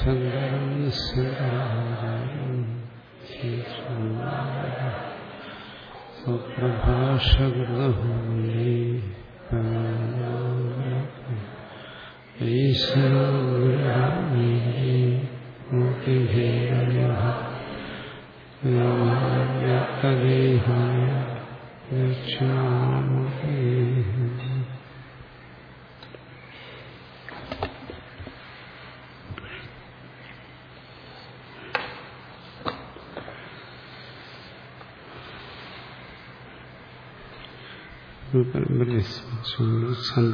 ശങ്കരം സ്വപ്രഭാഷകൃതഭൂമി ഈശ്വരദേഹായ ദക്ഷിണാമൂർത്തി സന്തോഷം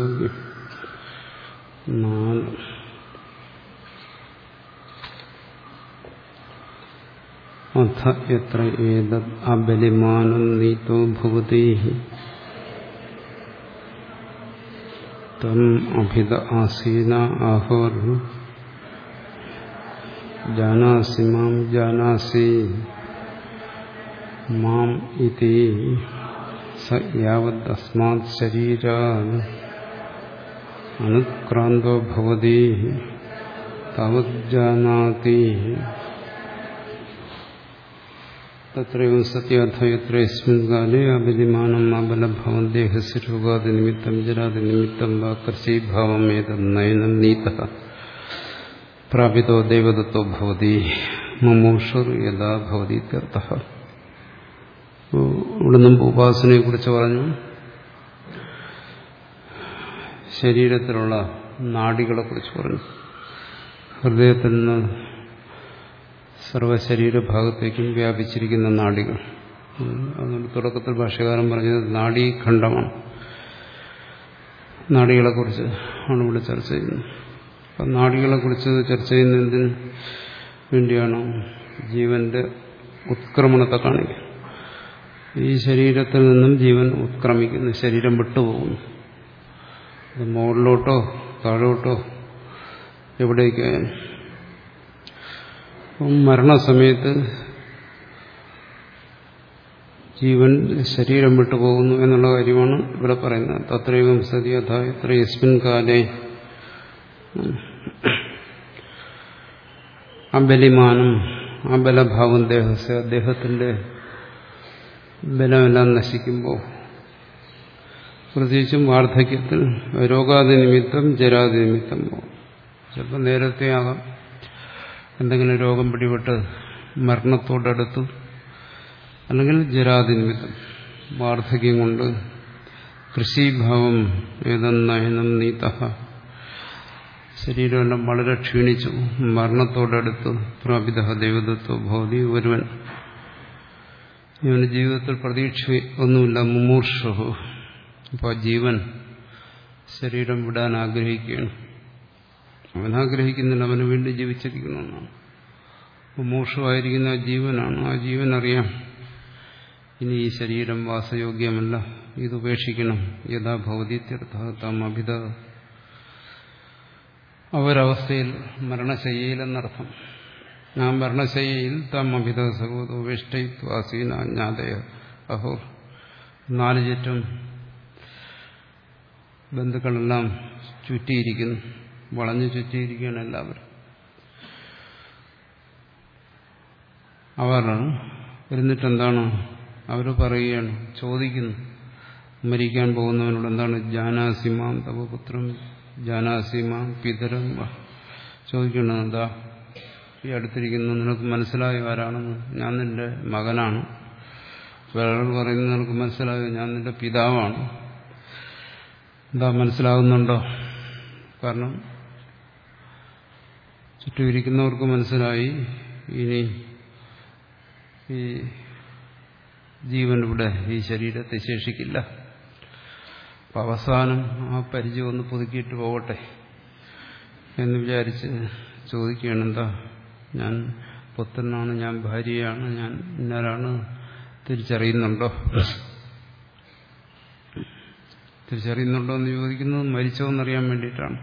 നാല് അഥ എത്ര ഏതത് അബലിമാനം നീതോ ഭവതി തം അഭിത ആസീന ആഹോർ ജാനാസി മാം ജാനാസി മാം ഇതി സ യാവദസ്മാത് ശരീരാത് അനുക്രാന്തോ ഭവതി താവജ്ജാനാതി തത്രയും സത്യാർത്ഥ എത്രയസ്മിൻ കാലേ അബലിമാനം അബലഭവം ദേഹസ് രോഗാദി നിമിത്തം ജരാതി നിമിത്തം വാ കൃഷീഭാവം ഏതന്നയനം നീത പ്രാപിതോ ദൈവദത്തോ ഭവതി മമൂഷുർ യഥാ ഭവതി തീർത്ഥ ഇവിടെ മുമ്പ് ഉപാസനയെ കുറിച്ച് പറഞ്ഞു. ശരീരത്തിലുള്ള നാടികളെ കുറിച്ച് പറഞ്ഞു. ഹൃദയത്തിൽ നിന്ന് സർവശരീരഭാഗത്തേക്കും വ്യാപിച്ചിരിക്കുന്ന നാടികൾ. അതുകൊണ്ട് തുടക്കത്തിൽ ഭാഷകാരൻ പറഞ്ഞത് നാഡീഖണ്ഡമാണ് നാഡികളെക്കുറിച്ച് ആണ് ഇവിടെ ചർച്ച ചെയ്യുന്നത്. അപ്പം നാഡികളെക്കുറിച്ച് ചർച്ച ചെയ്യുന്നതിന് വേണ്ടിയാണ് ജീവന്റെ ഉത്ക്രമണത്തെ കാണിക്കുക ഈ ശരീരത്തിൽ നിന്നും ജീവൻ ഉത്ക്രമിക്കുന്നു. ശരീരം വിട്ടുപോകുന്നു. അത് മുകളിലോട്ടോ താഴോട്ടോ എവിടേക്കായാലും മരണസമയത്ത് ജീവൻ ശരീരം വിട്ടുപോകുന്നു എന്നുള്ള കാര്യമാണ് ഇവിടെ പറയുന്നത്. തത്രയും സതി അഥ ഇത്ര യസ്മിൻ കാലേ അബലിമാനം അബലഭാവം ദേഹസ് അദ്ദേഹത്തിന്റെ ബലമെല്ലാം നശിക്കുമ്പോൾ. പ്രത്യേകിച്ചും വാർദ്ധക്യത്തിൽ രോഗാദി നിമിത്തം ജരാതി നിമിത്തം ചിലപ്പോൾ നേരത്തെ ആകാം. എന്തെങ്കിലും രോഗം പിടിപെട്ട് മരണത്തോടടുത്തു. അല്ലെങ്കിൽ ജരാതി നിമിത്തം വാർദ്ധക്യം കൊണ്ട് കൃഷിഭാവം ഏതെന്നയനം നീത ശരീരമെല്ലാം വളരെ ക്ഷീണിച്ചു. മരണത്തോടടുത്ത് പ്രാപിത ദൈവതത്വ ഭൗതി ഒരുവൻ ഇവന് ജീവിതത്തിൽ പ്രതീക്ഷ ഒന്നുമില്ല മുമൂർഷു. അപ്പോൾ ജീവൻ ശരീരം വിടാൻ ആഗ്രഹിക്കുകയാണ്. അവൻ ആഗ്രഹിക്കുന്നില്ല അവന് വേണ്ടി ജീവിച്ചിരിക്കണമെന്നാണ് ആ ജീവനാണ്. ആ ജീവൻ അറിയാം ഇനി ഈ ശരീരം വാസയോഗ്യമല്ല. ഇത് ഉപേക്ഷിക്കണം. യഥാ ഭവതി തീർത്ഥാം അഭിത അവരവസ്ഥയിൽ മരണശയ്യയിലെന്നർത്ഥം ആ മരണശയ്യയിൽ തം അഭിത സഹോദോ വേഷ്ടയിത്വാസീന ജ്ഞാതയ അഹോ നാല് ചുറ്റും ബന്ധുക്കളെല്ലാം ചുറ്റിയിരിക്കുന്നു. വളഞ്ഞു ചുറ്റിയിരിക്കുകയാണ് എല്ലാവരും. അവർ ഇരുന്നിട്ടെന്താണ്? അവർ പറയുകയാണ് ചോദിക്കുന്നു. മരിക്കാൻ പോകുന്നവനോട് എന്താണ്? ജാനാസിമാം തപപുത്രം ജാനാസിമാം പിതരം ചോദിക്കണം എന്താ? ഈ അടുത്തിരിക്കുന്നു. നിനക്ക് മനസ്സിലായോ ആരാണെന്ന്? ഞാൻ നിന്റെ മകനാണ്. വേറെ പറയുന്നത് നിനക്ക് മനസ്സിലായോ? ഞാൻ നിന്റെ പിതാവാണ്. എന്താ മനസ്സിലാകുന്നുണ്ടോ കാരണം ചുറ്റും ഇരിക്കുന്നവർക്ക് മനസ്സിലായി. ഇനി ഈ ജീവൻ ഇവിടെ ഈ ശരീരത്തെ ശേഷിക്കില്ല. അപ്പം അവസാനം ആ പരിചയം ഒന്ന് പുതുക്കിയിട്ട് പോകട്ടെ എന്ന് വിചാരിച്ച് ചോദിക്കുകയാണ്. എന്താ? ഞാൻ പുത്രനാണ് ഞാൻ ഭാര്യയാണ് ഞാൻ ഇന്നലാണ് തിരിച്ചറിയുന്നുണ്ടോ? തിരിച്ചറിയുന്നുണ്ടോ എന്ന് ചോദിക്കുന്നത് മരിച്ചോ എന്നറിയാൻ വേണ്ടിയിട്ടാണ്.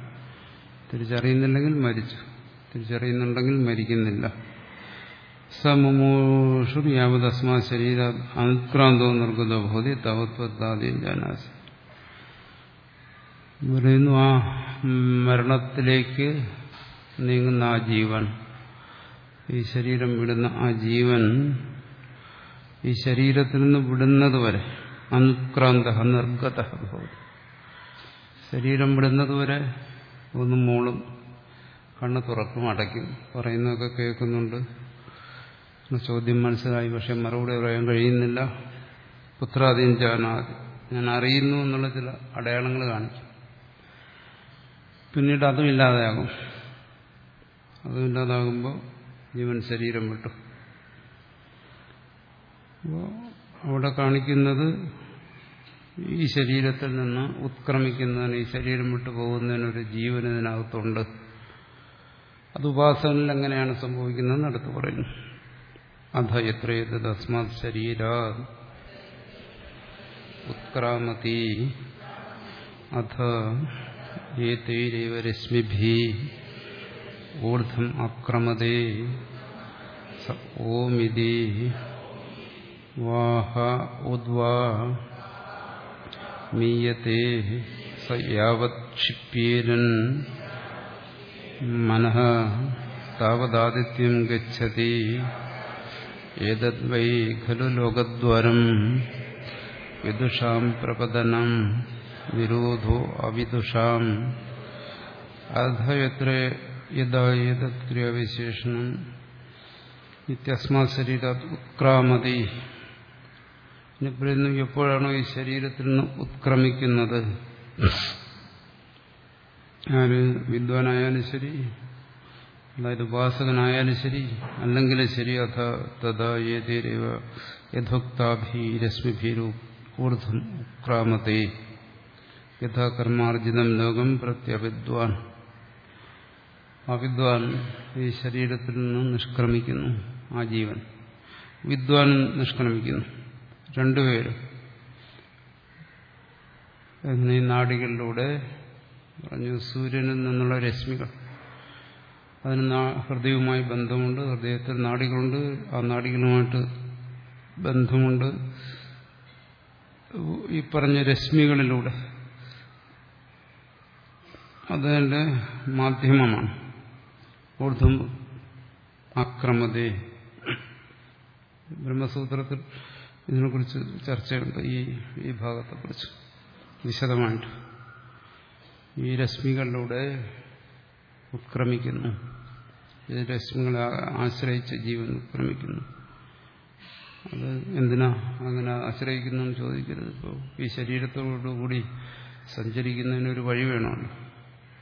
തിരിച്ചറിയുന്നില്ലെങ്കിൽ മരിച്ചു. തിരിച്ചറിയുന്നുണ്ടെങ്കിൽ മരിക്കുന്നില്ല. സമുമോഷു യാവതസ്മാ ശരീര അനുക്രാന്തോ നിർഗതോ ഭൂതി തവത്വത്താദ്യം ജാനാസി. പറയുന്നു ആ മരണത്തിലേക്ക് നീങ്ങുന്ന ആ ജീവൻ ഈ ശരീരം വിടുന്ന ആ ജീവൻ ഈ ശരീരത്തിൽ നിന്ന് വിടുന്നത് വരെ അനുക്രാന്ത നിർഗത ശരീരം വിടുന്നതുവരെ ഒന്നും മൂളും കണ്ണ് തുറക്കും അടയ്ക്കും. പറയുന്നതൊക്കെ കേൾക്കുന്നുണ്ട്. ചോദ്യം മനസ്സിലായി പക്ഷെ മറുപടി പറയാൻ കഴിയുന്നില്ല. പുത്രാധീൻ ജാനാദി ഞാൻ അറിയുന്നു എന്നുള്ള ചില അടയാളങ്ങൾ കാണിക്കും. പിന്നീട് അതും ഇല്ലാതെയാകും. അതും ഇല്ലാതാകുമ്പോൾ ജീവൻ ശരീരം വിട്ടു. അവിടെ കാണിക്കുന്നത് ഈ ശരീരത്തിൽ നിന്ന് ഉത്ക്രമിക്കുന്നതിന് ഈ ശരീരം വിട്ടു പോകുന്നതിനൊരു ജീവൻ ഇതിനകത്തുണ്ട്. അത് ഉപാസനയിൽ എങ്ങനെയാണ് സംഭവിക്കുന്നതെന്ന് അടുത്ത് പറയുന്നു. അധ എത്രയത് തസ്മാത് ശരീര ഉത്ക്രാമതി അധ ഏതൈരൈവ രശ്മിഭി. ഊർധം അക്രമതേ ഓമിതി വാഹ ഉദ്വാ മീയത്തെ സ മനഃ താവദാദിത്യം ഗച്ഛതി ഏതദ്വൈ ഖലു ലോകദ്വരം വിദുഷാം പ്രപതനം വിരോധോ അവിദുഷാം. അധ എത്ര യഥാ ഏതത് ക്രിയാവിശേഷണം ശരീര ഉത്ക്രാമതി എപ്പോഴാണോ ഈ ശരീരത്തിൽ നിന്ന് ഉത്ക്രമിക്കുന്നത്? ആര്? വിദ്വാനായാലും ശരി അതായത് ഉപാസകനായാലും ശരി അല്ലെങ്കിൽ ശരി അഥ തഥാ ഏതേരവ യഥോക്താഭി ഊർധം ഉക്രാമത്തെ യഥാകർമാർജിതം ലോകം പ്രത്യവിദ്വാൻ. അവിദ്വാൻ ഈ ശരീരത്തിൽ നിന്ന് നിഷ്ക്രമിക്കുന്നു ആ ജീവൻ. വിദ്വാൻ നിഷ്ക്രമിക്കുന്നു. രണ്ടുപേരും. എന്നീ നാടികളിലൂടെ പറഞ്ഞു സൂര്യനിൽ നിന്നുള്ള രശ്മികൾ. അതിന് ഹൃദയവുമായി ബന്ധമുണ്ട് ഹൃദയത്തിൽ നാടികളുണ്ട് ആ നാടികളുമായിട്ട് ബന്ധമുണ്ട്. ഈ പറഞ്ഞ രശ്മികളിലൂടെ. അതിന്റെ മാധ്യമമാണ്. ഊർധം ആക്രമതേ ബ്രഹ്മസൂത്രത്തിൽ ഇതിനെക്കുറിച്ച് ചർച്ചയുണ്ട് ഈ ഈ ഭാഗത്തെക്കുറിച്ച്. വിശദമായിട്ട്. ഈ രശ്മികളിലൂടെ ഉത്ക്രമിക്കുന്നു ഈ രശ്മികളെ ആശ്രയിച്ച് ജീവൻ ഉത്ക്രമിക്കുന്നു അത് എന്തിനാ അങ്ങനെ ആശ്രയിക്കുന്നു എന്ന് ചോദിക്കരുത്. ഇപ്പോൾ ഈ ശരീരത്തോടുകൂടി സഞ്ചരിക്കുന്നതിനൊരു വഴി വേണമല്ലോ.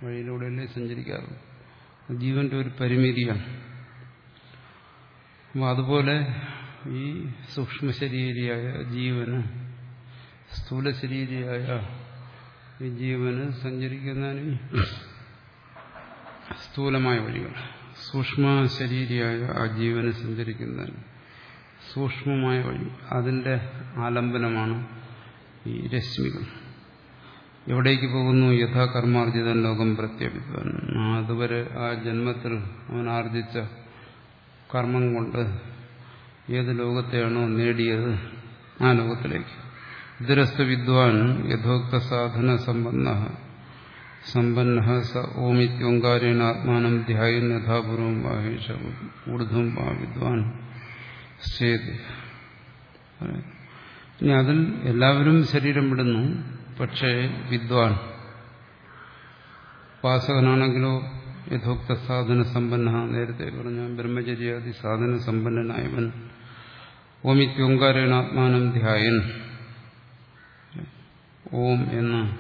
വഴിയിലൂടെയല്ലേ സഞ്ചരിക്കാറുള്ളൂ. ജീവന്റെ ഒരു പരിമിതിയാണ്. അപ്പം അതുപോലെ ഈ സൂക്ഷ്മശരീരിയായ ജീവന് സ്ഥൂല ശരീരിയായ ഈ ജീവന് സഞ്ചരിക്കുന്നതിന് സ്ഥൂലമായ വഴികൾ. സൂക്ഷ്മ ശരീരിയായ ആ ജീവന് സഞ്ചരിക്കുന്നതിന് സൂക്ഷ്മമായ വഴി. അതിന്റെ ആലംബനമാണ് ഈ രശ്മികൾ. എവിടേക്ക് പോകുന്നു. യഥാ കർമാർജിതൻ ലോകം പ്രത്യേകിച്ച് അതുവരെ ആ ജന്മത്തിൽ അവൻ ആർജിച്ച കർമ്മം കൊണ്ട് ഏത് ലോകത്തെയാണോ നേടിയത് ആ ലോകത്തിലേക്ക്. ഇതരസ്ഥ വിദ്വാൻ യഥോക്ത സാധന സമ്പന്ന. സമ്പന്ന സ ഓമിത്യോങ്കാരേണ ആത്മാനം ധ്യായൻ യഥാപൂർവം ഊർധ്വം വാ വിദ്വാൻ ഇനി അതിൽ എല്ലാവരും ശരീരം വിടുന്നു. പക്ഷേ വിദ്വാൻ ഉപാസകനാണെങ്കിലോ യഥോക്ത സാധന സമ്പന്ന. നേരത്തെ പറഞ്ഞ ബ്രഹ്മചര്യാദി സാധന സമ്പന്നനായവൻ ഓമിത്യോങ്കാരേണാത്മാനം ധ്യായൻ. ഓം എന്ന്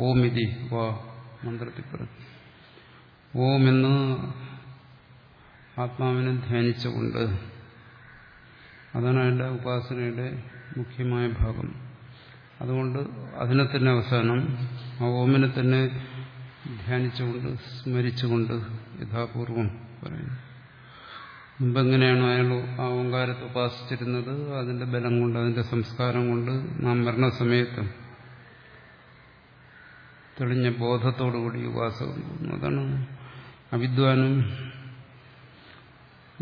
ഓമിതി വാ മന്ത്രത്തിൽ പറഞ്ഞു. ഓം എന്ന് ആത്മാവിനെ ധ്യാനിച്ചുകൊണ്ട് അതാണ് അതിന്റെ ഉപാസനയുടെ മുഖ്യമായ ഭാഗം. അതുകൊണ്ട് അതിനെ തന്നെ അവസാനം ആ ഓമിനെ തന്നെ ധ്യാനിച്ചുകൊണ്ട് സ്മരിച്ചുകൊണ്ട് യഥാപൂർവം പറയുന്നു. മുമ്പെങ്ങനെയാണോ അയാൾ ആ ഓങ്കാരത്തെ ഉപാസിച്ചിരുന്നത് അതിന്റെ ബലം കൊണ്ട് അതിന്റെ സംസ്കാരം കൊണ്ട് നാം മരണസമയത്ത് തെളിഞ്ഞ ബോധത്തോടുകൂടി ഉപാസകം അതാണ് അവിദ്വാനും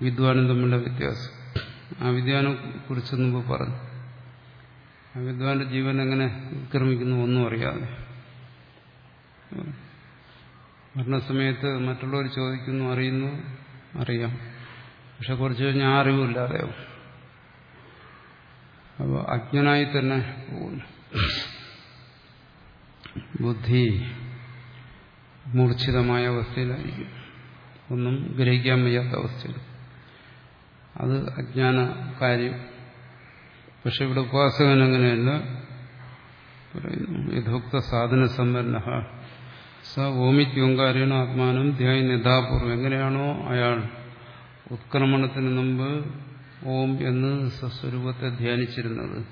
വിദ്വാനും തമ്മിലുള്ള വ്യത്യാസം. ആ വിദ്വാനെ കുറിച്ച് മുമ്പ് പറഞ്ഞു. വിദ്വാന്റെ ജീവൻ എങ്ങനെ വിക്രമിക്കുന്നു ഒന്നും അറിയാതെ. മരണസമയത്ത് മറ്റുള്ളവർ ചോദിക്കുന്നു അറിയുന്നു അറിയാം. പക്ഷെ കുറച്ച് കഴിഞ്ഞാൽ ആ അറിവില്ലാതെയാവും അപ്പോൾ അജ്ഞനായി തന്നെ പോകുന്നു ബുദ്ധി മൂർച്ഛിതമായ അവസ്ഥയിലായിരിക്കും. ഒന്നും ഗ്രഹിക്കാൻ വയ്യാത്ത അവസ്ഥയിൽ അത് അജ്ഞാന കാര്യം പക്ഷെ ഇവിടെ ഉപാസകൻ അങ്ങനെയല്ല പറയുന്നു യഥോക്ത സാധന സമ്പന്ന സ ഓമിത്യോങ്കാരേണ ആത്മാനം ധ്യായ നിധാപൂർവം. എങ്ങനെയാണോ അയാൾ ഉത്ക്രമണത്തിന് മുമ്പ് ഓം എന്ന് സ്വസ്വരൂപത്തെ ധ്യാനിച്ചിരുന്നത്.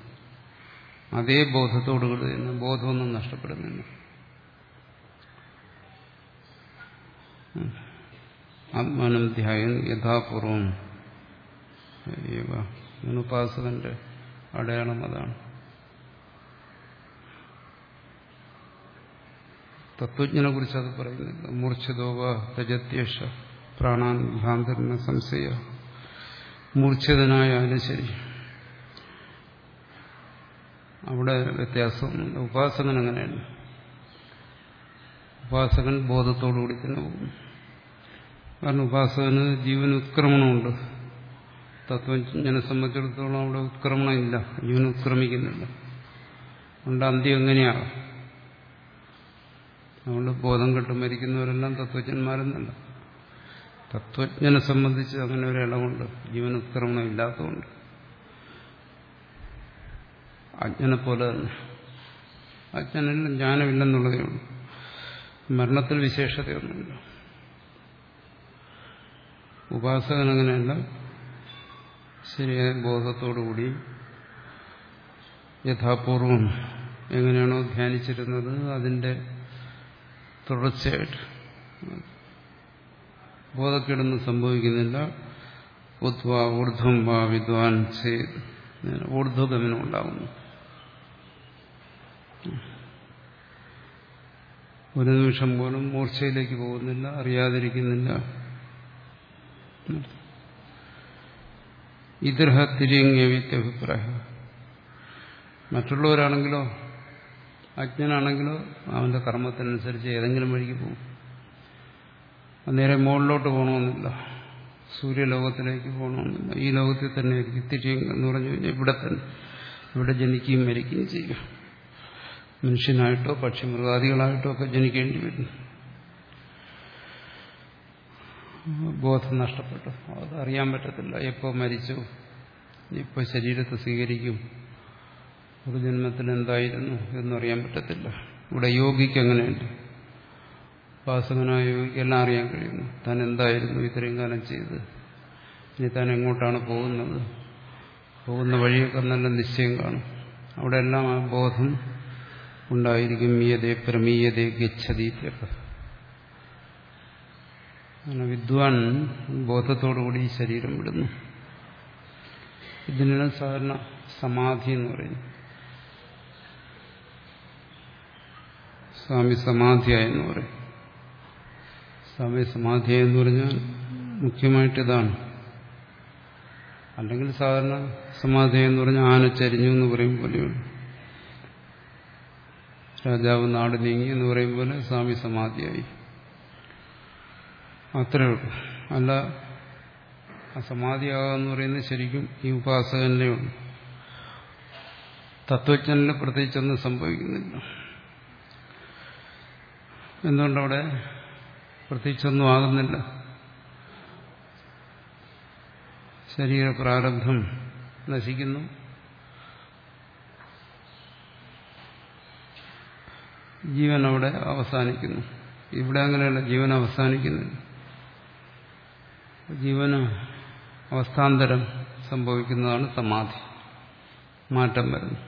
അതേ ബോധത്തോടുകൂടി തന്നെ ബോധമൊന്നും നഷ്ടപ്പെടുന്നില്ല. ആത്മാനം ധ്യായൻ യഥാപൂർവം. ഉപാസകന്റെ അടയാളം അതാണ്. തത്വജ്ഞനെ കുറിച്ച് അത് പറയുന്നില്ല. മൂർച്ഛിതോവ തജത്യേഷ പ്രാണാൻ ഭ്രാന്തരന സംശയ. മൂർച്ഛിതനായാലും ശരി അവിടെ വ്യത്യാസം ഉപാസകൻ അങ്ങനെയല്ല ഉപാസകൻ ബോധത്തോടുകൂടി തന്നെ പോകും. കാരണം ഉപാസകന് ജീവൻ ഉത്ക്രമണമുണ്ട് തത്വജ്ഞനെ സംബന്ധിച്ചിടത്തോളം അവിടെ ഉത്ക്രമണം ഇല്ല ജീവൻ ഉത്ക്രമിക്കുന്നില്ല. അതുകൊണ്ട് അന്ത്യം എങ്ങനെയാണ്? അതുകൊണ്ട് ബോധം കെട്ട് മരിക്കുന്നവരെല്ലാം തത്വജ്ഞന്മാരെന്നല്ല. തത്വജ്ഞനെ സംബന്ധിച്ച് അങ്ങനെ ഒരു ഇളവുണ്ട്. ജീവൻ ഉത്ക്രമണം ഇല്ലാത്തതുകൊണ്ട് അജ്ഞനെ പോലെ തന്നെ. അജ്ഞനെല്ലാം ജ്ഞാനമില്ലെന്നുള്ളതേ ഉള്ളൂ. മരണത്തിൽ വിശേഷതയൊന്നുമില്ല. ഉപാസകൻ ശരിയായ ബോധത്തോടുകൂടി യഥാപൂർവം എങ്ങനെയാണോ ധ്യാനിച്ചിരുന്നത് അതിന്റെ തുടർച്ചയായിട്ട്. ബോധക്കേടൊന്നും സംഭവിക്കുന്നില്ല. ഉദ്വ ഊർധ്വം വാ വിദ്വാൻ ചെയ്ത് ഒരു നിമിഷം പോലും മൂർച്ചയിലേക്ക് പോകുന്നില്ല അറിയാതിരിക്കുന്നില്ല. ഇതർഹ തിരിയങ്ങിയവിത്യഭിപ്രായം മറ്റുള്ളവരാണെങ്കിലോ അജ്ഞനാണെങ്കിലോ അവന്റെ കർമ്മത്തിനനുസരിച്ച് ഏതെങ്കിലും വഴിക്ക് പോകും. നേരെ മുകളിലോട്ട് പോകണമെന്നില്ല. സൂര്യലോകത്തിലേക്ക് പോകണമെന്നില്ല. ഈ ലോകത്തിൽ തന്നെ തിരിയും എന്ന് പറഞ്ഞു കഴിഞ്ഞാൽ ഇവിടെ തന്നെ ഇവിടെ ജനിക്കുകയും മരിക്കുകയും ചെയ്യുക മനുഷ്യനായിട്ടോ പക്ഷി മൃഗാദികളായിട്ടോ ഒക്കെ ജനിക്കേണ്ടി വരും. ബോധം നഷ്ടപ്പെട്ടു. അത് അറിയാൻ പറ്റത്തില്ല. എപ്പോൾ മരിച്ചു? ഇപ്പോൾ ശരീരത്തെ സ്വീകരിക്കും? ഒരു ജന്മത്തിൽ എന്തായിരുന്നു എന്നറിയാൻ പറ്റത്തില്ല. ഇവിടെ യോഗിക്ക് അങ്ങനെയുണ്ട്. ഉപാസകനായ യോഗിക്ക് എല്ലാം അറിയാൻ കഴിയുന്നു. താൻ എന്തായിരുന്നു ഇത്രയും കാലം ചെയ്ത് ഇനി താൻ എങ്ങോട്ടാണ് പോകുന്നത്? പോകുന്ന വഴിയൊക്കെ നല്ല നിശ്ചയം കാണും. അവിടെ എല്ലാം ആ ബോധം ഉണ്ടായിരിക്കും. മീയതേ പ്രമീയതേ ഗച്ഛതീത്യൊക്കെ അങ്ങനെ വിദ്വാൻ ബോധത്തോടുകൂടി ശരീരം വിടുന്നു. ഇതിനാണ് സാധാരണ സമാധി എന്ന് പറയുന്നത് സ്വാമി സമാധിയായി എന്ന് പറയും സ്വാമി സമാധിയായി എന്ന് പറഞ്ഞാൽ മുഖ്യമായിട്ട് ഇതാണ്. അല്ലെങ്കിൽ സാധാരണ സമാധി എന്ന് പറഞ്ഞാൽ ആന ചരിഞ്ഞു എന്ന് പറയും പോലെയുള്ളൂ രാജാവ് നാട് നീങ്ങി എന്ന് പറയും പോലെ സ്വാമി സമാധിയായി. അത്രേ ഉള്ളൂ. അല്ല അസമാധിയാകാന്ന് പറയുന്നത് ശരിക്കും ഈ ഉപാസകനെ തത്വജ്ഞനിൽ പ്രത്യേകിച്ചൊന്നും സംഭവിക്കുന്നില്ല. എന്തുകൊണ്ടവിടെ പ്രത്യേകിച്ചൊന്നും ആകുന്നില്ല? ശരീര പ്രാരബ്ധം നശിക്കുന്നു. ജീവൻ അവിടെ അവസാനിക്കുന്നു. ഇവിടെ അങ്ങനെയുള്ള ജീവൻ അവസാനിക്കുന്നില്ല. ജീവന് അവസ്ഥാന്തരം സംഭവിക്കുന്നതാണ് സമാധി. മാറ്റം വരുന്നു.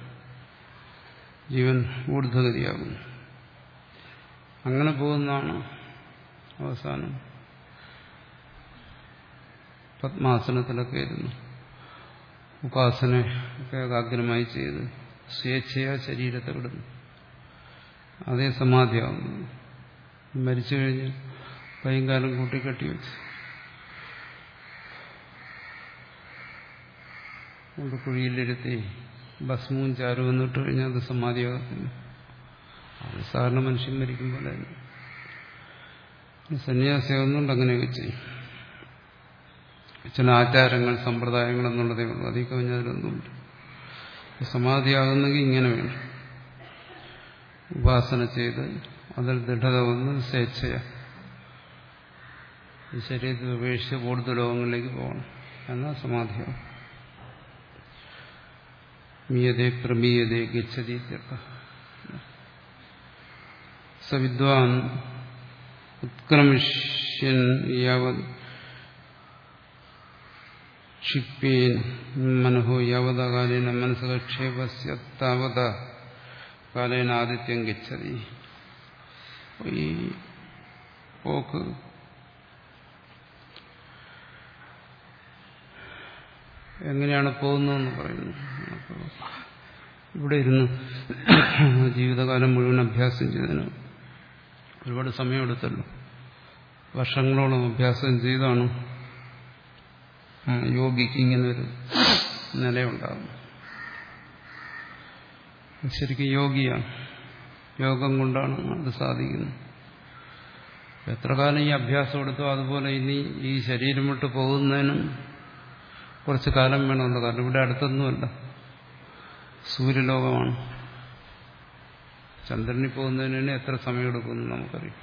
ജീവൻ ഊർധഗതിയാകുന്നു അങ്ങനെ പോകുന്നതാണ് അവസാനം. പത്മാസനത്തിലൊക്കെ ഇരുന്നു. ഉപാസനയൊക്കെ ഏകാഗ്രമായി ചെയ്ത്. സ്വേച്ഛയാ ശരീരത്തെ വിടുന്നു. അതേ സമാധിയാവുന്നു മരിച്ചു കഴിഞ്ഞ് കൈയും കൂട്ടിക്കെട്ടി വെച്ച്. കൊണ്ട് കുഴിയിലിരുത്തി ഭസ്മവും ചാരവും എന്നിട്ട് കഴിഞ്ഞാൽ അത് സമാധിയാകത്തില്ല. അത് സാധാരണ മനുഷ്യൻ മരിക്കുമ്പോൾ സന്യാസിയാകുന്നുണ്ട് അങ്ങനെയൊക്കെ ചെയ്യും. ചില ആചാരങ്ങൾ സമ്പ്രദായങ്ങൾ എന്നുള്ളതേ ഉള്ളൂ. അതിൽ കവിഞ്ഞതിലൊന്നുമില്ല. സമാധിയാകുന്നെങ്കിൽ ഇങ്ങനെ വേണം. ഉപാസന ചെയ്ത് അതിൽ ദൃഢത വന്ന് സ്വേച്ഛയ. ശരീരത്തിൽ ഉപേക്ഷിച്ച് കൂടുതൽ ലോകങ്ങളിലേക്ക് പോകണം. എന്നാൽ സമാധിയാവും. മീയതേ പ്രമീയതേ ഗച്ഛതി സവിദ്വാൻ ഉത്ക്രമിഷ്യൻ യാവത് ക്ഷിപ്പേൻ മനഹോ യാവതകാലേന മനസ്സക്ഷേപസ്യ താവത കാലേന ആദിത്യം ഗച്ഛതി. ഈ പോക്ക് എങ്ങനെയാണ് പോകുന്നതെന്ന് പറയുന്നു. ഇവിടെ ഇരുന്ന് ജീവിതകാലം മുഴുവൻ അഭ്യാസം ചെയ്തതിന് ഒരുപാട് സമയമെടുത്തല്ലോ. വർഷങ്ങളോളം അഭ്യാസം ചെയ്താണ് യോഗിക്ക് ഇങ്ങനെ ഒരു നിലയുണ്ടാകും ശരിക്കും യോഗിയാണ്. യോഗം കൊണ്ടാണ് അത് സാധിക്കുന്നത്. എത്ര കാലം ഈ അഭ്യാസം എടുത്തോ അതുപോലെ ഇനി ഈ ശരീരം വിട്ട് പോകുന്നതിനും കുറച്ച് കാലം വേണമല്ലോ കാരണം ഇവിടെ അടുത്തൊന്നുമല്ല. സൂര്യലോകമാണ്. ചന്ദ്രനിൽ പോകുന്നതിന് എത്ര സമയമെടുക്കുമെന്ന് നമുക്കറിയാം.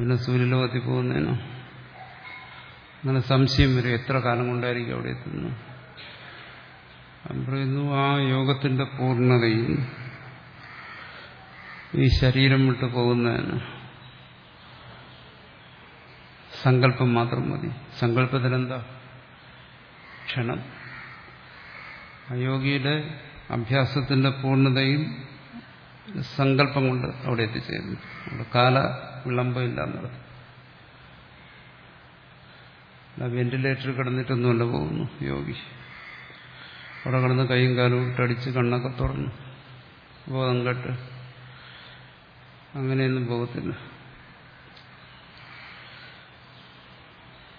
പിന്നെ സൂര്യലോകത്തിൽ പോകുന്നതിനോ അങ്ങനെ സംശയം വരും എത്ര കാലം കൊണ്ടായിരിക്കും അവിടെ എത്തുന്നു പറയുന്നു ആ യോഗത്തിന്റെ പൂർണതയിൽ ഈ ശരീരം വിട്ട് പോകുന്നതിന് സങ്കല്പം മാത്രം മതി. സങ്കല്പത്തിലെന്താ? ക്ഷണം അയോഗിയുടെ അഭ്യാസത്തിന്റെ പൂർണതയും സങ്കല്പം കൊണ്ട് അവിടെ എത്തിച്ചേരുന്നു. അവിടെ കാല വിളംബമില്ല എന്നുള്ളത് വെന്റിലേറ്ററിൽ കിടന്നിട്ടൊന്നുമല്ല പോകുന്നു യോഗി. അവിടെ കിടന്ന് കൈയും കാലും ഇട്ടടിച്ച് കണ്ണൊക്കെ തുറന്നു. ബോധം കെട്ട് അങ്ങനെയൊന്നും പോകത്തില്ല.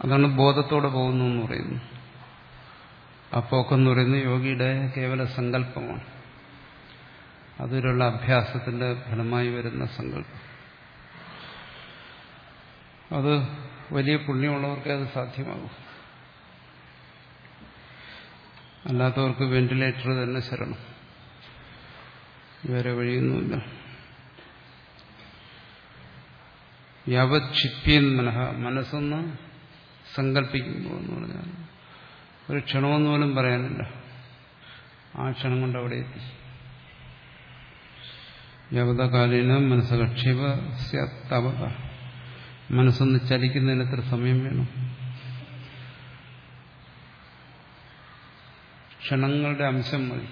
അതാണ് ബോധത്തോടെ പോകുന്നു എന്ന് പറയുന്നു. ആ പോക്കെന്ന് പറയുന്നത് യോഗിയുടെ കേവല സങ്കല്പമാണ്. അതിലുള്ള അഭ്യാസത്തിന്റെ ഫലമായി വരുന്ന സങ്കല്പം. അത് വലിയ പുണ്യമുള്ളവർക്കേ അത് സാധ്യമാകും. അല്ലാത്തവർക്ക് വെന്റിലേറ്റർ തന്നെ ശരണം. വേറെ വഴിയൊന്നുമില്ല. യാവക്ഷിപ്യൻ മനഃ മനസ്സൊന്ന് സങ്കല്പിക്കുമ്പോൾ എന്ന് പറഞ്ഞാൽ ഒരു ക്ഷണമെന്ന് പോലും പറയാനില്ല. ആ ക്ഷണം കൊണ്ട് അവിടെ എത്തി. യവതകാലീന മനസ്സകക്ഷേപ മനസ്സൊന്ന് ചലിക്കുന്നതിന് എത്ര സമയം വേണം? ക്ഷണങ്ങളുടെ അംശം മതി.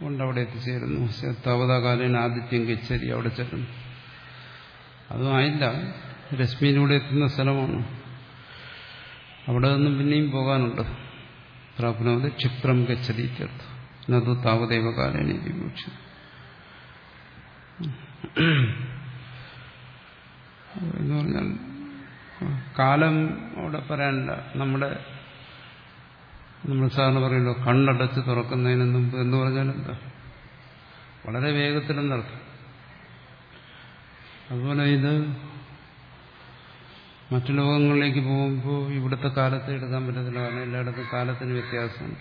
കൊണ്ട് അവിടെ എത്തിച്ചേരുന്നു. തവതാകാലീന ആദിത്യം ഗച്ചരി അവിടെ ചെല്ലുന്നു. അതും ആയില്ല. രശ്മിയിലൂടെ എത്തുന്ന സ്ഥലമാണ്. അവിടെ നിന്നും പിന്നെയും പോകാനുണ്ട്. പ്രാപ്നവത് ക്ഷിപ്രം ഗച്ചതി ചേർത്തു എന്നത് താവദേവ വിവക്ഷ എന്ന് പറഞ്ഞാൽ കാലം അവിടെ പറയാനില്ല. നമ്മുടെ നമ്മൾ സാറിന് പറയുമല്ലോ കണ്ണടച്ച് തുറക്കുന്നതിന് മുമ്പ് എന്ന് പറഞ്ഞാൽ എന്താ? വളരെ വേഗത്തിലെന്നർത്ഥം. അതുപോലെ ഇത് മറ്റു ലോകങ്ങളിലേക്ക് പോകുമ്പോൾ ഇവിടുത്തെ കാലത്ത് എടുക്കാൻ പറ്റത്തില്ല. കാരണം എല്ലായിടത്തും കാലത്തിന് വ്യത്യാസമുണ്ട്.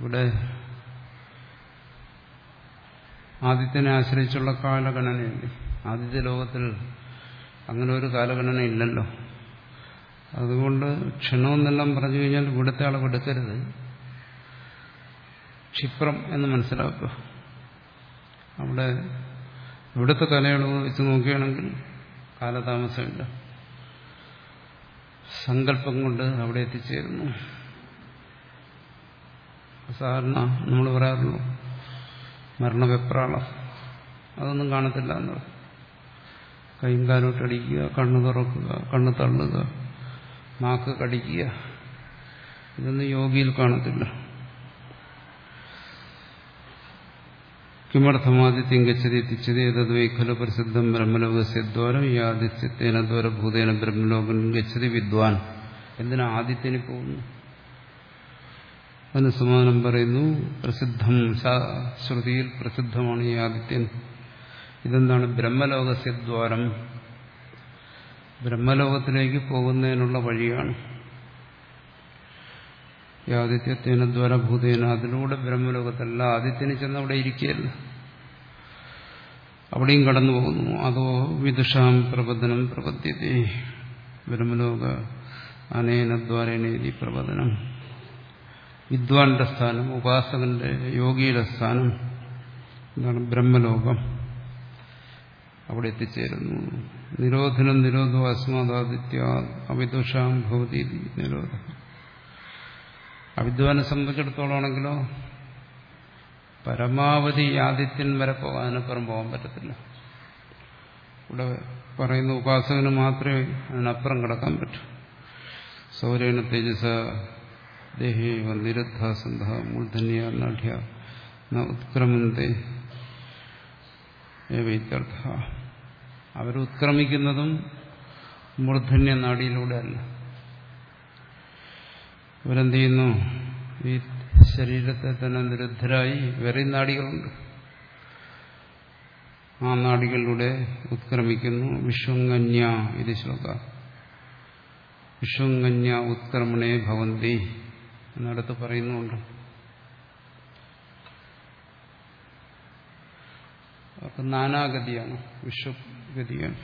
ഇവിടെ ആദിത്യനെ ആശ്രയിച്ചുള്ള കാലഗണനയുണ്ട് ആദിത്യ ലോകത്തിൽ അങ്ങനെ ഒരു കാലഗണന ഇല്ലല്ലോ. അതുകൊണ്ട് ക്ഷണമെന്നെല്ലാം പറഞ്ഞു കഴിഞ്ഞാൽ ഇവിടുത്തെ അളവ് എടുക്കരുത്. ക്ഷിപ്രം എന്ന് മനസ്സിലാക്കുക. അവിടെ ഇവിടുത്തെ കലയളവ് വെച്ച് നോക്കുകയാണെങ്കിൽ കാലതാമസമില്ല. സങ്കല്പം കൊണ്ട് അവിടെ എത്തിച്ചേരുന്നു. സാധാരണ നമ്മൾ പറയാറുള്ളൂ മരണവെപ്രാളം. അതൊന്നും കാണത്തില്ല എന്ന് പറയും. കൈയും കാലോട്ടടിക്കുക കണ്ണ് തുറക്കുക കണ്ണ് തള്ളുക നാക്ക് കടിക്കുക. ഇതൊന്നും യോഗിയിൽ കാണത്തില്ല. കിമർത്ഥമാദിത്യം ഗച്ഛതി തിച്ചതി ഏതദ്വൈ ഖലു പ്രസിദ്ധം ബ്രഹ്മലോകസ്യദ്വാരം ഈ ആദിത്യത്തേന ദ്വാര ഭൂതേന ബ്രഹ്മലോകം ഗച്ഛതി വിദ്വാൻ എന്തിനാ ആദിത്യന് പോകുന്നു അതിന് സമാനം പറയുന്നു പ്രസിദ്ധം ശ്രുതിയിൽ പ്രസിദ്ധമാണ് ഈ ആദിത്യൻ. ഇതെന്താണ്? ബ്രഹ്മലോകസ്യദ്വാരം ബ്രഹ്മലോകത്തിലേക്ക് പോകുന്നതിനുള്ള വഴിയാണ്. ഈ ആദിത്യത്തേന ദ്വാരഭൂതേന അതിലൂടെ ബ്രഹ്മലോകത്തല്ല ആദിത്യന് ചെന്ന് അവിടെ ഇരിക്കുകയല്ല അവിടെയും കടന്നു പോകുന്നു. അതോ വിദുഷാം പ്രബന്ധനം പ്രപദ്യത്തെ ബ്രഹ്മലോക അനേന ദ്വാരേണേതി പ്രബന്ധനം വിദ്വാന്റെ സ്ഥാനം ഉപാസകന്റെ യോഗിയുടെ സ്ഥാനം എന്താണ് ബ്രഹ്മലോകം. അവിടെ എത്തിച്ചേരുന്നു. നിരോധനം നിരോധോ അസ്മാദാദിത്യ അവിദുഷാം ഭവതി നിരോധ അവിദ്വാനെ സംബന്ധിച്ചിടത്തോളമാണെങ്കിലോ പരമാവധി ആദിത്യൻ വരെ പോകാനപ്പുറം പോകാൻ പറ്റത്തില്ല. ഇവിടെ പറയുന്ന ഉപാസകന് മാത്രമേ അതിനപ്പുറം കിടക്കാൻ പറ്റൂ. സൗരേണ തേജസ ദേഹി നിരുദ്ധാസന്ധ മൂർധന്യ നഠ്യ ന ഉത്ക്രമന്തേ അവരുത്ക്രമിക്കുന്നതും മൂർധന്യ നാടിയിലൂടെ അല്ല. ഇവരെന്ത് ചെയ്യുന്നു ഈ ശരീരത്തെ തന്നെ നിരുദ്ധരായി വേറെ നാടികളുണ്ട്. ആ നാടികളിലൂടെ ഉത്ക്രമിക്കുന്നു വിഷുങ്ങന്യ ഇത് ശ്ലോക. വിഷുങ്ങന്യ ഉത്ക്രമണേ ഭവന്തി എന്നിടത്ത് പറയുന്നുണ്ട്. അപ്പൊ നാനാഗതിയാണ് വിശ്വഗതിയാണ്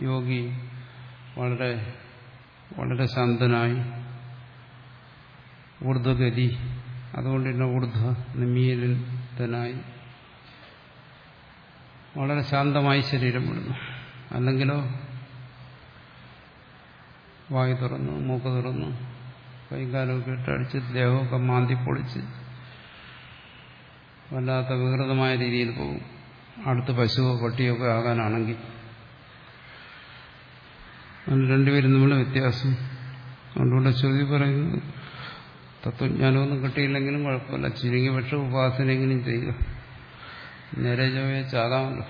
യോഗി വളരെ വളരെ ശാന്തനായി. ഊർധ്വഗതി. അതുകൊണ്ട് തന്നെ ഊർധ്വ നിമീലിതനായി വളരെ ശാന്തമായി ശരീരം വിടുന്നു അല്ലെങ്കിലോ വായു തുറന്നു മൂക്ക് തുറന്നു കൈകാലമൊക്കെ ഇട്ടടിച്ച് ദേഹമൊക്കെ മാന്തി പൊളിച്ച് വല്ലാത്ത വികൃതമായ രീതിയിൽ പോകും. അടുത്ത് പശുവോ പട്ടിയോ ഒക്കെ ആകാനാണെങ്കിൽ അങ്ങനെ രണ്ടുപേരും തമ്മിലുള്ള വ്യത്യാസം. അതുകൊണ്ടുകൂടെ ചോദ്യം പറയുന്നത് തത്വജ്ഞാനമൊന്നും കിട്ടിയില്ലെങ്കിലും കുഴപ്പമില്ല. ചുരുങ്ങിയ പക്ഷം എങ്ങനെയും ചെയ്യുക. നേരെ ചൊവ്വയെ ചാകാമല്ലോ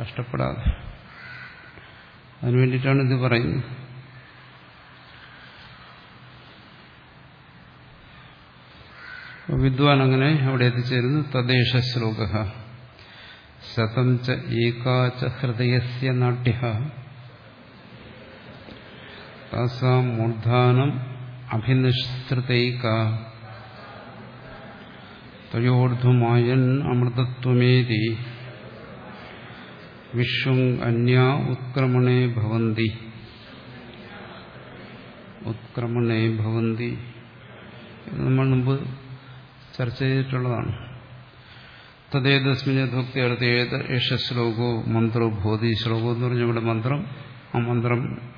കഷ്ടപ്പെടാതെ. അതിനു വേണ്ടിയിട്ടാണ് ഇത് പറയുന്നത്. വിദ്വാൻ അങ്ങനെ അവിടെ എത്തിച്ചേരുന്നു. തദ്ദേശ ശ്ലോക. ശതം ച ഹൃദയസ്യ നാട്യ താസാം മൂർധാനം അഭിനിശ്രിതൈക തയോർധമായൻ അമൃതത്വമേതി. വിശ്വം അന്യ ഉത്ക്രമണേ ഭവന്തി. ഉത്ക്രമണേ ഭവന്തി. നമ്മൾ മുമ്പ് ചർച്ച ചെയ്തിട്ടുള്ളതാണ്. തദ്ദേതസ്മിൻ യഥോക്തി അടുത്ത ഏത് യേശ ശ്ലോകോ മന്ത്രോ ഭൂതി ശ്ലോകോ എന്ന് പറഞ്ഞ ഇവിടെ മന്ത്രം ആ മന്ത്രം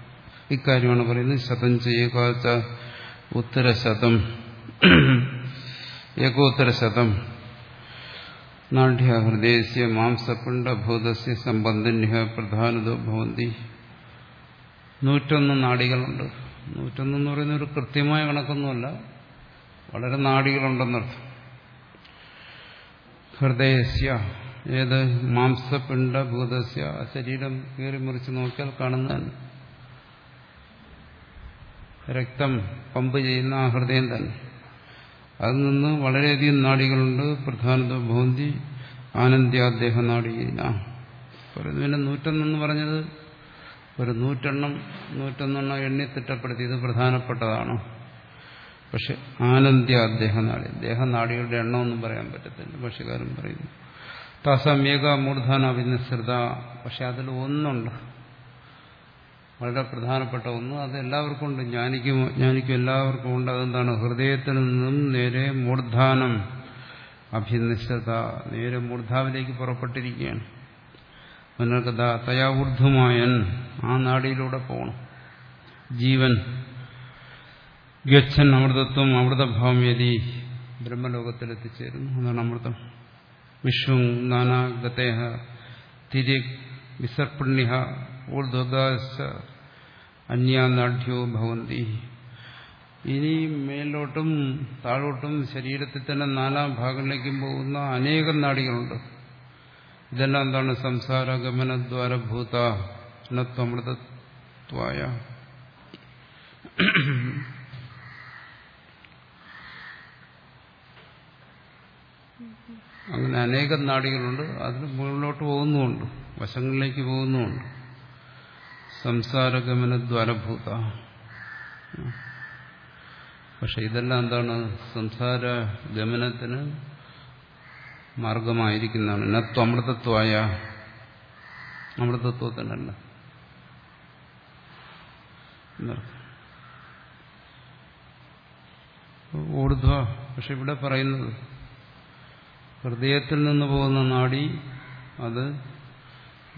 ഇക്കാര്യമാണ് പറയുന്നത്. ശതം ചെയ്യുക ഉത്തരശതം. ഏകോത്തരശതം നാഢ്യ ഹൃദയസ്യ മാംസപിണ്ഡഭൂതസ്യ സംബന്ധിന്യ പ്രധാനതോ ഭവന്തി. നൂറ്റൊന്ന് നാടികളുണ്ട്. നൂറ്റൊന്നെന്ന് പറയുന്ന ഒരു കൃത്യമായ കണക്കൊന്നുമല്ല. വളരെ നാടികളുണ്ടെന്നർത്ഥം. ഹൃദയസ്യ ഏത്? മാംസപിണ്ഡഭൂതസ്യ ശരീരം കീറി മുറിച്ച് നോക്കിയാൽ കാണുന്നതാണ് രക്തം പമ്പ് ചെയ്യുന്ന ആ ഹൃദയം തന്നെ. അതിൽ നിന്ന് വളരെയധികം നാടികളുണ്ട്. പ്രധാനത ഭവന്തി ആനന്ദ്യാദ്ദേഹ നാടിയില്ല പിന്നെ നൂറ്റൊന്നെന്ന് പറഞ്ഞത്? ഒരു നൂറ്റെണ്ണം നൂറ്റൊന്നെണ്ണം എണ്ണി തിട്ടപ്പെടുത്തി ഇത് പ്രധാനപ്പെട്ടതാണ്. പക്ഷെ ആനന്ദ്യ ദേഹനാടി ദേഹനാടികളുടെ എണ്ണമൊന്നും പറയാൻ പറ്റത്തില്ല. ഭാഷകാരൻ പറയുന്നു തസമേക മൂർധാന വിനശ്രിത. പക്ഷെ അതിൽ ഒന്നുണ്ട്. വളരെ പ്രധാനപ്പെട്ട ഒന്ന്. അത് എല്ലാവർക്കും ഉണ്ട്. ജ്ഞാനിക്കും ജ്ഞാനിക്കും എല്ലാവർക്കും ഉണ്ട്. അതെന്താണ്? ഹൃദയത്തിൽ നിന്നും നേരെ മൂർധാനം അഭിനിശ്ചത നേരെ മൂർധാവിലേക്ക് പുറപ്പെട്ടിരിക്കുകയാണ്. നിങ്ങൾക്ക് തയാ ആ നാടിയിലൂടെ പോകണം ജീവൻ ഗച്ഛൻ അമൃതത്വം അമൃതഭാവം യതി ബ്രഹ്മലോകത്തിൽ എത്തിച്ചേരുന്നു അതാണ് അമൃതം. വിശ്വം നാനാഗതേഹ തിരി വിസർപ്പണ്യ ഊർധ്വകാശ അന്യാനാഢ്യോ ഭവന്തി. ഇനി മേലോട്ടും താഴോട്ടും ശരീരത്തിൽ തന്നെ നാനാ ഭാഗങ്ങളിലേക്കും പോകുന്ന അനേകം നാടികളുണ്ട്. ഇതെല്ലാം എന്താണ്? സംസാരഗമനദ്വാരഭൂത നത്വമൃതത്വായ അങ്ങനെ അനേകം നാടികളുണ്ട്. അതിന് മുകളിലോട്ട് പോകുന്നുമുണ്ട്. വശങ്ങളിലേക്ക് പോകുന്നുമുണ്ട്. സംസാരഗമനദ്വാരഭൂത. പക്ഷെ ഇതെല്ലാം എന്താണ്? സംസാര ഗമനത്തിന് മാർഗമായിരിക്കുന്നതാണ്. നത്വ അമൃതത്വായ അമൃതത്വത്തിനല്ല. ഊർധ്വ. പക്ഷെ ഇവിടെ പറയുന്നത് ഹൃദയത്തിൽ നിന്ന് പോകുന്ന നാടി അത്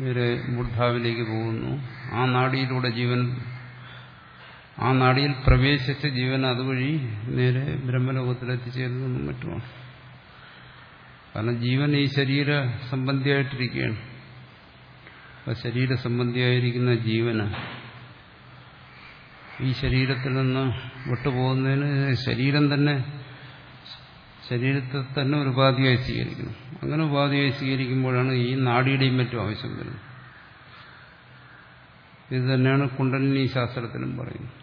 നേരെ മൂർധാവിലേക്ക് പോകുന്നു. ആ നാടിയിലൂടെ ജീവൻ ആ നാടിയിൽ പ്രവേശിച്ച ജീവൻ അതുവഴി നേരെ ബ്രഹ്മലോകത്തിലെത്തിച്ചേരുന്നതും മറ്റുമാണ്. കാരണം ജീവൻ ഈ ശരീര സംബന്ധിയായിട്ടിരിക്കുകയാണ്. ആ ശരീര സംബന്ധിയായിരിക്കുന്ന ജീവന് ഈ ശരീരത്തിൽ നിന്ന് വിട്ടുപോകുന്നതിന് ശരീരം തന്നെ ശരീരത്തെ തന്നെ ഒരു ഉപാധിയായി സ്വീകരിക്കുന്നു. അങ്ങനെ ഉപാധിയായി സ്വീകരിക്കുമ്പോഴാണ് ഈ നാടിയുടെയും മറ്റും ആവശ്യം വരുന്നത്. ഇത് തന്നെയാണ് കുണ്ടലിനി ശാസ്ത്രത്തിലും പറയുന്നത്.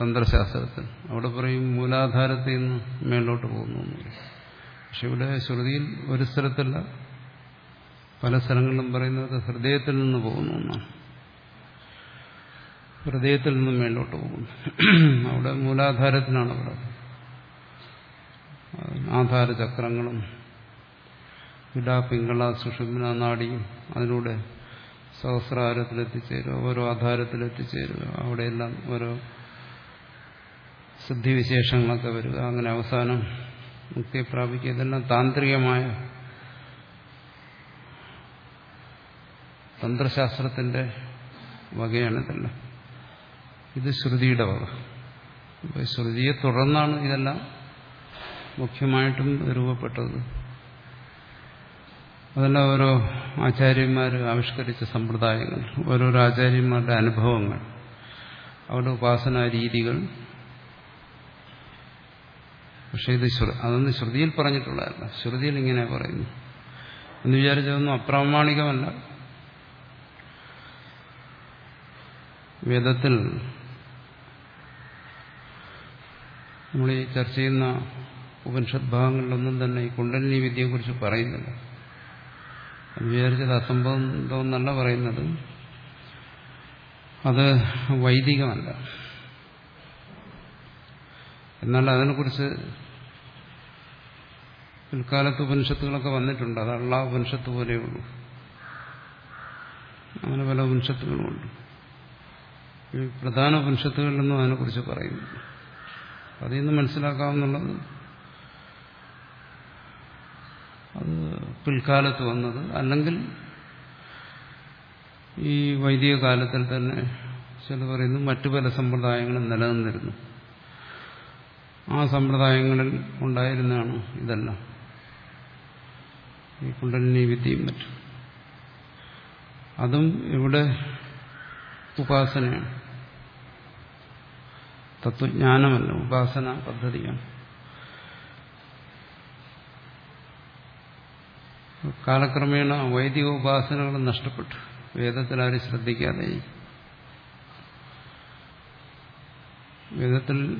തന്ത്രശാസ്ത്രത്തിൽ. അവിടെ പറയും മൂലാധാരത്തിൽ നിന്ന് മേലോട്ട് പോകുന്നു പക്ഷെ ഇവിടെ ശ്രുതിയിൽ ഒരു സ്ഥലത്തല്ല. പല സ്ഥലങ്ങളിലും പറയുന്നത് ഹൃദയത്തിൽ നിന്ന് പോകുന്നു ഹൃദയത്തിൽ നിന്ന് മേലോട്ട് പോകുന്നു. അവിടെ മൂലാധാരത്തിനാണ് അവിടെ ആധാര ചക്രങ്ങളും ഇട പിങ്കള സുഷുമ്ന നാടിയും അതിലൂടെ സഹസ്രാരത്തിലെത്തിച്ചേരുക ഓരോ ആധാരത്തിലെത്തിച്ചേരുക അവിടെയെല്ലാം ഓരോ സിദ്ധിവിശേഷങ്ങളൊക്കെ വരിക. അങ്ങനെ അവസാനം മുക്തിയെ പ്രാപിക്കുക. ഇതെല്ലാം താന്ത്രികമായ തന്ത്രശാസ്ത്രത്തിന്റെ വകയാണ് ഇതെല്ലാം. ഇത് ശ്രുതിയുടെ വക. ശ്രുതിയെ തുടർന്നാണ് ഇതെല്ലാം മുഖ്യമായിട്ടും രൂപപ്പെട്ടത്. അതല്ല ഓരോ ആചാര്യന്മാർ ആവിഷ്കരിച്ച സമ്പ്രദായങ്ങൾ ഓരോരോ ആചാര്യന്മാരുടെ അനുഭവങ്ങൾ അവരുടെ ഉപാസനാ രീതികൾ. പക്ഷെ ഇത് അതൊന്നും ശ്രുതിയിൽ പറഞ്ഞിട്ടുള്ളതല്ല. ശ്രുതിയിൽ ഇങ്ങനെ പറയുന്നു. എന്ന് വിചാരിച്ചതൊന്നും അപ്രാമാണികമല്ല. വേദത്തിൽ നമ്മൾ ഈ ചർച്ച ചെയ്യുന്ന ഉപനിഷത് ഭാഗങ്ങളിലൊന്നും തന്നെ ഈ കുണ്ടലിനി വിദ്യയെക്കുറിച്ച് പറയുന്നില്ല. വിചാരിച്ചത് അസംഭവം എന്നല്ല പറയുന്നത്. അത് വൈദികമല്ല. എന്നാൽ അതിനെക്കുറിച്ച് പിൽക്കാലത്ത് ഉപനിഷത്തുകളൊക്കെ വന്നിട്ടുണ്ട്. അത് അള്ളാ ഉപനിഷത്ത് പോലെയുള്ളൂ അങ്ങനെ പല ഉപനിഷത്തുകളുമുണ്ട്. ഈ പ്രധാന ഉപനിഷത്തുകളിലൊന്നും അതിനെക്കുറിച്ച് പറയുന്നു അതിൽ നിന്ന് മനസ്സിലാക്കാവുന്നുള്ളത് അത് പിൽക്കാലത്ത് വന്നത്. അല്ലെങ്കിൽ ഈ വൈദിക കാലത്തിൽ തന്നെ ചില പറയുന്നു മറ്റു പല സമ്പ്രദായങ്ങളും നിലനിന്നിരുന്നു. ആ സമ്പ്രദായങ്ങളിൽ ഉണ്ടായിരുന്നതാണ് ഇതെല്ലാം. ഈ കുണ്ടലിനി വിദ്യയും മറ്റും. അതും ഇവിടെ ഉപാസനയാണ്. തത്വജ്ഞാനമല്ല ഉപാസന പദ്ധതിയാണ്. കാലക്രമേണ വൈദിക ഉപാസനകൾ നഷ്ടപ്പെട്ടു. വേദത്തിൽ ആരും ശ്രദ്ധിക്കാതെ വേദത്തിൽ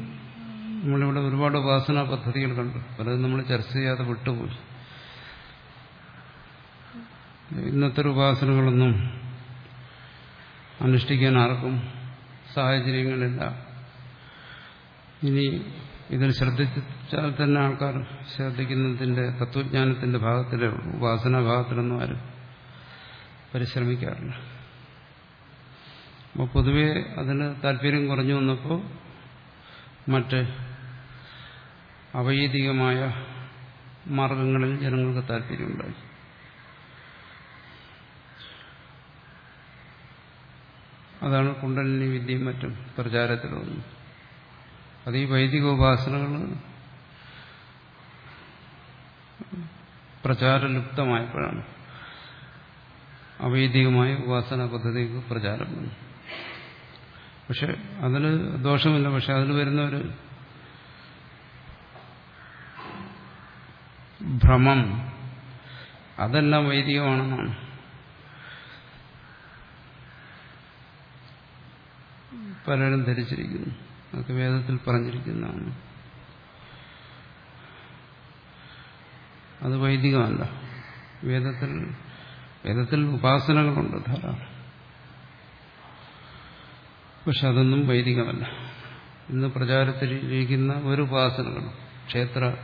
നമ്മളിവിടെ ഒരുപാട് ഉപാസനാ പദ്ധതികൾ കണ്ടു. പലതും നമ്മൾ ചർച്ച ചെയ്യാതെ വിട്ടുപോയി. ഇന്നത്തെ ഉപാസനകളൊന്നും അനുഷ്ഠിക്കാൻ ആർക്കും സാഹചര്യങ്ങളില്ല. ഇനി ഇതിൽ ശ്രദ്ധിച്ചാൽ തന്നെ ആൾക്കാർ ശ്രദ്ധിക്കുന്നതിന്റെ തത്വജ്ഞാനത്തിന്റെ ഭാഗത്തിലേ ഉള്ളൂ ഉപാസനാ ഭാഗത്തിലൊന്നും ആരും പരിശ്രമിക്കാറില്ല. അപ്പോൾ പൊതുവെ അതിന് താല്പര്യം കുറഞ്ഞു വന്നപ്പോൾ മറ്റ് അവൈദികമായ മാർഗങ്ങളിൽ ജനങ്ങൾക്ക് താല്പര്യമുണ്ടായി. അതാണ് കുണ്ടലിനി വിദ്യയും മറ്റും പ്രചാരത്തിൽ വന്നു അത് ഈ വൈദിക ഉപാസനകൾ പ്രചാരലുപ്തമായപ്പോഴാണ് അവൈദികമായ ഉപാസന പദ്ധതിക്ക് പ്രചാരം പക്ഷെ അതിന് ദോഷമില്ല. പക്ഷെ അതിൽ വരുന്ന ഒരു ഭ്രമം അതെല്ലാം വൈദികമാണെന്നാണ്. പലരും ധരിച്ചിരിക്കുന്നു. അതൊക്കെ വേദത്തിൽ പറഞ്ഞിരിക്കുന്നതാണ്. അത് വൈദികമല്ല. വേദത്തിൽ വേദത്തിൽ ഉപാസനകളുണ്ട് ധാരാളം. പക്ഷെ അതൊന്നും വൈദികമല്ല. ഇന്ന് പ്രചാരത്തിലിരിക്കുന്ന ഒരു ഉപാസനകളും ക്ഷേത്ര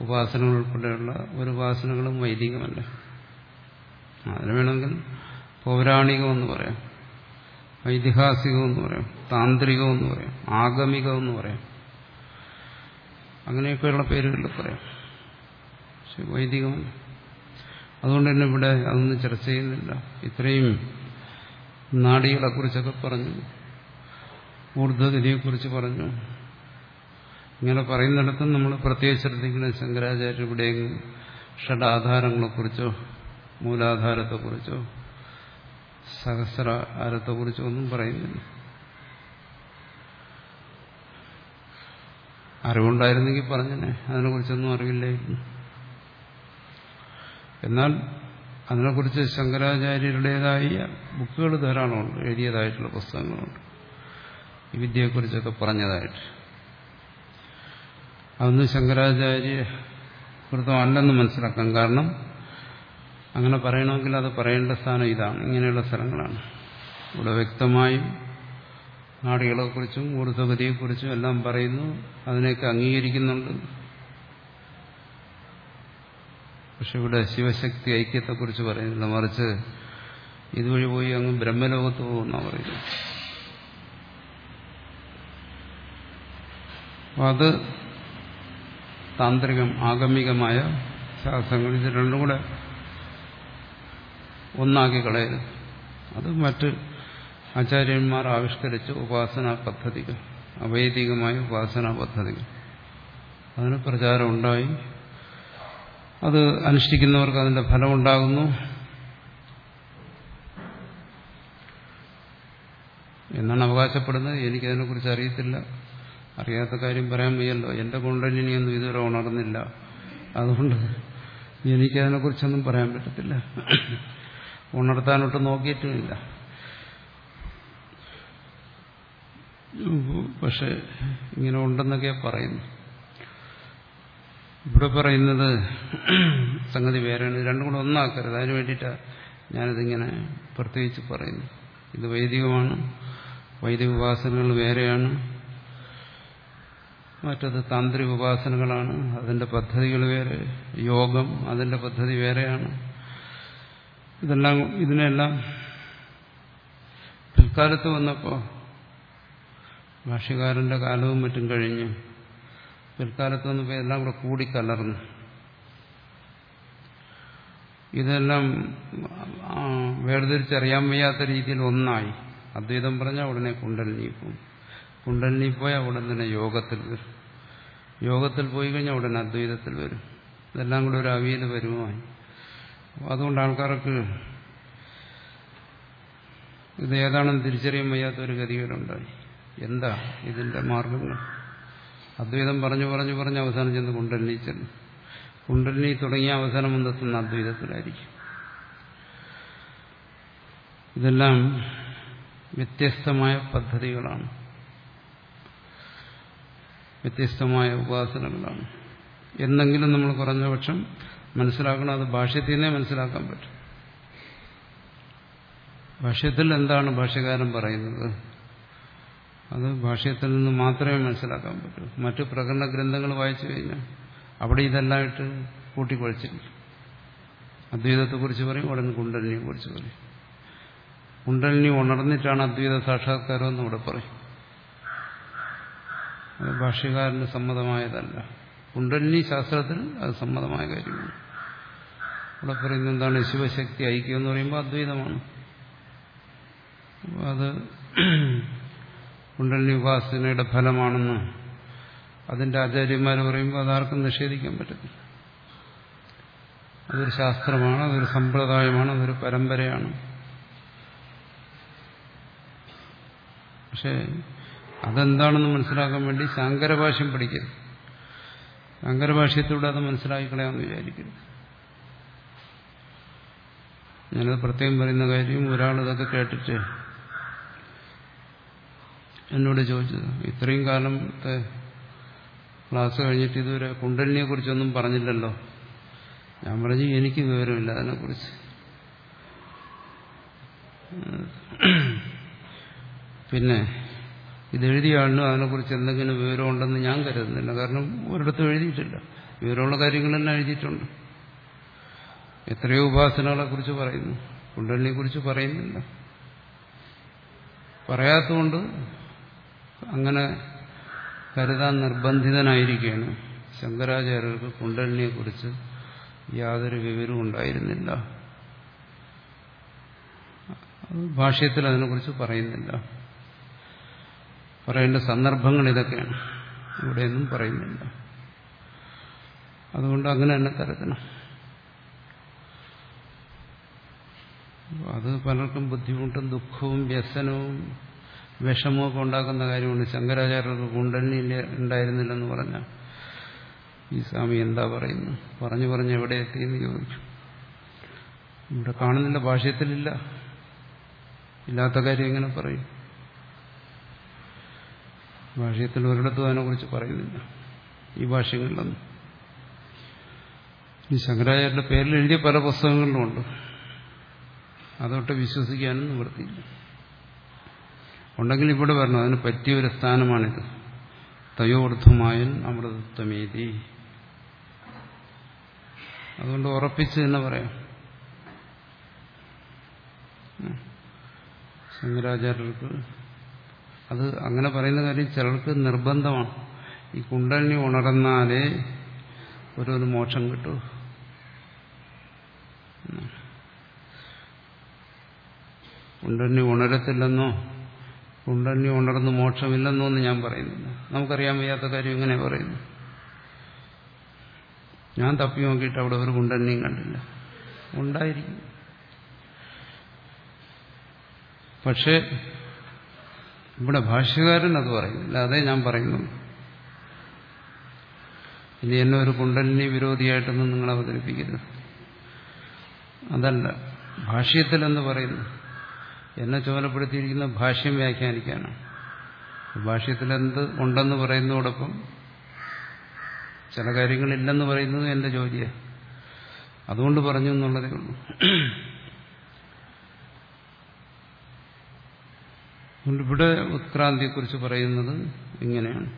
ഉപാസനകൾ ഉൾപ്പെടെയുള്ള ഒരു ഉപാസനകളും വൈദികമല്ല. അതിന് വേണമെങ്കിൽ പൗരാണികമെന്ന് പറയാം. ഐതിഹാസികമെന്ന് പറയാം താന്ത്രികമെന്ന് പറയാം ആഗമികമെന്ന് പറയാം. അങ്ങനെയൊക്കെയുള്ള പേരുകളിൽ പറയാം. പക്ഷെ വൈദികം അതുകൊണ്ട് തന്നെ ഇവിടെ അതൊന്നും ചർച്ച ചെയ്യുന്നില്ല. ഇത്രയും നാടികളെക്കുറിച്ചൊക്കെ പറഞ്ഞു ഊർധ്വഗതിയെക്കുറിച്ച് പറഞ്ഞു. ഇങ്ങനെ പറയുന്നിടത്തും നമ്മൾ പ്രത്യേകിച്ച് ശ്രദ്ധിക്കുന്ന ശങ്കരാചാര്യ ഇവിടെയെങ്കിലും ഷഡാധാരങ്ങളെക്കുറിച്ചോ മൂലാധാരത്തെക്കുറിച്ചോ സഹസ്രാരത്തെക്കുറിച്ചോ ഒന്നും പറയുന്നില്ല. അറിവുണ്ടായിരുന്നെങ്കിൽ പറഞ്ഞനെ അതിനെക്കുറിച്ചൊന്നും അറിവില്ലായിരുന്നു. എന്നാൽ അതിനെക്കുറിച്ച് ശങ്കരാചാര്യരുടേതായ ബുക്കുകൾ ധാരാളമുണ്ട് എഴുതിയതായിട്ടുള്ള പുസ്തകങ്ങളുണ്ട്. ഈ വിദ്യയെക്കുറിച്ചൊക്കെ പറഞ്ഞതായിട്ട്. അതൊന്നും ശങ്കരാചാര്യ കൃതമല്ലെന്ന് മനസ്സിലാക്കാം. കാരണം അങ്ങനെ പറയണമെങ്കിൽ അത് പറയേണ്ട സ്ഥാനം ഇതാണ്. ഇങ്ങനെയുള്ള സ്ഥലങ്ങളാണ്. ഇവിടെ വ്യക്തമായും നാടികളെക്കുറിച്ചും കുറിച്ചും എല്ലാം പറയുന്നു. അതിനെയൊക്കെ അംഗീകരിക്കുന്നുണ്ട്. പക്ഷെ ഇവിടെ ശിവശക്തി ഐക്യത്തെക്കുറിച്ച് പറയുന്നില്ല. മറിച്ച് ഇതുവഴി പോയി അങ്ങ് ബ്രഹ്മലോകത്ത് പോകുന്ന പറയുന്നു അത് താന്ത്രികം ആഗമികമായ ശാസ്ത്രങ്ങൾ ഇത് രണ്ടും കൂടെ ഒന്നാക്കി കളയരുത്. അത് മറ്റ് ആചാര്യന്മാർ ആവിഷ്കരിച്ച ഉപാസനാ പദ്ധതികൾ അവൈദികമായ ഉപാസനാ പദ്ധതികൾ. അതിന് പ്രചാരം ഉണ്ടായി. അത് അനുഷ്ഠിക്കുന്നവർക്ക് അതിന്റെ ഫലമുണ്ടാകുന്നു. എന്നാണ് അവകാശപ്പെടുന്നത്. എനിക്കതിനെക്കുറിച്ച് അറിയത്തില്ല. അറിയാത്ത കാര്യം പറയാൻ വയ്യല്ലോ. എന്റെ കുണ്ടലിനിയൊന്നും ഇതുവരെ ഉണർന്നില്ല. അതുകൊണ്ട് എനിക്കതിനെക്കുറിച്ചൊന്നും പറയാൻ പറ്റത്തില്ല. ഉണർത്താനൊട്ട് നോക്കിയിട്ടുമില്ല. പക്ഷെ ഇങ്ങനെ ഉണ്ടെന്നൊക്കെ പറയുന്നു ഇവിടെ പറയുന്നത് സംഗതി വേറെയാണ്. രണ്ടും കൂടെ ഒന്നാക്കരുത്. അതിന് വേണ്ടിയിട്ടാണ് ഞാനിതിങ്ങനെ പ്രത്യേകിച്ച് പറയുന്നു ഇത് വൈദികമാണ്. വൈദിക ഉപാസനകൾ വേറെയാണ്. മറ്റത് താന്ത്രിക ഉപാസനകളാണ് അതിന്റെ പദ്ധതികൾ വേറെ. യോഗം അതിന്റെ പദ്ധതി വേറെയാണ്. ഇതെല്ലാം ഇതിനെല്ലാം പിൽക്കാലത്ത് വന്നപ്പോൾ ഭാഷകാരന്റെ കാലവും മറ്റും കഴിഞ്ഞ് പിൽക്കാലത്ത് വന്നപ്പോൾ എല്ലാം കൂടെ കൂടിക്കലർന്നു ഇതെല്ലാം വേർതിരിച്ചറിയാൻ വയ്യാത്ത രീതിയിൽ ഒന്നായി. അദ്വൈതം പറഞ്ഞാൽ ഉടനെ കുണ്ടലിനി പോകും കുണ്ടലിനി പോയാൽ ഉടൻ തന്നെ യോഗത്തിൽ വരും. യോഗത്തിൽ പോയി കഴിഞ്ഞാൽ ഉടനെ അദ്വൈതത്തിൽ വരും. ഇതെല്ലാം കൂടെ ഒരു അവിയൽ വരുമായി അതുകൊണ്ട് ആൾക്കാർക്ക് ഇത് ഏതാണെന്ന് തിരിച്ചറിയാൻ വയ്യാത്ത ഒരു ഗതികേടുണ്ടായി എന്താ ഇതിന്റെ മാർഗങ്ങൾ? അദ്വൈതം പറഞ്ഞു പറഞ്ഞു പറഞ്ഞ് അവസാനം ചെന്ന് കുണ്ടലിനി ചെന്നു. കുണ്ടലിനി തുടങ്ങിയ അവസാനം എന്തെത്തുന്ന അദ്വൈതത്തിലായിരിക്കും. ഇതെല്ലാം വ്യത്യസ്തമായ പദ്ധതികളാണ്. വ്യത്യസ്തമായ ഉപാസനകളാണ്. എന്നെങ്കിലും നമ്മൾ കുറഞ്ഞ പക്ഷം മനസ്സിലാക്കണം അത് ഭാഷ്യത്തിൽ നിന്നേ മനസ്സിലാക്കാൻ പറ്റും. ഭാഷ്യത്തിൽ എന്താണ് ഭാഷ്യകാരൻ പറയുന്നത്? അത് ഭാഷ്യത്തിൽ നിന്ന് മാത്രമേ മനസ്സിലാക്കാൻ പറ്റൂ. മറ്റു പ്രകടന ഗ്രന്ഥങ്ങൾ വായിച്ചു കഴിഞ്ഞാൽ അവിടെ ഇതെല്ലാം ഇട്ട് കൂട്ടിക്കുഴച്ചിരിക്കും അദ്വൈതത്തെക്കുറിച്ച് പറയും ഉടനെ കുണ്ടലിനെ കുറിച്ച് പറയും. കുണ്ടലിനി ഉണർന്നിട്ടാണ് അദ്വൈത സാക്ഷാത്കാരം എന്ന് ഇവിടെ പറയും. അത് ഭാഷ്യകാരന് സമ്മതമായതല്ല. കുണ്ടലിനി ശാസ്ത്രത്തിൽ അത് സമ്മതമായ കാര്യമാണ്. ഇവിടെ പറയുന്നത് എന്താണ് ശിവശക്തി ഐക്യം എന്ന് പറയുമ്പോൾ അദ്വൈതമാണ്. അത് കുണ്ടലിനി ഉപാസനയുടെ ഫലമാണെന്ന് അതിന്റെ ആചാര്യന്മാർ പറയുമ്പോൾ അതാർക്കും നിഷേധിക്കാൻ പറ്റത്തില്ല. അതൊരു ശാസ്ത്രമാണ് അതൊരു സമ്പ്രദായമാണ് അതൊരു പരമ്പരയാണ്. പക്ഷെ അതെന്താണെന്ന് മനസ്സിലാക്കാൻ വേണ്ടി ശങ്കരഭാഷ്യം പഠിക്കരുത്. ശങ്കരഭാഷ്യത്തിലൂടെ അത് മനസ്സിലാക്കി മനസ്സിലാക്കിക്കളയാമെന്ന് വിചാരിക്കരുത് ഞാനത് പ്രത്യേകം പറയുന്ന കാര്യം ഒരാൾ ഇതൊക്കെ കേട്ടിട്ട് എന്നോട് ചോദിച്ചത് ഇത്രയും കാലത്തെ ക്ലാസ് കഴിഞ്ഞിട്ട് ഇതുവരെ കുണ്ടലിനെ കുറിച്ചൊന്നും പറഞ്ഞില്ലല്ലോ. ഞാൻ പറഞ്ഞു എനിക്ക് വിവരമില്ല അതിനെക്കുറിച്ച്. പിന്നെ ഇതെഴുതിയ ആളിനും അതിനെക്കുറിച്ച് എന്തെങ്കിലും വിവരമുണ്ടെന്ന് ഞാൻ കരുതുന്നില്ല. കാരണം ഒരിടത്തും എഴുതിയിട്ടില്ല. വിവരമുള്ള കാര്യങ്ങളെല്ലാം എഴുതിയിട്ടുണ്ട്. എത്രയോ ഉപാസനകളെ കുറിച്ച് പറയുന്നു. കുണ്ടലിനെ കുറിച്ച് പറയുന്നില്ല. പറയാത്തതുകൊണ്ട് അങ്ങനെ കരുതാൻ നിർബന്ധിതനായിരിക്കുകയാണ് ശങ്കരാചാര്യർക്ക് കുണ്ടലിനെ കുറിച്ച് യാതൊരു വിവരവും ഉണ്ടായിരുന്നില്ല. ഭാഷ്യത്തിൽ അതിനെക്കുറിച്ച് പറയുന്നില്ല. പറയേണ്ട സന്ദർഭങ്ങൾ ഇതൊക്കെയാണ്. ഇവിടെയൊന്നും പറയുന്നില്ല. അതുകൊണ്ട് അങ്ങനെ തന്നെ കരുതണം അത് പലർക്കും ബുദ്ധിമുട്ടും ദുഃഖവും വ്യസനവും വിഷമവും ഒക്കെ ഉണ്ടാക്കുന്ന കാര്യമാണ് ശങ്കരാചാര്യർക്ക് കുണ്ടലിനി ഉണ്ടായിരുന്നില്ലെന്ന് പറഞ്ഞ ഈ സ്വാമി എന്താ പറയുന്നു? പറഞ്ഞു പറഞ്ഞ് എവിടെ എത്തിയെന്ന് ചോദിച്ചു. ഇവിടെ കാണുന്നില്ല ഭാഷ്യത്തിലില്ല. ഇല്ലാത്ത കാര്യം എങ്ങനെ പറയും? ഭാഷ്യത്തിൽ ഒരിടത്തും അതിനെക്കുറിച്ച് പറയുന്നില്ല. ഈ ഭാഷകളിലൊന്നും. ഈ ശങ്കരാചാര്യന്റെ പേരിൽ എഴുതിയ പല പുസ്തകങ്ങളിലുമുണ്ട് അതൊട്ട് വിശ്വസിക്കാനും നിവൃത്തിയില്ല. ഉണ്ടെങ്കിൽ ഇവിടെ വരണം. അതിന് പറ്റിയ ഒരു സ്ഥാനമാണിത്. തയോർത്ഥമായൻ അമൃതത്വമേതി. അതുകൊണ്ട് ഉറപ്പിച്ച് തന്നെ പറയാം. ശങ്കരാചാര്യർക്ക് അത് അങ്ങനെ പറയുന്ന കാര്യം ചിലർക്ക് നിർബന്ധമാണ്. ഈ കുണ്ടലിനി ഉണർന്നാലേ ഒരു മോക്ഷം കിട്ടൂ. കുണ്ടലിനി ഉണരത്തില്ലെന്നോ കുണ്ടലിനി ഉണർന്ന് മോക്ഷമില്ലെന്നോ എന്ന് ഞാൻ പറയുന്നില്ല. നമുക്കറിയാൻ വയ്യാത്ത കാര്യം ഇങ്ങനെ പറയുന്നു. ഞാൻ തപ്പി നോക്കിയിട്ട് അവിടെ ഒരു കുണ്ടലിനിയും കണ്ടില്ല. ഉണ്ടായിരിക്കും. പക്ഷേ ഇവിടെ ഭാഷ്യകാരൻ അത് പറയും അതേ ഞാൻ പറയുന്നു. ഇനി എന്നെ ഒരു കുണ്ടലിനി വിരോധിയായിട്ടൊന്നും നിങ്ങൾ അവതരിപ്പിക്കരുത്. അതല്ല ഭാഷ്യത്തിൽ എന്ന് പറയുന്നു. എന്നെ ചുമതലപ്പെടുത്തിയിരിക്കുന്ന ഭാഷ്യം വ്യാഖ്യാനിക്കാനാണ്. ഭാഷ്യത്തിൽ എന്ത് ഉണ്ടെന്ന് പറയുന്നതോടൊപ്പം ചില കാര്യങ്ങളില്ലെന്ന് പറയുന്നത് എന്റെ ജോലിയാണ്. അതുകൊണ്ട് പറഞ്ഞു എന്നുള്ളതേ ഉള്ളൂ. അതുകൊണ്ട് ഇവിടെ ഉത്ക്രാന്തിയെക്കുറിച്ച് പറയുന്നത് ഇങ്ങനെയാണ്.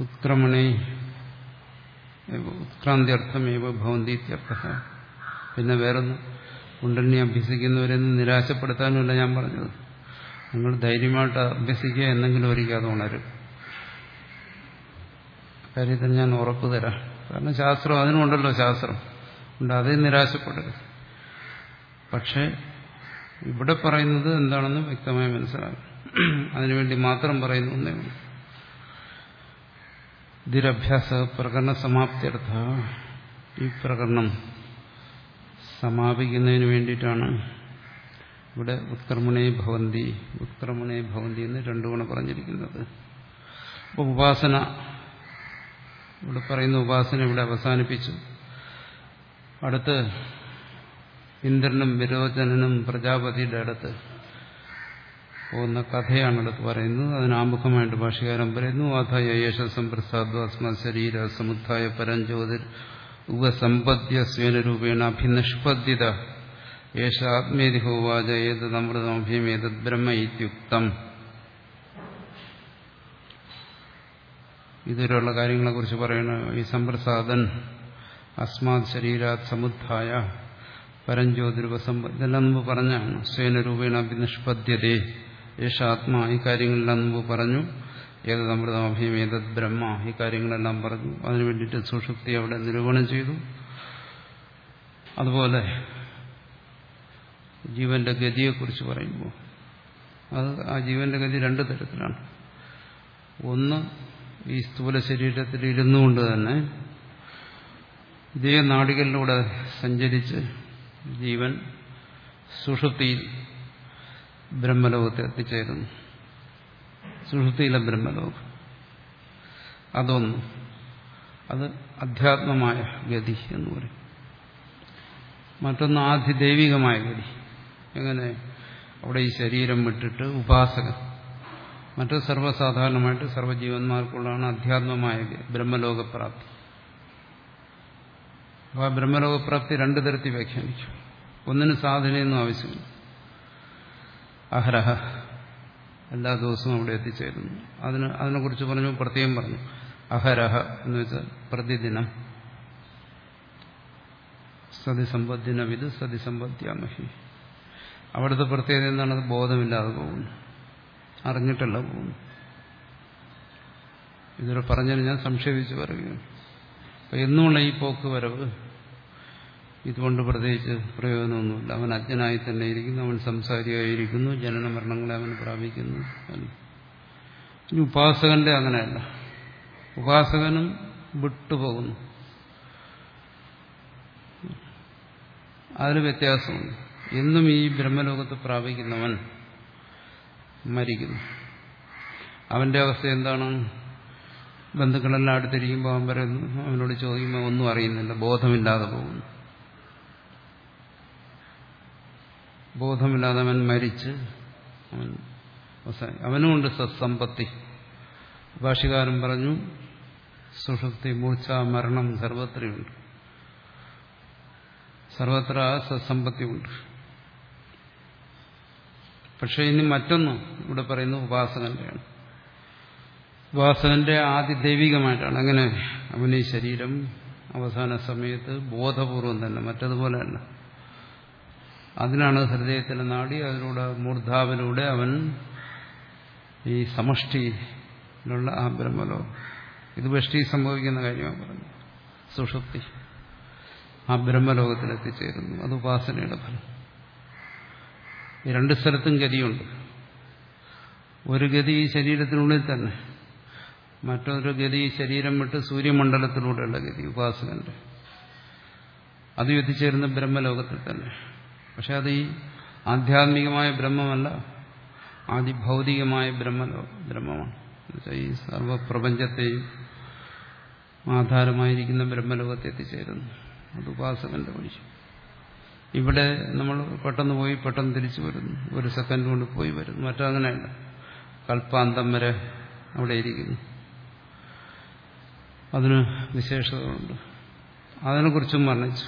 ഉത്ക്രമണേ ഉത്ക്രാന്തി അർത്ഥമേവ ഭവന്തി ഇത്യർത്ഥ. പിന്നെ വേറൊന്ന് കുണ്ടലിനെ അഭ്യസിക്കുന്നവരെന്ന് നിരാശപ്പെടുത്താനുമല്ല ഞാൻ പറഞ്ഞത്. നിങ്ങൾ ധൈര്യമായിട്ട് അഭ്യസിക്കുക എന്നെങ്കിലും ഒരിക്കൽ അത് ഉണരും. കാര്യത്തിൽ ഞാൻ ഉറപ്പ് തരാം. കാരണം ശാസ്ത്രം അതിനുണ്ടല്ലോ ശാസ്ത്രം. ഉണ്ട് അതേ നിരാശപ്പെടരുത്. പക്ഷേ ഇവിടെ പറയുന്നത് എന്താണെന്ന് വ്യക്തമായി മനസ്സിലാകും അതിനുവേണ്ടി മാത്രം പറയുന്നു എന്നേ ഉള്ളൂ. ഇതിരഭ്യാസ പ്രകടന സമാപ്തിയർത്ഥ ഈ പ്രകടനം സമാപിക്കുന്നതിന് വേണ്ടിയിട്ടാണ് ഇവിടെ ഉത്കർമ്മണേ ഭവന്തി ഉത്കർമ്മണേ ഭവന്തി എന്ന് രണ്ടു ഗുണം പറഞ്ഞിരിക്കുന്നത്. അപ്പോൾ ഉപാസന ഇവിടെ പറയുന്ന ഉപാസന ഇവിടെ അവസാനിപ്പിച്ചു. അടുത്ത് ഇന്ദ്രനും വിരോചനനും പ്രജാപതിയുടെ അടുത്ത് പോകുന്ന കഥയാണ് അടുത്ത് പറയുന്നത് അതിനാമുഖമായിട്ട് ഭാഷകാരം പറയുന്നു. അഥയ യേശസംപ്രസാദ്വാസ്മ ശരീര സമുദ്ധായ പരഞ്ജ്യോതിർ ഉപസമ്പദ്യ സ്വേനരൂപേണ അഭിനിഷ്പദ്യത യേശ ആത്മേതി ഹോവാച ഏതത് അമൃതമഭ്യമേതത് ബ്രഹ്മ ഇത്യുക്തം. ഇതുവരെയുള്ള കാര്യങ്ങളെക്കുറിച്ച് പറയുന്ന ഈ സമ്പ്രസാദൻ അസ്മാത് ശരീരാത് സമുദ്ധായ പരഞ്ജ്യോതിരുപസമ്പ ഇതെല്ലാം മുമ്പ് പറഞ്ഞാണ് സ്വേനരൂപേണ അഭിനിഷ്പദ്യതേ യേശ ആത്മാ ഈ കാര്യങ്ങളെല്ലാം മുമ്പ് പറഞ്ഞു. ഏതത് അമൃതം അഭയം ഏതത് ബ്രഹ്മ ഈ കാര്യങ്ങളെല്ലാം പറഞ്ഞു. അതിനു വേണ്ടിയിട്ട് സുഷുപ്തി അവിടെ നിരൂപണം ചെയ്തു. അതുപോലെ ജീവന്റെ ഗതിയെക്കുറിച്ച് പറയുമ്പോൾ അത് ആ ജീവന്റെ ഗതി രണ്ട് തരത്തിലാണ്. ഒന്ന് ഈ സ്ഥൂല ശരീരത്തിൽ ഇരുന്നുകൊണ്ട് തന്നെ ഇതേ നാടികളിലൂടെ സഞ്ചരിച്ച് ജീവൻ സുഷുപ്തിയിൽ ബ്രഹ്മലോകത്ത് എത്തിച്ചേരുന്നു. സുഷുപ്തിയിലെ ബ്രഹ്മലോകം. അതൊന്ന്. അത് അധ്യാത്മമായ ഗതി എന്ന് പറയും. മറ്റൊന്ന് ആധിദൈവികമായ ഗതി. എങ്ങനെ? അവിടെ ഈ ശരീരം വിട്ടിട്ട് ഉപാസകൻ. മറ്റു സർവസാധാരണമായിട്ട് സർവജീവന്മാർക്കുള്ളതാണ് അധ്യാത്മമായ ബ്രഹ്മലോകപ്രാപ്തി. അപ്പോൾ ആ ബ്രഹ്മലോകപ്രാപ്തി രണ്ടു തരത്തിൽ വ്യാഖ്യാനിക്കും ഒന്നിന് സാധനയൊന്നും ആവശ്യമില്ല. അഹരഹ. എല്ലാ ദിവസവും അവിടെ എത്തിച്ചേരുന്നു. അതിന് അതിനെക്കുറിച്ച് പറഞ്ഞു പ്രത്യേകം പറഞ്ഞു. അഹരഹ എന്ന് വെച്ചാൽ പ്രതിദിനം. സതിസമ്പദ്ദിനവിത് സതിസമ്പദ്യാമഹി അവിടുത്തെ പ്രത്യേകത എന്താണ് അത് ബോധമില്ലാതെ പോകുന്നു. അറിഞ്ഞിട്ടല്ല പോകുന്നു ഇതൊരു പറഞ്ഞതിന് ഞാൻ സംക്ഷേപിച്ച് പറയുകയാണ്. അപ്പൊ എന്നുള്ള ഈ പോക്ക് വരവ് ഇതുകൊണ്ട് പ്രത്യേകിച്ച് പ്രയോജനമൊന്നുമില്ല. അവൻ അജ്ഞനായി തന്നെ ഇരിക്കുന്നു അവൻ സംസാരിയായിരിക്കുന്നു ജനന മരണങ്ങളെ അവൻ പ്രാപിക്കുന്നു. ഇനി ഉപാസകന്റെ അങ്ങനെയല്ല. ഉപാസകനും വിട്ടുപോകുന്നു. അതിന് വ്യത്യാസമുണ്ട്. എന്നും ഈ ബ്രഹ്മലോകത്ത് പ്രാപിക്കുന്നവൻ മരിക്കുന്നു. അവന്റെ അവസ്ഥ എന്താണ്? ബന്ധുക്കളെല്ലാം അടുത്തിരിക്കുമ്പോൾ അവൻ പറയുന്നു അവനോട് ചോദിക്കുമ്പോൾ ഒന്നും അറിയുന്നില്ല ബോധമില്ലാതെ പോകുന്നു. ബോധമില്ലാതെ അവൻ മരിച്ച് അവൻ അവനുമുണ്ട് സത്സമ്പത്തി. ഭാഷകാരൻ പറഞ്ഞു സുഷുപ്തി മൂർച്ച മരണം സർവത്രയുണ്ട്. സർവത്ര സത്സമ്പത്തിയുണ്ട്. പക്ഷെ ഇനി മറ്റൊന്നും ഇവിടെ പറയുന്ന ഉപാസകന്റെയാണ്. ഉപാസകന്റെ ആദ്യ ദൈവികമായിട്ടാണ്. അങ്ങനെ അവന് ഈ ശരീരം അവസാന സമയത്ത് ബോധപൂർവം തന്നെ മറ്റതുപോലെ തന്നെ അതിനാണ് ഹൃദയത്തിലെ നാടി അതിലൂടെ മൂർധാവിലൂടെ അവൻ ഈ സമഷ്ടിയിലുള്ള ആ ബ്രഹ്മലോകം. ഇത് വഷ്ടി സംഭവിക്കുന്ന കാര്യമാണ് പറഞ്ഞു. സുഷുപ്തി. ആ ബ്രഹ്മലോകത്തിൽ എത്തിച്ചേരുന്നു അത് ഉപാസനയുടെ ഫലം. രണ്ട് സ്ഥലത്തും ഗതിയുണ്ട്. ഒരു ഗതി ഈ ശരീരത്തിനുള്ളിൽ തന്നെ. മറ്റൊരു ഗതി ശരീരം വിട്ട് സൂര്യമണ്ഡലത്തിലൂടെയുള്ള ഗതി ഉപാസകന്റെ. അത് എത്തിച്ചേരുന്ന ബ്രഹ്മലോകത്തിൽ തന്നെ. പക്ഷെ അത് ഈ ആധ്യാത്മികമായ ബ്രഹ്മമല്ല ആദിഭൗതികമായ ബ്രഹ്മലോ ബ്രഹ്മമാണ്. ഈ സർവപ്രപഞ്ചത്തെയും ആധാരമായിരിക്കുന്ന ബ്രഹ്മലോകത്തെ എത്തിച്ചേരുന്നു. അത് ഉപാസകന്റെ വഴി ഇവിടെ നമ്മൾ പെട്ടെന്ന് പോയി പെട്ടെന്ന് തിരിച്ചു വരുന്നു. ഒരു സെക്കൻഡ് കൊണ്ട് പോയി വരുന്നു. മറ്റങ്ങനെയല്ല. കൽപ്പാന്തം വരെ അവിടെ ഇരിക്കുന്നു. അതിന് വിശേഷതകളുണ്ട്. അതിനെക്കുറിച്ചും വർണിച്ചു.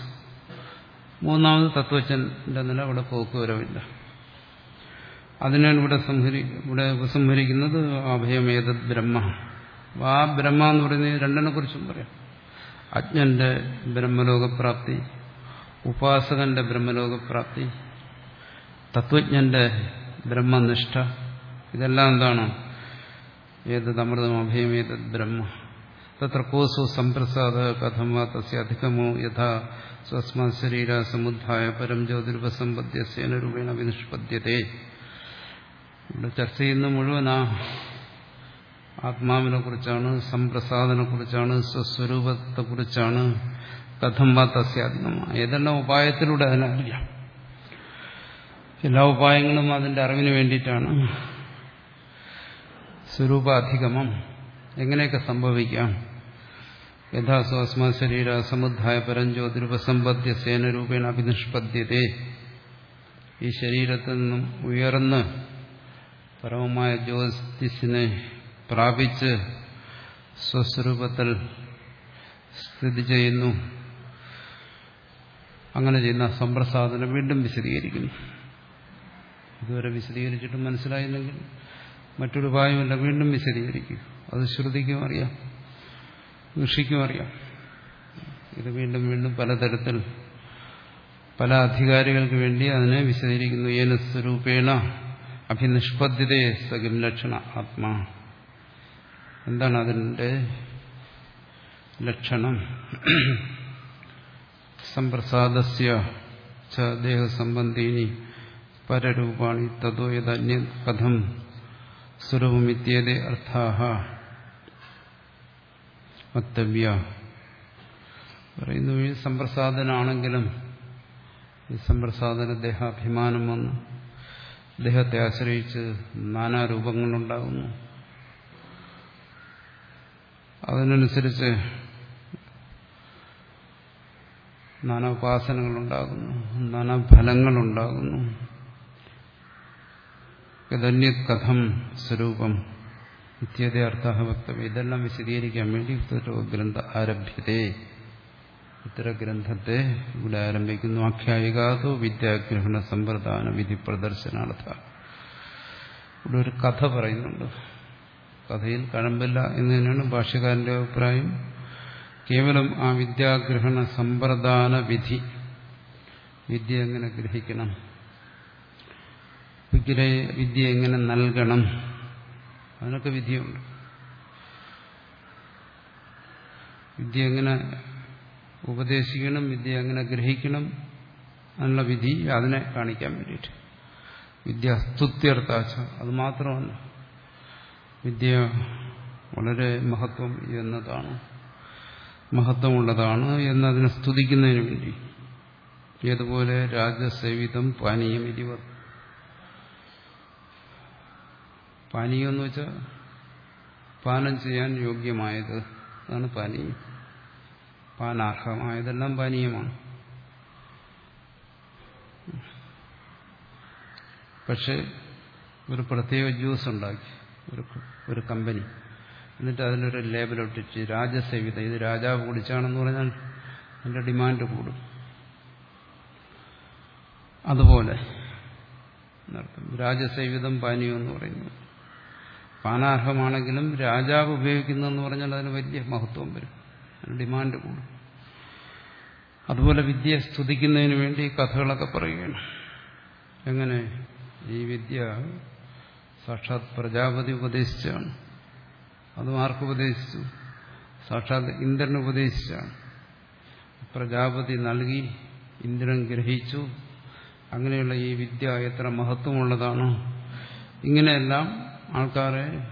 മൂന്നാമത് തത്വജ്ഞന്റെ നില ഇവിടെ പോക്കുവരവില്ല അതിനാണ് ഇവിടെ ഇവിടെ ഉപസംഹരിക്കുന്നത് അഭയമേത ബ്രഹ്മ. ആ ബ്രഹ്മ എന്ന് പറയുന്നത് രണ്ടിനെ കുറിച്ചും പറയാം. അജ്ഞന്റെ ബ്രഹ്മലോകപ്രാപ്തി ഉപാസകന്റെ ബ്രഹ്മലോകപ്രാപ്തി തത്വജ്ഞന്റെ ബ്രഹ്മനിഷ്ഠ. ഇതെല്ലാം എന്താണ്? ഏതത് അമൃതം അഭയമേത ബ്രഹ്മ. തത്ര കോസോ സംപ്രസാദ കഥം തസ്യ അധികമോ യഥാ സ്വസ്മാ ശരീര സമുദ്ധായ പരം ജ്യോതിർവസമ്പദ്യസേന സേനരൂപേണ വിനിഷ്പദ്യത്തെ ഇവിടെ ചർച്ച ചെയ്യുന്ന മുഴുവൻ ആ ആത്മാവിനെ കുറിച്ചാണ് സംപ്രസാദനെ കുറിച്ചാണ് സ്വസ്വരൂപത്തെ കുറിച്ചാണ് കഥം വാ തസ്യാധികമ ഏതെല്ലാം ഉപായത്തിലൂടെ അതിനറിയാം എല്ലാ ഉപായങ്ങളും അതിന്റെ അറിവിന് വേണ്ടിയിട്ടാണ്. സ്വരൂപാധിഗമം. എങ്ങനെയൊക്കെ സംഭവിക്കാം? യഥാസ്വസ്മ ശരീര സമുദ്ധായ പരഞ്ജ്യോതിരുപസമ്പദ്യ സേനരൂപേണ അഭിനിഷ്പദ്യതേ ഈ ശരീരത്തിൽ നിന്നും ഉയർന്ന് പരമമായ ജ്യോതിസിനെ പ്രാപിച്ച് സ്വസ്വരൂപത്തിൽ സ്ഥിതി ചെയ്യുന്നു. അങ്ങനെ ചെയ്യുന്ന സമ്പ്രസാദനം വീണ്ടും വിശദീകരിക്കുന്നു. ഇതുവരെ വിശദീകരിച്ചിട്ടും മനസ്സിലായില്ലെങ്കിൽ മറ്റൊരു ഉപായമില്ല വീണ്ടും വിശദീകരിക്കും. അത് ശ്രുതിക്കും അറിയാം. ഋഷിക്കും അറിയാം. ഇത് വീണ്ടും വീണ്ടും പലതരത്തിൽ പല അധികാരികൾക്ക് വേണ്ടി അതിനെ വിശദീകരിക്കുന്നു. ഏന സ്വരൂപേണ അഭിനിഷ്പദ്യതയെ സകിം ലക്ഷണ ആത്മാ. എന്താണ് അതിന്റെ ലക്ഷണം? സംപ്രസാദസ്യ ദേഹസംബന്ധീനി പരരൂപാണി തതോ യഥന്യ കഥം സ്വരൂപമിത്യേതേ അർത്ഥാഹ. വക്തവ്യ. പറയുന്നു ഈ സമ്പ്രസാദനാണെങ്കിലും ഈ സമ്പ്രസാദന ദേഹാഭിമാനം വന്ന്. ദേഹത്തെ ആശ്രയിച്ച് നാനാരൂപങ്ങളുണ്ടാകുന്നു അതിനനുസരിച്ച് നാനാ ഉപാസനകളുണ്ടാകുന്നു നാനാ ഫലങ്ങളുണ്ടാകുന്നു. കഥം സ്വരൂപം ഇത്യാദി അർത്ഥ വക്തവ്യം. ഇതെല്ലാം വിശദീകരിക്കാൻ വേണ്ടി ഗ്രന്ഥ ആരഭ്യതേ. ഉത്തരഗ്രന്ഥത്തെ ഇവിടെ ആരംഭിക്കുന്നു. ആഖ്യായികാതോ വിദ്യാഗ്രഹണ സമ്പ്രദാന വിധി പ്രദർശനാർത്ഥ. ഇവിടെ ഒരു കഥ പറയുന്നുണ്ട്. കഥയിൽ കഴമ്പില്ല എന്ന് തന്നെയാണ് ഭാഷ്യകാരന്റെ അഭിപ്രായം. കേവലം ആ വിദ്യാഗ്രഹണ സമ്പ്രദാന വിധി വിദ്യ എങ്ങനെ ഗ്രഹിക്കണം? വിദ്യ എങ്ങനെ നൽകണം? അതിനൊക്കെ വിധിയുണ്ട്. വിദ്യ എങ്ങനെ ഉപദേശിക്കണം വിദ്യ എങ്ങനെ ഗ്രഹിക്കണം എന്നുള്ള വിധി അതിനെ കാണിക്കാൻ വേണ്ടിയിട്ട്. വിദ്യ സ്തുത്യർത്ഥാച്ച അത് മാത്രമല്ല. വിദ്യ വളരെ മഹത്വം എന്നതാണ് മഹത്വമുള്ളതാണ് എന്നതിനെ സ്തുതിക്കുന്നതിന് വേണ്ടി. ഏതുപോലെ രാജസേവിതം പാനീയം ഇരുവർ പാനീയം എന്ന് വെച്ചാൽ പാനം ചെയ്യാൻ യോഗ്യമായത് അതാണ് പാനീയം. പാനാർഹമായതെല്ലാം പാനീയമാണ്. പക്ഷെ ഒരു പ്രത്യേക ജ്യൂസ് ഉണ്ടാക്കി ഒരു ഒരു കമ്പനി. എന്നിട്ട് അതിനൊരു ലേബൽ ഒട്ടിച്ച് രാജസേവിത ഇത് രാജാവ് കുടിച്ചാണെന്ന് പറഞ്ഞാൽ അതിന്റെ ഡിമാൻഡ് കൂടും. അതുപോലെ രാജസേവിതം പാനീയം എന്ന് പറയുന്നു പാനാർഹമാണെങ്കിലും രാജാവ് ഉപയോഗിക്കുന്നതെന്ന് പറഞ്ഞാൽ അതിന് വലിയ മഹത്വം വരും. ഡിമാൻഡ് കൂടും. അതുപോലെ വിദ്യയെ സ്തുതിക്കുന്നതിന് വേണ്ടി കഥകളൊക്കെ പറയുകയാണ്. എങ്ങനെ? ഈ വിദ്യ സാക്ഷാത് പ്രജാപതി ഉപദേശിച്ചാണ്. അതും ആർക്ക് ഉപദേശിച്ചു? സാക്ഷാത് ഇന്ദ്രൻ ഉപദേശിച്ചാണ്. പ്രജാപതി നൽകി ഇന്ദ്രൻ ഗ്രഹിച്ചു. അങ്ങനെയുള്ള ഈ വിദ്യ എത്ര മഹത്വമുള്ളതാണ്? ഇങ്ങനെയെല്ലാം ആൾക്കാരെ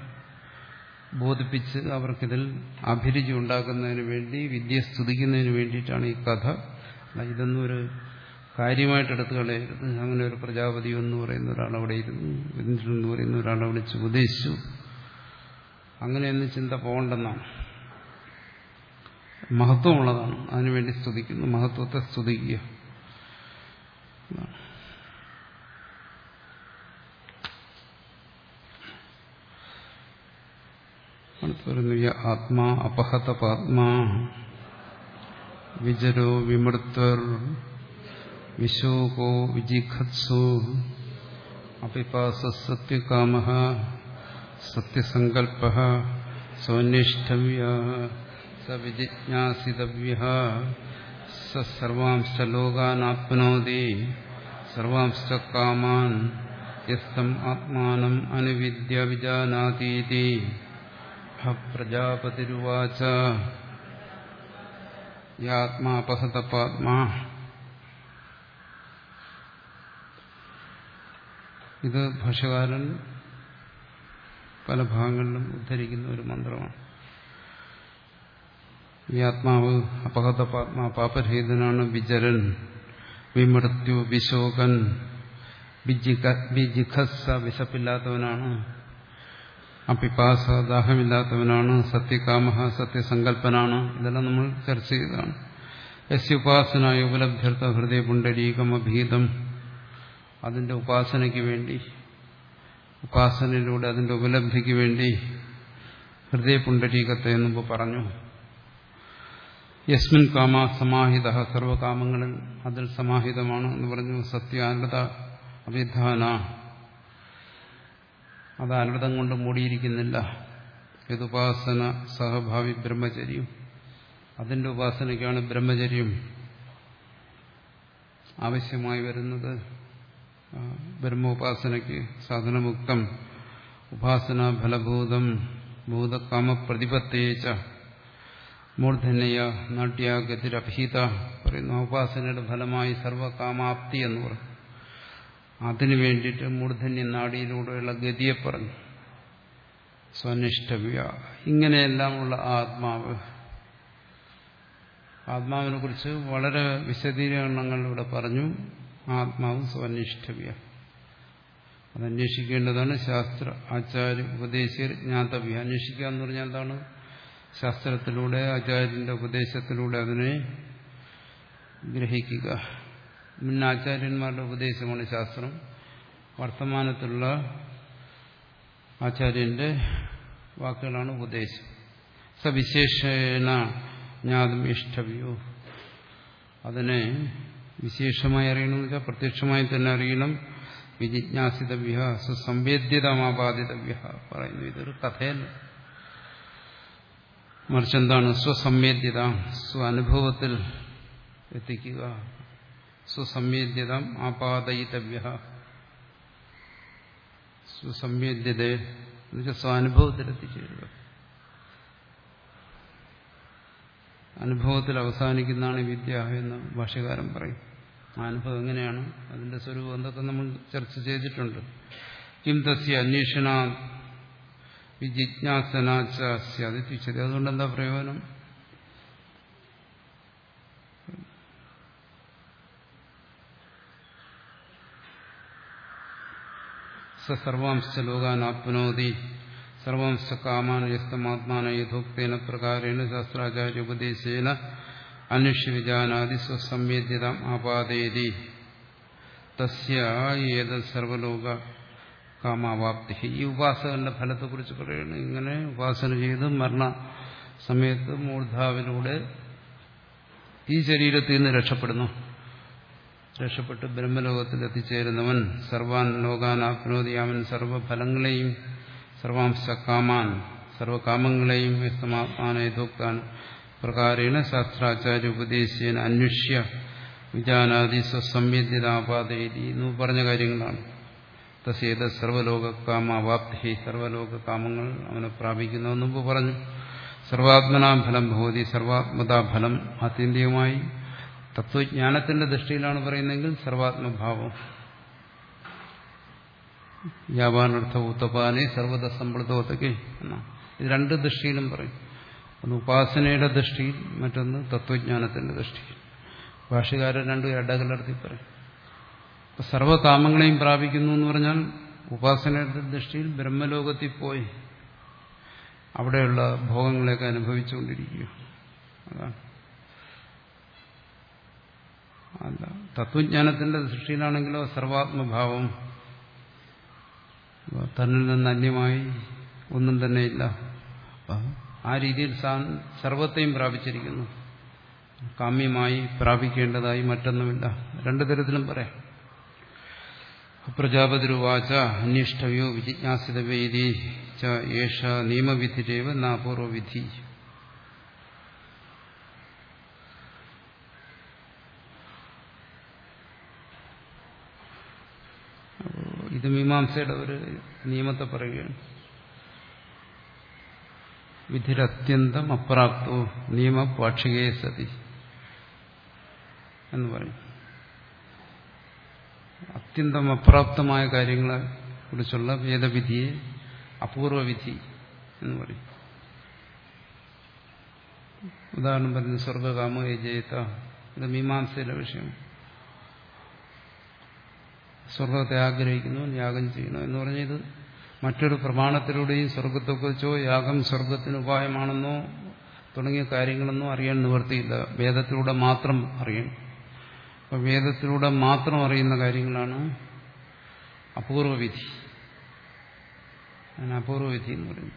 ബോധിപ്പിച്ച് അവർക്കിതിൽ അഭിരുചി ഉണ്ടാക്കുന്നതിന് വേണ്ടി വിദ്യ സ്തുതിക്കുന്നതിന് വേണ്ടിയിട്ടാണ് ഈ കഥ. ഇതൊന്നും ഒരു കാര്യമായിട്ട് എടുത്തു കളയരുത്. അങ്ങനെ ഒരു പ്രജാപതി എന്ന് പറയുന്ന ഒരാളവിടെ ഇരുന്നു. ഇന്ദ്രൻ എന്ന് പറയുന്ന ഒരാളെ വിളിച്ച് ഉപദേശിച്ചു. അങ്ങനെയൊന്നും ചിന്ത പോകണ്ടെന്നാണ്. മഹത്വമുള്ളതാണ്. അതിനുവേണ്ടി സ്തുതിക്കുന്നു. മഹത്വത്തെ സ്തുതിക്കുക. അടുത്തൊരുന്നു ആത്മാ അപഹത പാത്മാ വിജരോ വിമൃത്വർ വിശോകോ വിജിഖത്സു അപിപാസ സത്യകാമ സത്യസങ്കൽപ്പ സ്വനിഷ്ഠവ്യ സ വിജിജ്ഞാസിതവ്യ സർവാംശ ലോകാനാപ്നോതി സർവാംശ കാമാൻ യസ്തം ആത്മാനം അനുവിദ്യ വിജാനാതീതി പ്രജാപതിരുവാച യാത്മാപഹതപാത്മാ ഇത് ഭാഷകാരൻ പല ഭാഗങ്ങളിലും ഉദ്ധരിക്കുന്ന ഒരു മന്ത്രമാണ്. ഈ ആത്മാവ് അപഹതപാത്മാ പാപരഹിതനാണ് വിചരൻ വിമൃത്യു വിശോകൻ വിജിഖസ വിശപ്പില്ലാത്തവനാണ് അപ്പിപ്പാസ ദാഹമില്ലാത്തവനാണ് സത്യകാമ സത്യസങ്കല്പനാണ് ഇതെല്ലാം നമ്മൾ ചർച്ച ചെയ്തതാണ്. യസ്യുപാസനായ ഉപലബ്ധ്യർത്ഥ ഹൃദയ പുണ്ടരീകമഭീതം അതിന്റെ ഉപാസനയ്ക്ക് വേണ്ടി ഉപാസനയിലൂടെ അതിന്റെ ഉപലബ്ധിക്ക് വേണ്ടി ഹൃദയ പുണ്ടരീകത്തെ മുമ്പ് പറഞ്ഞു. യസ്മിൻ കാമ സമാഹിത സർവകാമങ്ങളിൽ അതിൽ സമാഹിതമാണ് എന്ന് പറഞ്ഞു. സത്യാനത അഭിധാന അത് അനൃതം കൊണ്ട് മൂടിയിരിക്കുന്നില്ല. യതുപാസന സഹഭാവി ബ്രഹ്മചര്യം. അതിന്റെ ഉപാസനയ്ക്കാണ് ബ്രഹ്മചര്യം ആവശ്യമായി വരുന്നത്. ബ്രഹ്മോപാസനയ്ക്ക് സാധനമുക്തം. ഉപാസന ഫലഭൂതം ഭൂതകാമപ്രതിപത്തേച്ച മൂർധന്യ നാട്യാഗതിരഭിഹിത പറയുന്നു. ഉപാസനയുടെ ഫലമായി സർവകാമാപ്തി എന്ന് പറയും. അതിനു വേണ്ടിയിട്ട് മൂർധന്യ നാടിയിലൂടെയുള്ള ഗതിയെ പറഞ്ഞു. സ്വനിഷ്ഠവ്യ. ഇങ്ങനെയെല്ലാമുള്ള ആത്മാവ്. ആത്മാവിനെ കുറിച്ച് വളരെ വിശദീകരണങ്ങൾ ഇവിടെ പറഞ്ഞു. ആത്മാവ് സ്വനിഷ്ഠവ്യ. അത് അന്വേഷിക്കേണ്ടതാണ് ശാസ്ത്ര ആചാര്യ ഉപദേശിയർ ജ്ഞാതവ്യ. അന്വേഷിക്കുക എന്ന് പറഞ്ഞാൽ എന്താണ്? ശാസ്ത്രത്തിലൂടെ ആചാര്യന്റെ ഉപദേശത്തിലൂടെ അതിനെ ഗ്രഹിക്കുക. മുൻ ആചാര്യന്മാരുടെ ഉപദേശമാണ് ശാസ്ത്രം. വർത്തമാനത്തിലുള്ള ആചാര്യന്റെ വാക്കുകളാണ് ഉപദേശം. സവിശേഷേന ജ്ഞാതം അതിനെ വിശേഷമായി അറിയണമെന്ന് വെച്ചാൽ പ്രത്യക്ഷമായി തന്നെ അറിയണം. വിജിജ്ഞാസിതവ്യ സുസംവേദ്യതമാപാദിതവ്യ പറയുന്നു. ഇതൊരു കഥയല്ല. മറിച്ചെന്താണ് സ്വസംവേദ്യത സ്വ അനുഭവത്തിൽ എത്തിക്കുക. സുസംവേദ്യത ആപാദയിതവ്യ സുസംവേദ്യത എത്തിച്ചേരുക അനുഭവത്തിൽ അവസാനിക്കുന്നതാണ് വിദ്യ എന്ന് ഭാഷകാരൻ പറയും. ആ അനുഭവം എങ്ങനെയാണ്? അതിന്റെ സ്വരൂപം എന്തൊക്കെ നമ്മൾ ചർച്ച ചെയ്തിട്ടുണ്ട്. കിം തസ്യ അന്വേഷണ വിജിജ്ഞാസനാച്ചത് അതുകൊണ്ട് എന്താ പ്രയോജനം? സർവാംശ ലോകാനാപ്നോതി സർവാംശ കാമാന യസ്തമാത്മാന യഥോക്തേന പ്രകാരേണ ശാസ്ത്രാചാര്യ ഉപദേശേന അന്വേഷ്യ വിജാനാദി സ്വസംവേദ്യത ആപാദേതി തസ്യേത സർവലോക കാമാവാപ്തി ഈ ഉപാസകന്റെ ഫലത്തെക്കുറിച്ച് പറയുന്നു ഇങ്ങനെ ഉപാസന ചെയ്ത് മരണ സമയത്ത് മൂർധാവിലൂടെ ഈ ശരീരത്തിൽ നിന്ന് രക്ഷപ്പെടുന്നു. രക്ഷപ്പെട്ട് ബ്രഹ്മലോകത്തിൽ എത്തിച്ചേരുന്നവൻ സർവാൻ ലോകാൻ ആപ്നോദിയാമൻ സർവഫലങ്ങളെയും സർവാംശകാമാൻ സർവകാമങ്ങളെയും വ്യക്തമാത്മാന യഥോക്താൻ പ്രകാരേണ ശാസ്ത്രാചാര്യ ഉപദേശിയൻ അന്വേഷ്യ വിജാനാദി സ്വസംവേദ്യതാപാതേരി എന്ന് പറഞ്ഞ കാര്യങ്ങളാണ്. തസേത സർവലോക കാമാവാപ്തി സർവലോക കാമങ്ങൾ അവനെ പ്രാപിക്കുന്നു മുമ്പ് പറഞ്ഞു. സർവാത്മനാം ഫലം ഭവതി സർവാത്മതാ ഫലം ആത്യന്തികമായി തത്വജ്ഞാനത്തിന്റെ ദൃഷ്ടിയിലാണ് പറയുന്നതെങ്കിൽ സർവാത്മഭാവം. വ്യാപാനർത്ഥ ഉത്തപാനെ സർവത സമ്പളത്തോത്തക്കെ എന്നാ. ഇത് രണ്ട് ദൃഷ്ടിയിലും പറയും. ഒന്ന് ഉപാസനയുടെ ദൃഷ്ടിയിൽ മറ്റൊന്ന് തത്വജ്ഞാനത്തിന്റെ ദൃഷ്ടിയിൽ ഭാഷകാരൻ രണ്ടും ഇടകലർത്തി പറയും. സർവകാമങ്ങളെയും പ്രാപിക്കുന്നു എന്ന് പറഞ്ഞാൽ ഉപാസനയുടെ ദൃഷ്ടിയിൽ ബ്രഹ്മലോകത്തിൽ പോയി അവിടെയുള്ള ഭോഗങ്ങളെയൊക്കെ അനുഭവിച്ചുകൊണ്ടിരിക്കുക. അതാണ്. അല്ല. തത്വജ്ഞാനത്തിന്റെ സൃഷ്ടിയിലാണെങ്കിലോ സർവാത്മഭാവം. തന്നിൽ നിന്ന് അന്യമായി ഒന്നും തന്നെയില്ല ആ രീതിയിൽ സർവത്തെയും പ്രാപിച്ചിരിക്കുന്നു. കാമ്യമായി പ്രാപിക്കേണ്ടതായി മറ്റൊന്നുമില്ല. രണ്ടു തരത്തിലും പറയാം. പ്രജാപതിരുവാച അന്വേഷ്ടവ്യോ വിജിജ്ഞാസിതവേദി ച ഏഷ നിയമവിധിരേവ നാപൂർവവിധി. ഇത് മീമാംസയുടെ ഒരു നിയമത്തെ പറയുകയാണ്. വിധിരത്യന്തം അപ്രാപ്തോ നിയമപാക്ഷികേ സതി എന്ന് പറയും. അത്യന്തം അപ്രാപ്തമായ കാര്യങ്ങളെ കുറിച്ചുള്ള വേദവിധിയെ അപൂർവവിധി എന്ന് പറയും. ഉദാഹരണം പറഞ്ഞു സ്വർഗകാമ ജയത ഇത് മീമാംസയിലെ വിഷയം. സ്വർഗത്തെ ആഗ്രഹിക്കുന്നു യാഗം ചെയ്യണം എന്ന് പറഞ്ഞ ഇത് മറ്റൊരു പ്രമാണത്തിലൂടെയും സ്വർഗത്തെക്കുറിച്ചോ യാഗം സ്വർഗത്തിന് ഉപായമാണെന്നോ തുടങ്ങിയ കാര്യങ്ങളൊന്നും അറിയാൻ നിവർത്തിയില്ല വേദത്തിലൂടെ മാത്രം അറിയണം അപ്പം വേദത്തിലൂടെ മാത്രം അറിയുന്ന കാര്യങ്ങളാണ് അപൂർവവിധി. അപൂർവവിധി എന്ന് പറയുന്നു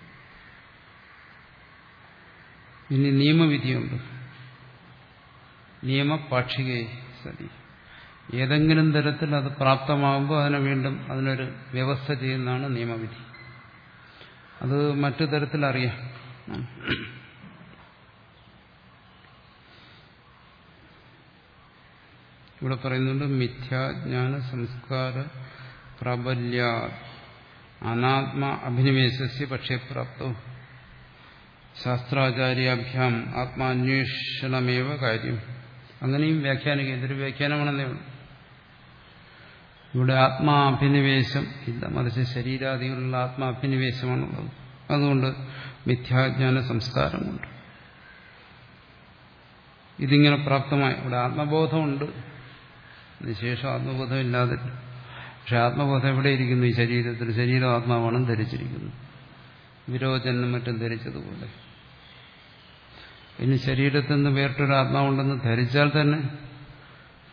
ഇനി നിയമവിധിയുണ്ട്. നിയമപാക്ഷികേ സതി. ഏതെങ്കിലും തരത്തിൽ അത് പ്രാപ്തമാകുമ്പോൾ അതിനെ വീണ്ടും അതിനൊരു വ്യവസ്ഥ ചെയ്യുന്നതാണ് നിയമവിധി. അത് മറ്റു തരത്തിൽ അറിയാം. ഇവിടെ പറയുന്നുണ്ട് മിഥ്യാജ്ഞാന സംസ്കാര പ്രാബല്യ അനാത്മ അഭിനിവേശസ്യ പക്ഷേ പ്രാപ്തവും ശാസ്ത്രാചാര്യാഭ്യാം ആത്മാന്വേഷണമേവ കാര്യം. അങ്ങനെയും വ്യാഖ്യാനിക്കുക. ഇതൊരു വ്യാഖ്യാനമാണെന്നേ ഉള്ളൂ. ഇവിടെ ആത്മാഭിനിവേശം. ഇല്ല മറിച്ച് ശരീരാദികളിലുള്ള ആത്മാഭിനിവേശമാണുള്ളത്. അതുകൊണ്ട് മിഥ്യാജ്ഞാന സംസ്കാരമുണ്ട്. ഇതിങ്ങനെ പ്രാപ്തമായി. ഇവിടെ ആത്മബോധമുണ്ട്. നിശേഷം ആത്മബോധം ഇല്ലാതെ പക്ഷെ ആത്മബോധം എവിടെ ഇരിക്കുന്നു? ഈ ശരീരത്തിൽ ശരീരം ആത്മാവാണെന്ന് ധരിച്ചിരിക്കുന്നു. വിരോചനം മറ്റും ധരിച്ചതുപോലെ. ഇനി ശരീരത്തിൽ നിന്ന് വേറിട്ടൊരു ആത്മാവുണ്ടെന്ന് ധരിച്ചാൽ തന്നെ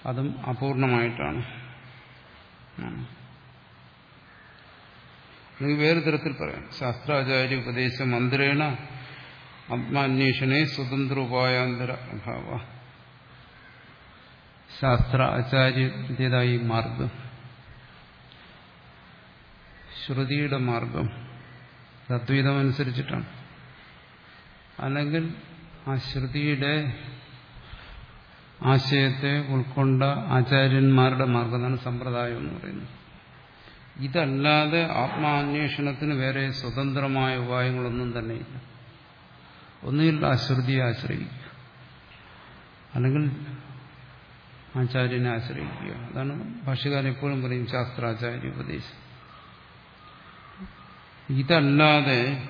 അതും അപൂർണമായിട്ടാണ്. വേറെ തരത്തിൽ പറയാം. ശാസ്ത്രാചാര്യ ഉപദേശ മന്ത്രേണ ആത്മാന്വേഷണേ സ്വതന്ത്ര ഉപായാന്തര അഭാവ. ശാസ്ത്ര ആചാര്യതായി മാർഗം. ശ്രുതിയുടെ മാർഗം. തദ്വീതമനുസരിച്ചിട്ടാണ് അല്ലെങ്കിൽ ആ ശ്രുതിയുടെ ആശയത്തെ ഉൾക്കൊണ്ട ആചാര്യന്മാരുടെ മാർഗമാണ് സമ്പ്രദായം എന്ന് പറയുന്നത്. ഇതല്ലാതെ ആത്മാന്വേഷണത്തിന് വേറെ സ്വതന്ത്രമായ ഉപായങ്ങളൊന്നും തന്നെയില്ല ഒന്നുകിൽ അശ്രുതിയെ ശ്രുതിയെ ആശ്രയിക്കുക. അല്ലെങ്കിൽ ആചാര്യനെ ആശ്രയിക്കുക. അതാണ് ഭാഷകാരൻ എപ്പോഴും പറയും ശാസ്ത്രാചാര്യ ഉപദേശം. ഇതല്ലാതെ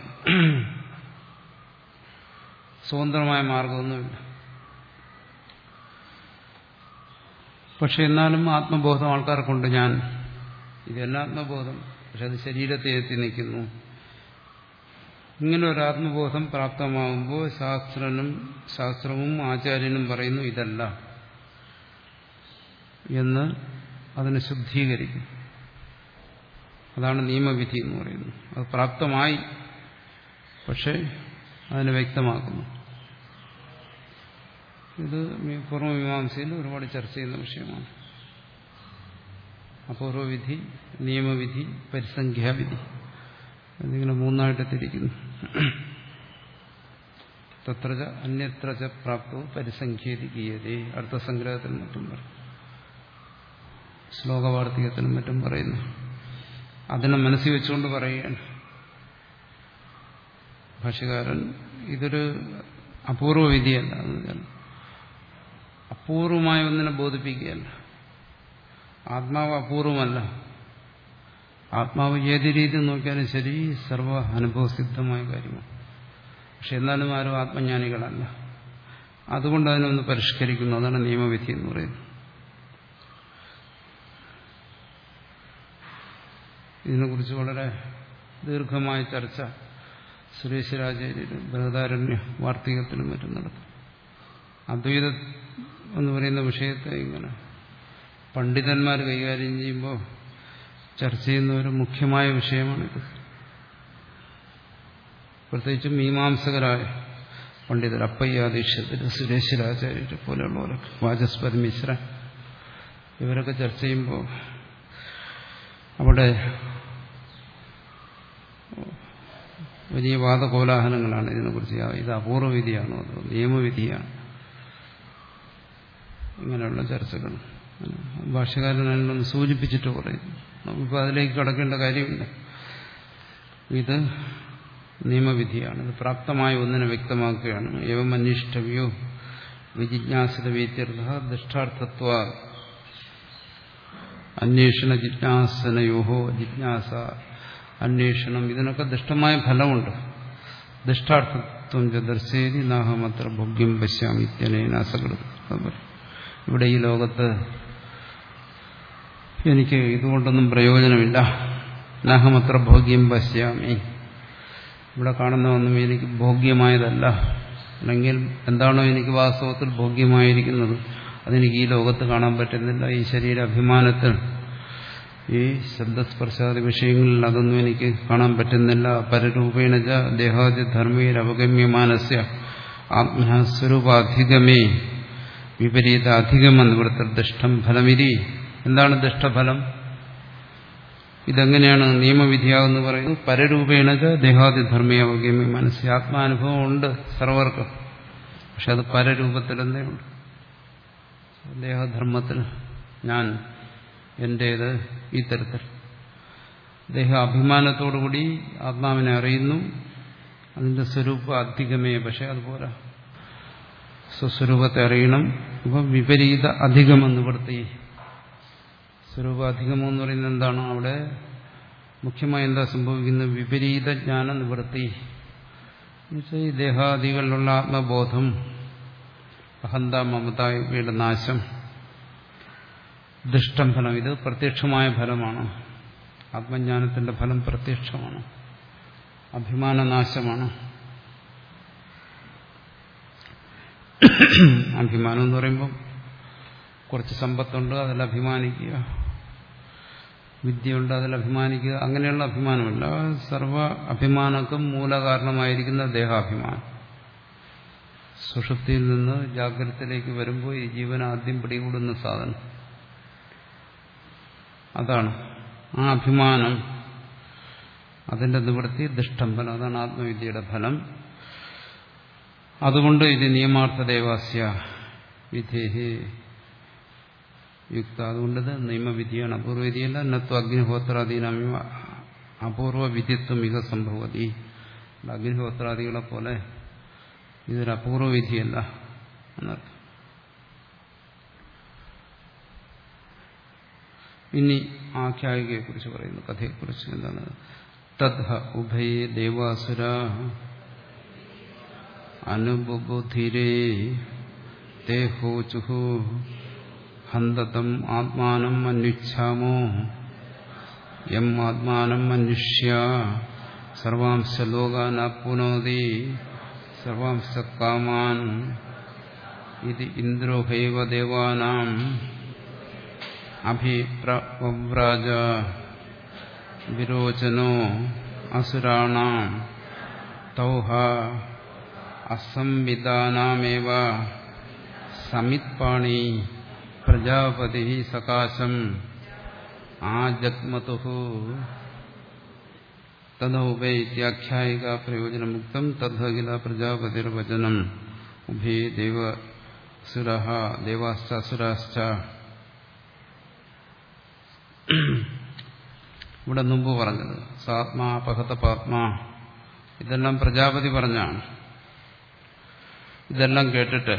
സ്വതന്ത്രമായ മാർഗമൊന്നുമില്ല. പക്ഷെ എന്നാലും ആത്മബോധം ആൾക്കാർക്കുണ്ട് ഞാൻ. ഇതെല്ലാം ആത്മബോധം. പക്ഷെ അത് ശരീരത്തെ എത്തി നിൽക്കുന്നു. ഇങ്ങനെ ഒരു ആത്മബോധം പ്രാപ്തമാകുമ്പോൾ ശാസ്ത്രനും ശാസ്ത്രവും ആചാര്യനും പറയുന്നു ഇതല്ല എന്ന് അതിനെ ശുദ്ധീകരിക്കും. അതാണ് നിയമവിധി എന്ന് പറയുന്നത്. അത് പ്രാപ്തമായി പക്ഷെ അതിനെ വ്യക്തമാക്കുന്നു. ഇത് പൂർവമീമാംസയിൽ ഒരുപാട് ചർച്ച ചെയ്യുന്ന വിഷയമാണ്. അപൂർവവിധി നിയമവിധി പരിസംഖ്യാവിധി. എന്നിങ്ങനെ മൂന്നായിട്ട് തിരിക്കുന്നു. തത്ര അന്യത്ര പ്രാപ്തവും പരിസംഖ്യേതികീയതേ അടുത്ത സംഗ്രഹത്തിനും മറ്റും പറയും ശ്ലോകവാർത്തികത്തിനും മറ്റും പറയുന്നു. അതിനെ മനസ്സിൽ വെച്ചുകൊണ്ട് പറയുകയാണ്. ഭാഷകാരൻ ഇതൊരു അപൂർവ വിധിയല്ല അപൂർവമായ ഒന്നിനെ ബോധിപ്പിക്കുകയല്ല. ആത്മാവ് അപൂർവമല്ല. ആത്മാവ് ഏത് രീതി നോക്കിയാലും ശരി സർവ അനുഭവസിദ്ധമായ കാര്യമാണ്. പക്ഷെ എന്നാലും ആരും ആത്മജ്ഞാനികളല്ല. അതുകൊണ്ട് അതിനൊന്ന് പരിഷ്കരിക്കുന്നു. അതാണ് നിയമവിധി എന്ന് പറയുന്നത്. ഇതിനെക്കുറിച്ച് വളരെ ദീർഘമായ ചർച്ച സുരേശ്വരാചാര്യരും ബൃഹദാരണ്യ വാർത്തികത്തിലും മറ്റും നടത്തും. അദ്വൈതം എന്ന് പറയുന്ന വിഷയത്തെ ഇങ്ങനെ പണ്ഡിതന്മാർ കൈകാര്യം ചെയ്യുമ്പോൾ ചർച്ച ചെയ്യുന്ന ഒരു മുഖ്യമായ വിഷയമാണിത്. പ്രത്യേകിച്ചും മീമാംസകരായ പണ്ഡിതർ അപ്പയ്യാദീക്ഷത്തിൽ സുരേശ്വരാചാര്യരെ പോലെയുള്ളവരൊക്കെ വാചസ്പതി മിശ്ര ഇവരൊക്കെ ചർച്ച ചെയ്യുമ്പോൾ അവിടെ വലിയ വാദകോലാഹലങ്ങളാണ് ഇതിനെക്കുറിച്ച്. ഇത് അപൂർവവിധിയാണോ അതോ നിയമവിധിയാണ്? ഇങ്ങനെയുള്ള ചർച്ചകൾ. ഭാഷകാരനെല്ലാം സൂചിപ്പിച്ചിട്ട് പറയും. നമുക്കിപ്പോൾ അതിലേക്ക് കടക്കേണ്ട കാര്യമില്ല. ഇത് നിയമവിധിയാണ്. ഇത് പ്രാപ്തമായ ഒന്നിനെ വ്യക്തമാക്കുകയാണ്. ഏവം അന്വേഷ്ടവ്യോ വിജിജ്ഞാസിത വീത്യർത്ഥ ദുഷ്ടാർത്ഥത്വ അന്വേഷണ ജിജ്ഞാസനയോഹോ ജിജ്ഞാസ അന്വേഷണം. ഇതിനൊക്കെ ദുഷ്ടമായ ഫലമുണ്ട്. ദുഷ്ടാർത്ഥത്വം ദർശേരി നാഹമത്ര ഭോഗ്യം പശ്യാമി അതുപോലെ ഇവിടെ ഈ ലോകത്ത് എനിക്ക് ഇതുകൊണ്ടൊന്നും പ്രയോജനമില്ല. നഹമത്ര ഭോഗ്യം പശ്യാമി. ഇവിടെ കാണുന്ന ഒന്നും എനിക്ക് ഭോഗ്യമായതല്ല. അല്ലെങ്കിൽ എന്താണോ എനിക്ക് വാസ്തവത്തിൽ ഭോഗ്യമായിരിക്കുന്നത്. അതെനിക്ക് ഈ ലോകത്ത് കാണാൻ പറ്റുന്നില്ല. ഈ ശരീര ശരീരാഭിമാനത്തിൽ ഈ ശബ്ദസ്പർശാദി വിഷയങ്ങളിൽ അതൊന്നും എനിക്ക് കാണാൻ പറ്റുന്നില്ല. പരരൂപേണജ ദേഹാദി ധർമ്മയിൽ അവഗമ്യമാനസ്യ ആത്മസ്വരൂപാധികമേ വിപരീത അധികമെന്ന് ഇവിടുത്തെ ദുഷ്ടം ഫലമിരി എന്താണ് ദുഷ്ടഫലം? ഇതെങ്ങനെയാണ് നിയമവിധിയാകുന്നു പറയുന്നത്? പരരൂപേണക ദേഹാദി ധർമ്മീയ അവഗമ്യ മനസ്സിൽ ആത്മാനുഭവം ഉണ്ട് സർവർക്കും. പക്ഷെ അത് പരരൂപത്തിലെന്നേ ഉണ്ട്. ദേഹധർമ്മത്തിൽ ഞാൻ എന്റേത് ഈ തരത്തിൽ. ദേഹ അഭിമാനത്തോടുകൂടി ആത്മാവിനെ അറിയുന്നു. അതിന്റെ സ്വരൂപം അധികമേ പക്ഷെ അതുപോലെ സ്വസ്വരൂപത്തെ അറിയണം അപ്പം വിപരീത അധികമെന്ന് സ്വരൂപ അധികമം എന്ന് പറയുന്നത് എന്താണ്? അവിടെ മുഖ്യമായി എന്താ സംഭവിക്കുന്നത്? വിപരീത ജ്ഞാന നിവൃത്തി ഈ ദേഹാദികളിലുള്ള ആത്മബോധം അഹന്ത മമത ഇവയുടെ നാശം ദുഷ്ടം ഫലം ഇത് പ്രത്യക്ഷമായ ഫലമാണ്. ആത്മജ്ഞാനത്തിന്റെ ഫലം പ്രത്യക്ഷമാണ്. അഭിമാനനാശമാണ്. അഭിമാനം എന്ന് പറയുമ്പോൾ കുറച്ച് സമ്പത്തുണ്ട് അതിൽ അഭിമാനിക്കുക. വിദ്യയുണ്ട് അതിൽ അഭിമാനിക്കുക. അങ്ങനെയുള്ള അഭിമാനമല്ല. സർവ അഭിമാനക്കും മൂലകാരണമായിരിക്കുന്ന ദേഹാഭിമാനം. സുഷുപ്തിയിൽ നിന്ന് ജാഗ്രതയിലേക്ക് വരുമ്പോൾ ഈ ജീവൻ ആദ്യം പിടികൂടുന്ന സാധനം. അതാണ്. ആ അഭിമാനം അതിന്റെ നിവൃത്തി ദുഷ്ടംബലം അതാണ് ആത്മവിദ്യയുടെ ഫലം. അതുകൊണ്ട് ഇത് നിയമാർത്ഥ ദേവാസ്യ വിധേഹി യുക്ത. അതുകൊണ്ടത് നിയമവിധിയാണ്. അപൂർവവിധിയല്ല. നത്വ അഗ്നിഹോത്രാദീനമിവ അപൂർവ വിധിത്വം മിക സംഭവതി. അഗ്നിഹോത്രാദികളെ പോലെ ഇതൊരു അപൂർവ വിധിയല്ല എന്നർത്ഥം. ഇനി ആഖ്യായികയെക്കുറിച്ച് പറയുന്നു. കഥയെക്കുറിച്ച് എന്താണ്? തദ്ഹ ഉഭയേ ദേവാസുര. അനുബുധിരേ തേഹോചുഹു ഹന്തതം ആത്മാനം അന്വിച്ഛാമോ യം ആത്മാനം അന്വിഷ്യ സർവാംശ ലോകാനാപ്നോതി സർവാംശ കാമാൻ ഇത് ഇന്ദ്രോഹൈവ ദേവാനാം അഭിപ്രവ്രാജ വിരോചനോ അസുരാണ തൗഹ അസംവിധാനാമേവ സമിത്പാണി പ്രജാപതി സകാശം ആജഗ്മതു തദൗപേ ഇത്യാഖ്യായിക പ്രയോജനമുക്തം തദ്ഖില പ്രജാപതിർവചനം ഉഭേ ദേവസുര ദേവാശ്ചസുരാശ്ച ഇവിടെ മുമ്പ് പറഞ്ഞത് സാത്മാ പഹത പാത്മാ ഇതെല്ലാം പ്രജാപതി പറഞ്ഞാണ്. ഇതെല്ലാം കേട്ടിട്ട്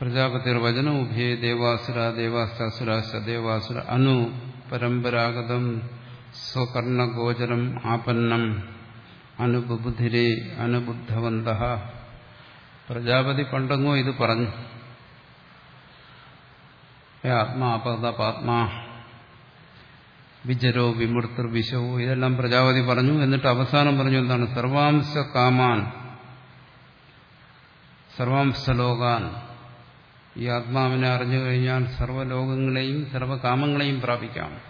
പ്രജാപതിർ വചനം ഉഭയ ദേവാസുര ദേവാസുരാശ ദേവാസുര അനു പരമ്പരാഗതം സ്വകർണഗോചരം ആപന്നം അനുബുധിരേ അനുബുദ്ധവന്ത. പ്രജാപതി പണ്ടെങ്ങോ ഇത് പറഞ്ഞു. ആത്മാപത പാത്മാ വിജരോ വിമൃത്തർ വിശവോ ഇതെല്ലാം പ്രജാപതി പറഞ്ഞു. എന്നിട്ട് അവസാനം പറഞ്ഞു എന്താണ്? സർവാംശ കാമാൻ. സർവാംശ ലോകാൻ. ഈ ആത്മാവിനെ അറിഞ്ഞു കഴിഞ്ഞാൽ സർവലോകങ്ങളെയും സർവകാമങ്ങളെയും പ്രാപിക്കാം.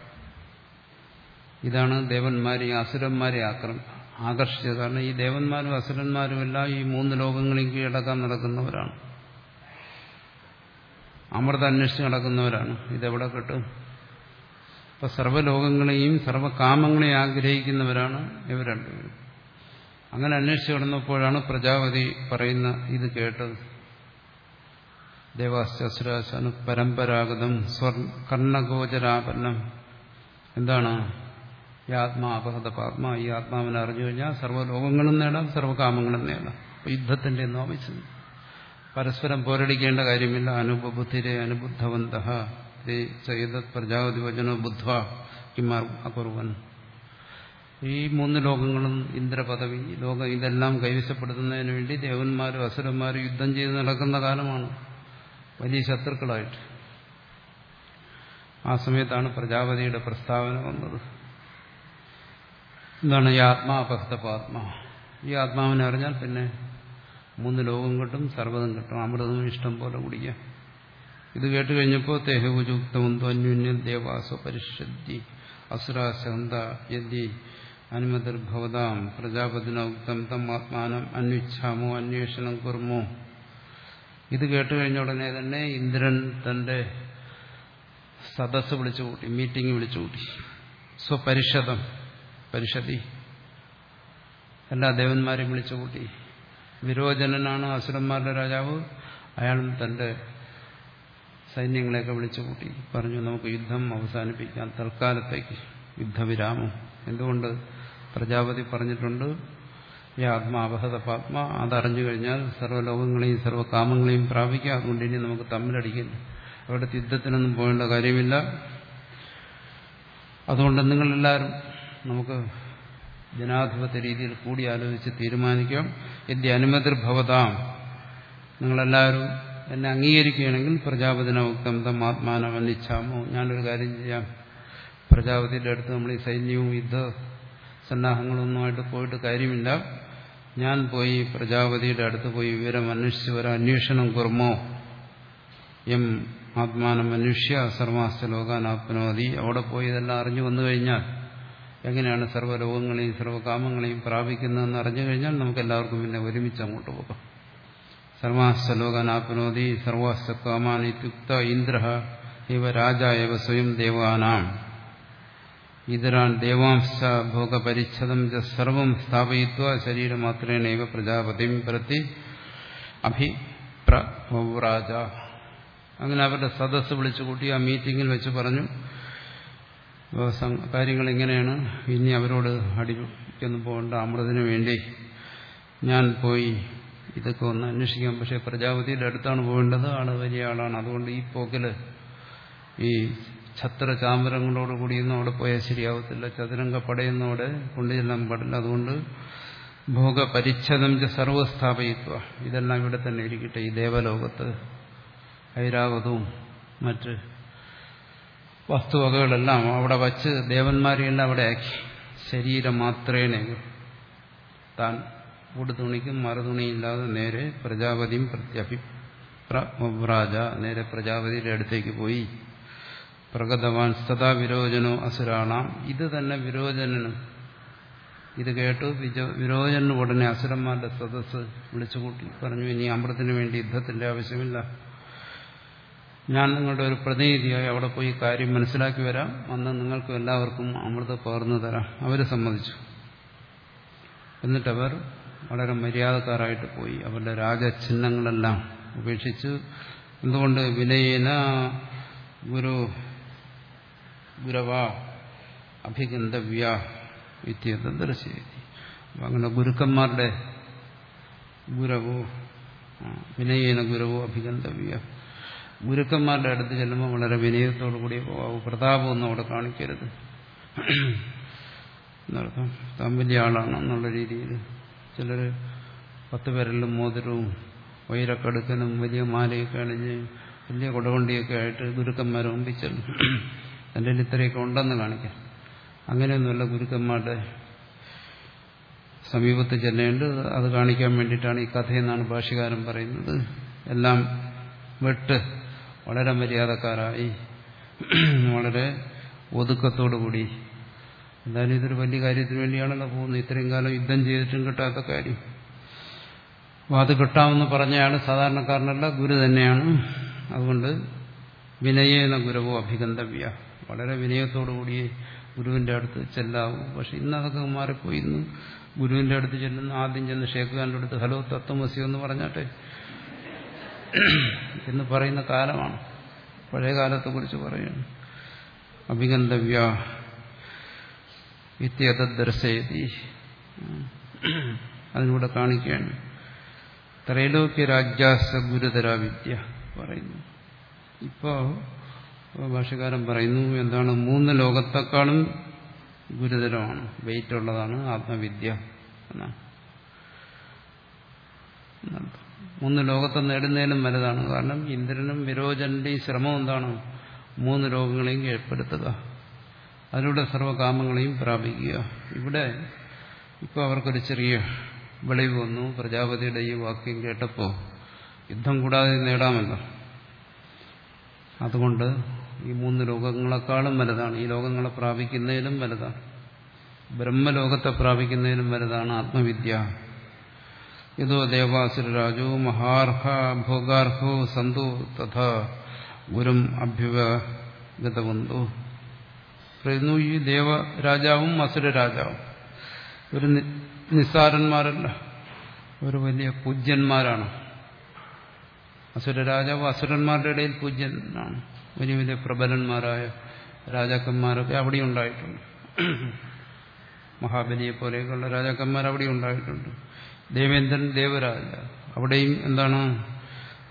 ഇതാണ് ദേവന്മാരെ അസുരന്മാരെ ആക്രമ ആകർഷിച്ചത്. കാരണം ഈ ദേവന്മാരും അസുരന്മാരും എല്ലാം ഈ മൂന്ന് ലോകങ്ങളെയും കീഴടക്കാൻ നടക്കുന്നവരാണ്. അമൃത അന്വേഷിച്ച് നടക്കുന്നവരാണ്. ഇതെവിടെ കിട്ടും? അപ്പൊ സർവലോകങ്ങളെയും സർവകാമങ്ങളെയും ആഗ്രഹിക്കുന്നവരാണ് ഇവർ രണ്ടുപേരും. അങ്ങനെ അന്വേഷിച്ചു കിടന്നപ്പോഴാണ് പ്രജാപതി പറയുന്ന ഇത് കേട്ടത്. ദേവാസുരാശാനു പരമ്പരാഗതം സ്വർ കർണഗോചരാപന്നം. എന്താണ്? ഈ ആത്മാ അപഹത പാത്മ ഈ ആത്മാവിനെ അറിഞ്ഞു കഴിഞ്ഞാൽ സർവലോകങ്ങളും നേടാം സർവകാമങ്ങളും നേടാം. യുദ്ധത്തിന്റെ ഒന്നും ആവശ്യം പരസ്പരം പോരടിക്കേണ്ട കാര്യമില്ല. അനുപബുദ്ധിരെ അനുബുദ്ധവന്ത. പ്രജാപതി വചനോ ബുദ്ധ കിമാർ അകുർവൻ ഈ മൂന്ന് ലോകങ്ങളും ഇന്ദ്രപദവി ലോകം ഇതെല്ലാം കൈവശപ്പെടുത്തുന്നതിന് വേണ്ടി ദേവന്മാരും അസുരന്മാരും യുദ്ധം ചെയ്ത് നടക്കുന്ന കാലമാണ്. വലിയ ശത്രുക്കളായിട്ട്. ആ സമയത്താണ് പ്രജാപതിയുടെ പ്രസ്താവന വന്നത്. എന്താണ് ഈ ആത്മാ ഈ ആത്മാവിനെ അറിഞ്ഞാൽ പിന്നെ മൂന്ന് ലോകം കിട്ടും സർവതും കിട്ടും. അമൃതവും ഇഷ്ടം പോലെ കുടിക്കാം. ഇത് കേട്ട് കഴിഞ്ഞപ്പോൾ തേഹവുചുക്തമുന്തോ അന്യോന്യം ദേവാസോ പരിഷദ്ദി അസുരാശന്ത യദ്യ അനുമതിർഭവതാം പ്രജാപതിന ഉക്തം തം ആത്മാനം അന്വിച്ഛാമോ അന്വേഷണം കുർമോ ഇത് കേട്ട് കഴിഞ്ഞ ഉടനെ തന്നെ ഇന്ദ്രൻ തന്റെ സദസ് വിളിച്ചു കൂട്ടി മീറ്റിംഗ് വിളിച്ചു കൂട്ടി. സ്വപരിഷദം പരിഷതി എല്ലാ ദേവന്മാരെയും വിളിച്ചു കൂട്ടി. വിരോചനനാണ് അസുരന്മാരുടെ രാജാവ്. അയാളും തന്റെ സൈന്യങ്ങളെയൊക്കെ വിളിച്ചു കൂട്ടി. പറഞ്ഞു നമുക്ക് യുദ്ധം അവസാനിപ്പിക്കാം. തൽക്കാലത്തേക്ക് യുദ്ധവിരാമം. എന്തുകൊണ്ട്? പ്രജാപതി പറഞ്ഞിട്ടുണ്ട് ഈ ആത്മാവഹത പാത്മ. അതറിഞ്ഞു കഴിഞ്ഞാൽ സർവലോകങ്ങളെയും സർവകാമങ്ങളെയും പ്രാപിക്കാം. അതുകൊണ്ട് ഇനി നമുക്ക് തമ്മിലടിക്കില്ല. അവിടെ യുദ്ധത്തിനൊന്നും പോകേണ്ട കാര്യമില്ല. അതുകൊണ്ട് നിങ്ങളെല്ലാവരും നമുക്ക് ജനാധിപത്യ രീതിയിൽ കൂടി ആലോചിച്ച് തീരുമാനിക്കാം. എന്റെ അനുമതിർഭവതാം. നിങ്ങളെല്ലാവരും എന്നെ അംഗീകരിക്കുകയാണെങ്കിൽ പ്രജാപതിനോക്തം തം ആത്മാനം അന്നിച്ഛാമോ ഞാനൊരു കാര്യം ചെയ്യാം. പ്രജാപതിയുടെ അടുത്ത് നമ്മൾ ഈ സൈന്യവും യുദ്ധ സന്നാഹങ്ങളൊന്നുമായിട്ട് പോയിട്ട് കാര്യമില്ല. ഞാൻ പോയി പ്രജാപതിയുടെ അടുത്ത് പോയി വിവരം അന്വേഷിച്ച് വരാം. അന്വേഷണം കുർമോ എം ആത്മാനം മനുഷ്യ സർവാസ്ത ലോകാനാത്മനോതി അവിടെ പോയി ഇതെല്ലാം അറിഞ്ഞു വന്നു കഴിഞ്ഞാൽ എങ്ങനെയാണ് സർവലോകങ്ങളെയും സർവകാമങ്ങളെയും പ്രാപിക്കുന്നതെന്ന് അറിഞ്ഞു കഴിഞ്ഞാൽ നമുക്ക് എല്ലാവർക്കും പിന്നെ ഒരുമിച്ച് അങ്ങോട്ട് പോകാം. സർവാസ്ത സർവാസ്തകാമാൻ സർവാസ്ത കാമാൻ ഇത്യുക്ത ഇന്ദ്ര ഇവ രാജ ഇവ സ്വയം ദേവാനാം. ഇതരാൻ ദേവാംശ ഭോഗപരിച്ഛദം സർവം സ്ഥാപയിത്വ ശരീരമാത്രേണ പ്രജാപതിം പ്രതി അഭിപ്രാജ അങ്ങനെ അവരുടെ സദസ്സ് വിളിച്ചു കൂട്ടി ആ മീറ്റിങ്ങിൽ വെച്ച് പറഞ്ഞു കാര്യങ്ങൾ ഇങ്ങനെയാണ്. ഇനി അവരോട് അടിക്കൊന്നും പോകേണ്ട അമൃതിനു വേണ്ടി ഞാൻ പോയി ഇതൊക്കെ ഒന്ന് അന്വേഷിക്കാം. പക്ഷെ പ്രജാപതിയുടെ അടുത്താണ് പോകേണ്ടത്. ആൾ വലിയ ആളാണ്. അതുകൊണ്ട് ഈ പോക്കിൽ ഈ ഛത്ര ചാമരങ്ങളോട് കൂടിയൊന്നും അവിടെ പോയാൽ ശരിയാവത്തില്ല. ചതുരംഗ പടയൊന്നും കൊണ്ടുചെല്ലാൻ പാടില്ല. അതുകൊണ്ട് ഭോഗപരിച്ഛദം സർവസ്ഥാപയിത്വ. ഇതെല്ലാം ഇവിടെ തന്നെ ഇരിക്കട്ടെ. ഈ ദേവലോകത്ത് ഐരാവതവും മറ്റ് വസ്തുവകകളെല്ലാം അവിടെ വച്ച് ദേവന്മാരെയെല്ലാം അവിടെ ആക്കി. ശരീരം മാത്രേനെ താൻ ഉടുതുണിക്കും മറുതുണിയില്ലാതെ നേരെ പ്രജാപതിയും പ്രത്യഭിപ്രാജ നേരെ പ്രജാപതിയുടെ അടുത്തേക്ക് പോയി. പ്രഗതവാൻ സദാ വിരോചനോ അസുരാണാം. ഇത് തന്നെ വിരോചനനും. ഇത് കേട്ടു വിരോചനും ഉടനെ അസുരന്മാരുടെ സദസ്സ് വിളിച്ചുകൂട്ടി. പറഞ്ഞു ഇനി അമൃതത്തിന് വേണ്ടി യുദ്ധത്തിന്റെ ആവശ്യമില്ല. ഞാൻ നിങ്ങളുടെ ഒരു പ്രതിനിധിയായി അവിടെ പോയി കാര്യം മനസ്സിലാക്കി വരാം. അന്ന് നിങ്ങൾക്കും എല്ലാവർക്കും അമൃത പകർന്നു തരാം. അവരെ സമ്മതിച്ചു. എന്നിട്ടവർ വളരെ മര്യാദക്കാരായിട്ട് പോയി. അവരുടെ രാജചിഹ്നങ്ങളെല്ലാം ഉപേക്ഷിച്ച് എന്തുകൊണ്ട് വിനയേന ഗുരു ഗുരവ അഭിഗന്ധവ്യ ദർശിച്ചു അങ്ങനെ ഗുരുക്കന്മാരുടെ ഗുരവോ വിനയേന ഗുരവോ അഭിഗന്ധവ്യ. ഗുരുക്കന്മാരുടെ അടുത്ത് ചെല്ലുമ്പോൾ വളരെ വിനയത്തോടു കൂടി പോകാവൂ പ്രതാപമൊന്നും അവിടെ കാണിക്കരുത്. എന്നർത്ഥം താൻ വലിയ ആളാണെന്നുള്ള രീതിയിൽ ചിലർ പത്ത് പേരെല്ലാം മോതിരവും വൈരക്കടുക്കനും വലിയ മാലയൊക്കെ അണിഞ്ഞ് വലിയ കൊടകൊണ്ടിയൊക്കെ ആയിട്ട് ഗുരുക്കന്മാരെ മുമ്പിൽ ചെല്ലും എന്റെ ഇത്രയൊക്കെ ഉണ്ടെന്ന് കാണിക്കാം. അങ്ങനെയൊന്നുമല്ല ഗുരുക്കന്മാരുടെ സമീപത്ത് ചെല്ലേണ്ടത് അത് കാണിക്കാൻ വേണ്ടിയിട്ടാണ് ഈ കഥയെന്നാണ് ഭാഷകാരൻ പറയുന്നത്. എല്ലാം വിട്ട് വളരെ മര്യാദക്കാരായി. വളരെ ഒതുക്കത്തോടുകൂടി എന്തായാലും ഇതൊരു വലിയ കാര്യത്തിന് വേണ്ടിയാണല്ലോ പോകുന്നത്. ഇത്രയും കാലം യുദ്ധം ചെയ്തിട്ടും കിട്ടാത്ത കാര്യം. അപ്പോൾ അത് കിട്ടാമെന്ന് പറഞ്ഞയാൾ സാധാരണക്കാരനല്ല ഗുരു തന്നെയാണ്. അതുകൊണ്ട് വിനയേന ഗുരുവോ അഭിഗന്ധവ്യ. വളരെ വിനയത്തോടുകൂടി ഗുരുവിന്റെ അടുത്ത് ചെല്ലാവും. പക്ഷെ ഇന്ന് അതൊക്കെ മാറിപ്പോയി. ഇന്ന് ഗുരുവിന്റെ അടുത്ത് ചെല്ലുന്ന ആദ്യം ചെന്ന് ഷേഖുഖാന്റെ അടുത്ത് ഹലോ തത്വമസി എന്ന് പറഞ്ഞാട്ടെ. എന്ന് പറയുന്ന കാലമാണ്. പഴയ കാലത്തെ കുറിച്ച് പറയുന്നു അഭിഗന്ധവ്യ. ഇത്യതദ്ദർശയതി അതിലൂടെ കാണിക്കുകയാണ്. ത്രൈലോക്യ രാജ്യാസ ഗുരുതര വിദ്യ പറയുന്നു. ഇപ്പോ ഭാഷകാരൻ പറയുന്നു എന്താണ് മൂന്ന് ലോകത്തെക്കാളും ഗുരുതരമാണ് വെയിറ്റ് ഉള്ളതാണ് ആത്മവിദ്യ എന്നാണ്. മൂന്ന് ലോകത്തെ നേടുന്നതിനും വലുതാണ്. കാരണം ഇന്ദ്രനും വിരോചന്റെയും ശ്രമം എന്താണ്? മൂന്ന് ലോകങ്ങളെയും കീഴ്പ്പെടുത്തുക അതിലൂടെ സർവകാമങ്ങളെയും പ്രാപിക്കുക. ഇവിടെ ഇപ്പോൾ അവർക്കൊരു ചെറിയ വെളിവ് വന്നു. പ്രജാപതിയുടെ ഈ വാക്യം കേട്ടപ്പോൾ യുദ്ധം കൂടാതെ നേടാമല്ലോ. അതുകൊണ്ട് ഈ മൂന്ന് ലോകങ്ങളെക്കാളും വലുതാണ്. ഈ ലോകങ്ങളെ പ്രാപിക്കുന്നതിലും വലുതാണ്. ബ്രഹ്മലോകത്തെ പ്രാപിക്കുന്നതിലും വലുതാണ് ആത്മവിദ്യ. ഇതോ ദേവാസുരരാജോ മഹാർഹ ഭോഗാർഹോ സന്തു തഥാ ഗുരും അഭ്യുപഗതവന്തു. പറയുന്നു ഈ ദേവരാജാവും അസുരരാജാവും. ഒരു നിസ്സാരന്മാരല്ല. ഒരു വലിയ പൂജ്യന്മാരാണ്. അസുര രാജാവ് അസുരന്മാരുടെ ഇടയിൽ പൂജ്യനാണ്. വലിയ വലിയ പ്രബലന്മാരായ രാജാക്കന്മാരൊക്കെ അവിടെ ഉണ്ടായിട്ടുണ്ട്. മഹാബലിയെ പോലെയൊക്കെയുള്ള രാജാക്കന്മാർ അവിടെ ഉണ്ടായിട്ടുണ്ട്. ദേവേന്ദ്രൻ ദേവരാജ. അവിടെയും എന്താണ്?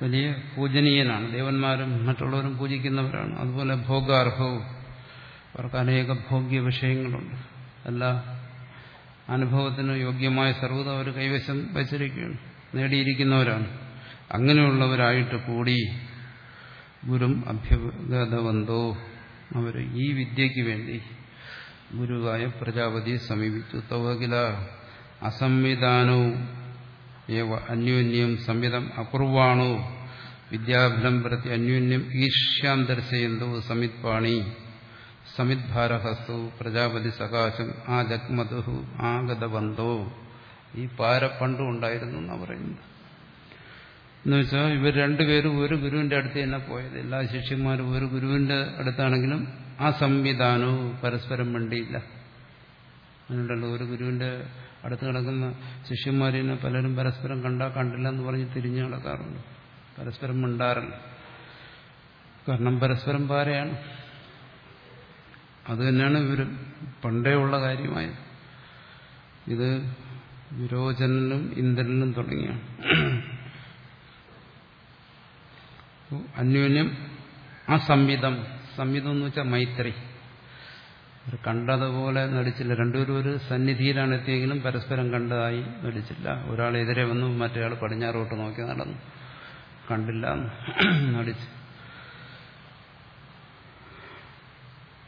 വലിയ പൂജനീയനാണ്. ദേവന്മാരും മറ്റുള്ളവരും പൂജിക്കുന്നവരാണ്. അതുപോലെ ഭോഗാർഹവും അവർക്ക് അനേക ഭോഗ്യ വിഷയങ്ങളുണ്ട്. എല്ലാ അനുഭവത്തിന് യോഗ്യമായ സർവത അവർ കൈവശം വച്ചിരിക്കുകയാണ്. നേടിയിരിക്കുന്നവരാണ്. അങ്ങനെയുള്ളവരായിട്ട് കൂടി ഗുരും അഭ്യഗതവന്തോ അവർ ഈ വിദ്യയ്ക്ക് വേണ്ടി ഗുരുവായ പ്രജാപതിയെ സമീപിച്ചു. തവകില അസംവിധാനവും ഏവ അന്യോന്യം സംവിധം അപൂർവാണോ. വിദ്യാഫലം പ്രതി അന്യോന്യം ഈർഷ്യാന്തരസയന്തോ സമിത്പാണി. സമിദ്ഭാരഹസ്തു പ്രജാപതി സകാശം ആ ജഗ്മധു ആഗതബന്ധോ ഈ പാര പണ്ടും ഉണ്ടായിരുന്നു എന്നാണ് പറയുന്നത്. എന്നുവെച്ചാൽ ഇവർ രണ്ടുപേരും ഒരു ഗുരുവിന്റെ അടുത്ത് തന്നെ പോയത്. എല്ലാ ശിഷ്യന്മാരും ഒരു ഗുരുവിന്റെ അടുത്താണെങ്കിലും ആ സംവിധാനവും പരസ്പരം വേണ്ടിയില്ല അങ്ങനെയുണ്ടല്ലോ ഒരു ഗുരുവിന്റെ അടുത്ത് കിടക്കുന്ന ശിഷ്യന്മാരിനെ പലരും പരസ്പരം കണ്ടാ കണ്ടില്ല എന്ന് പറഞ്ഞ് തിരിഞ്ഞു നടക്കാറുണ്ട്. പരസ്പരം മിണ്ടാറില്ല. കാരണം പരസ്പരം പാരയാണ്. അത് തന്നെയാണ് ഇവർ പണ്ടേ ഉള്ള കാര്യമായത്. ഇത് വിരോചനനും ഇന്ദ്രനും തുടങ്ങിയാണ്. അന്യോന്യം ആ സംവിധം സംവിധം എന്ന് വെച്ചാൽ മൈത്രി. കണ്ടതുപോലെ നടിച്ചില്ല. രണ്ടുപേരും ഒരു സന്നിധിയിലാണ് എത്തിയെങ്കിലും പരസ്പരം കണ്ടതായി നടിച്ചില്ല. ഒരാൾ എതിരെ വന്നു മറ്റേയാൾ പടിഞ്ഞാറോട്ട് നോക്കി നടന്നു. കണ്ടില്ല നടിച്ചു.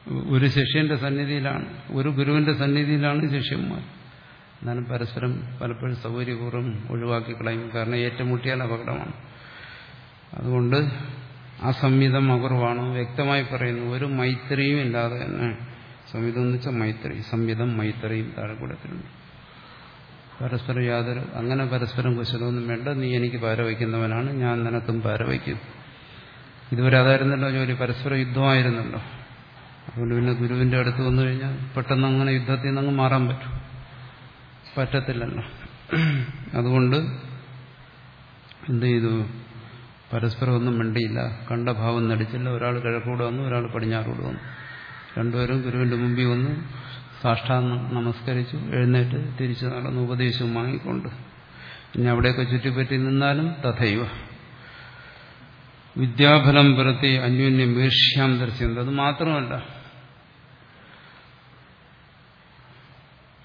ഒരു ശിഷ്യന്റെ സന്നിധിയിലാണ് ഒരു ഗുരുവിന്റെ സന്നിധിയിലാണ് ശിഷ്യന്മാർ. എന്നാലും പരസ്പരം പലപ്പോഴും സൗകര്യപൂർവം ഒഴിവാക്കി കളയും. കാരണം ഏറ്റുമുട്ടിയാൽ അപകടമാണ്. അതുകൊണ്ട് ആ സംവിധം അകുറവാണ് വ്യക്തമായി പറയുന്നു ഒരു മൈത്രിയും ഇല്ലാതെ തന്നെ സംഹിതം എന്ന് വെച്ചാൽ മൈത്രി സംഹിതം മൈത്രിയും താഴെക്കൂടത്തിലുണ്ട് പരസ്പരം യാതൊരു അങ്ങനെ പരസ്പരം കുശലമൊന്നും വേണ്ട. നീ എനിക്ക് പാരവയ്ക്കുന്നവനാണ് ഞാൻ നിനക്കും പാരവയ്ക്കും ഇതുവരെ അതായിരുന്നല്ലോ ജോലി പരസ്പര യുദ്ധമായിരുന്നല്ലോ. അതുകൊണ്ട് പിന്നെ ഗുരുവിന്റെ അടുത്ത് വന്നു കഴിഞ്ഞാൽ പെട്ടെന്ന് അങ്ങനെ യുദ്ധത്തിൽ നിന്ന് അങ്ങ് മാറാൻ പറ്റും. പറ്റത്തില്ലല്ലോ. അതുകൊണ്ട് എന്ത് ചെയ്തു? പരസ്പരം ഒന്നും മിണ്ടിയില്ല. കണ്ട ഭാവം നടിച്ചില്ല. ഒരാൾ കിഴക്കൂടെ വന്നു ഒരാൾ പടിഞ്ഞാറൂടെ വന്നു. രണ്ടുപേരും ഗുരുവിന്റെ മുമ്പിൽ വന്നു സാഷ്ടാംഗം നമസ്കരിച്ചു എഴുന്നേറ്റ് തിരിച്ചു നടന്ന് ഉപദേശവും വാങ്ങിക്കൊണ്ട്. ഇനി അവിടെയൊക്കെ ചുറ്റിപ്പറ്റി നിന്നാലും തഥൈവ. വിദ്യാഫലം പുറത്തെ അന്യോന്യം വീർഷ്യാം ദർശിക്കുന്നത് അത് മാത്രമല്ല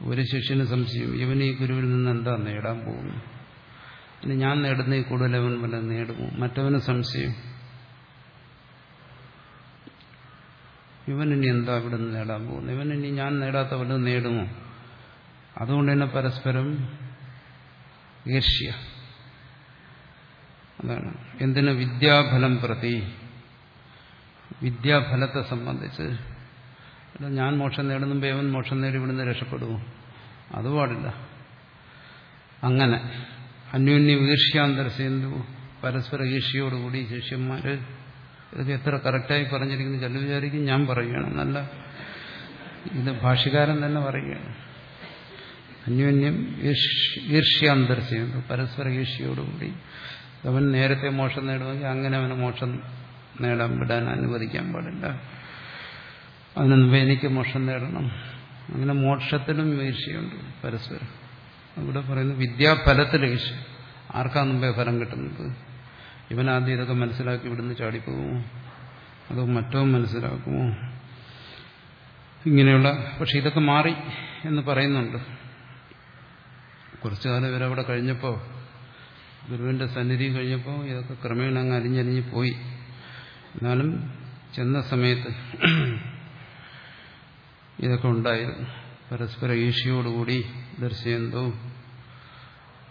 ഒരു ശിഷ്യന് സംശയം ഇവൻ ഈ ഗുരുവിൽ നിന്ന് എന്താ നേടാൻ പോകുന്നു? ഇനി ഞാൻ നേടുന്ന ഈ കൂടുതൽ അവൻ വല്ല നേടുമോ? മറ്റവന് സംശയം. ഇവൻ ഇനി എന്താ ഇവിടെ നിന്ന് നേടാൻ പോകുന്നു ഇവൻ ഇനി ഞാൻ നേടാത്ത വല്ലതും നേടുമോ? അതുകൊണ്ട് തന്നെ പരസ്പരം ഈർഷ്യ അതാണ്. എന്തിന് വിദ്യാഫലം പ്രതി? വിദ്യാഫലത്തെ സംബന്ധിച്ച്. ഞാൻ മോക്ഷം നേടുന്നു അവൻ മോക്ഷം നേടി ഇവിടുന്ന് രക്ഷപ്പെടുമോ അത് പാടില്ല. അങ്ങനെ അന്യോന്യ ഈർഷ്യാന്തരസേന്തു പരസ്പര ഈർഷ്യയോടുകൂടി ശിഷ്യന്മാര് ഇതൊക്കെ എത്ര കറക്റ്റായി പറഞ്ഞിരിക്കുന്നു ചില വിചാരിക്കും ഞാൻ പറയുകയാണ്. നല്ല ഇത് ഭാഷകാരൻ തന്നെ പറയുകയാണ്. അന്യോന്യം ഈർഷ്യാന്തരസേന്തു പരസ്പര ഈർഷ്യയോടുകൂടി അവൻ നേരത്തെ മോക്ഷം നേടുമെങ്കിൽ അങ്ങനെ അവന് മോക്ഷം നേടാൻ വിടാൻ അനുവദിക്കാൻ പാടില്ല. അതിനു എനിക്ക് മോക്ഷം നേടണം. അങ്ങനെ മോക്ഷത്തിനും വീഴ്ചയുണ്ട് പരസ്പരം. ഇവിടെ പറയുന്നു വിദ്യാഫലത്തിൽ വീഴ്ച. ആർക്കാ മുമ്പേ ഫലം കിട്ടുന്നത്? ഇവനാദ്യം ഇതൊക്കെ മനസ്സിലാക്കി ഇവിടുന്ന് ചാടിപ്പോകുമോ? അതോ മറ്റോ മനസ്സിലാക്കുമോ? ഇങ്ങനെയുള്ള പക്ഷെ ഇതൊക്കെ മാറി എന്ന് പറയുന്നുണ്ട്. കുറച്ചു കാലം ഇവരവിടെ കഴിഞ്ഞപ്പോൾ ഗുരുവിന്റെ സന്നിധി കഴിഞ്ഞപ്പോൾ ഇതൊക്കെ ക്രമേണ അങ്ങ് അരിഞ്ഞരിഞ്ഞ് പോയി. എന്നാലും ചെന്ന സമയത്ത് ഇതൊക്കെ ഉണ്ടായിരുന്നു. പരസ്പര ഈശയോടുകൂടി ദർശയന്തോ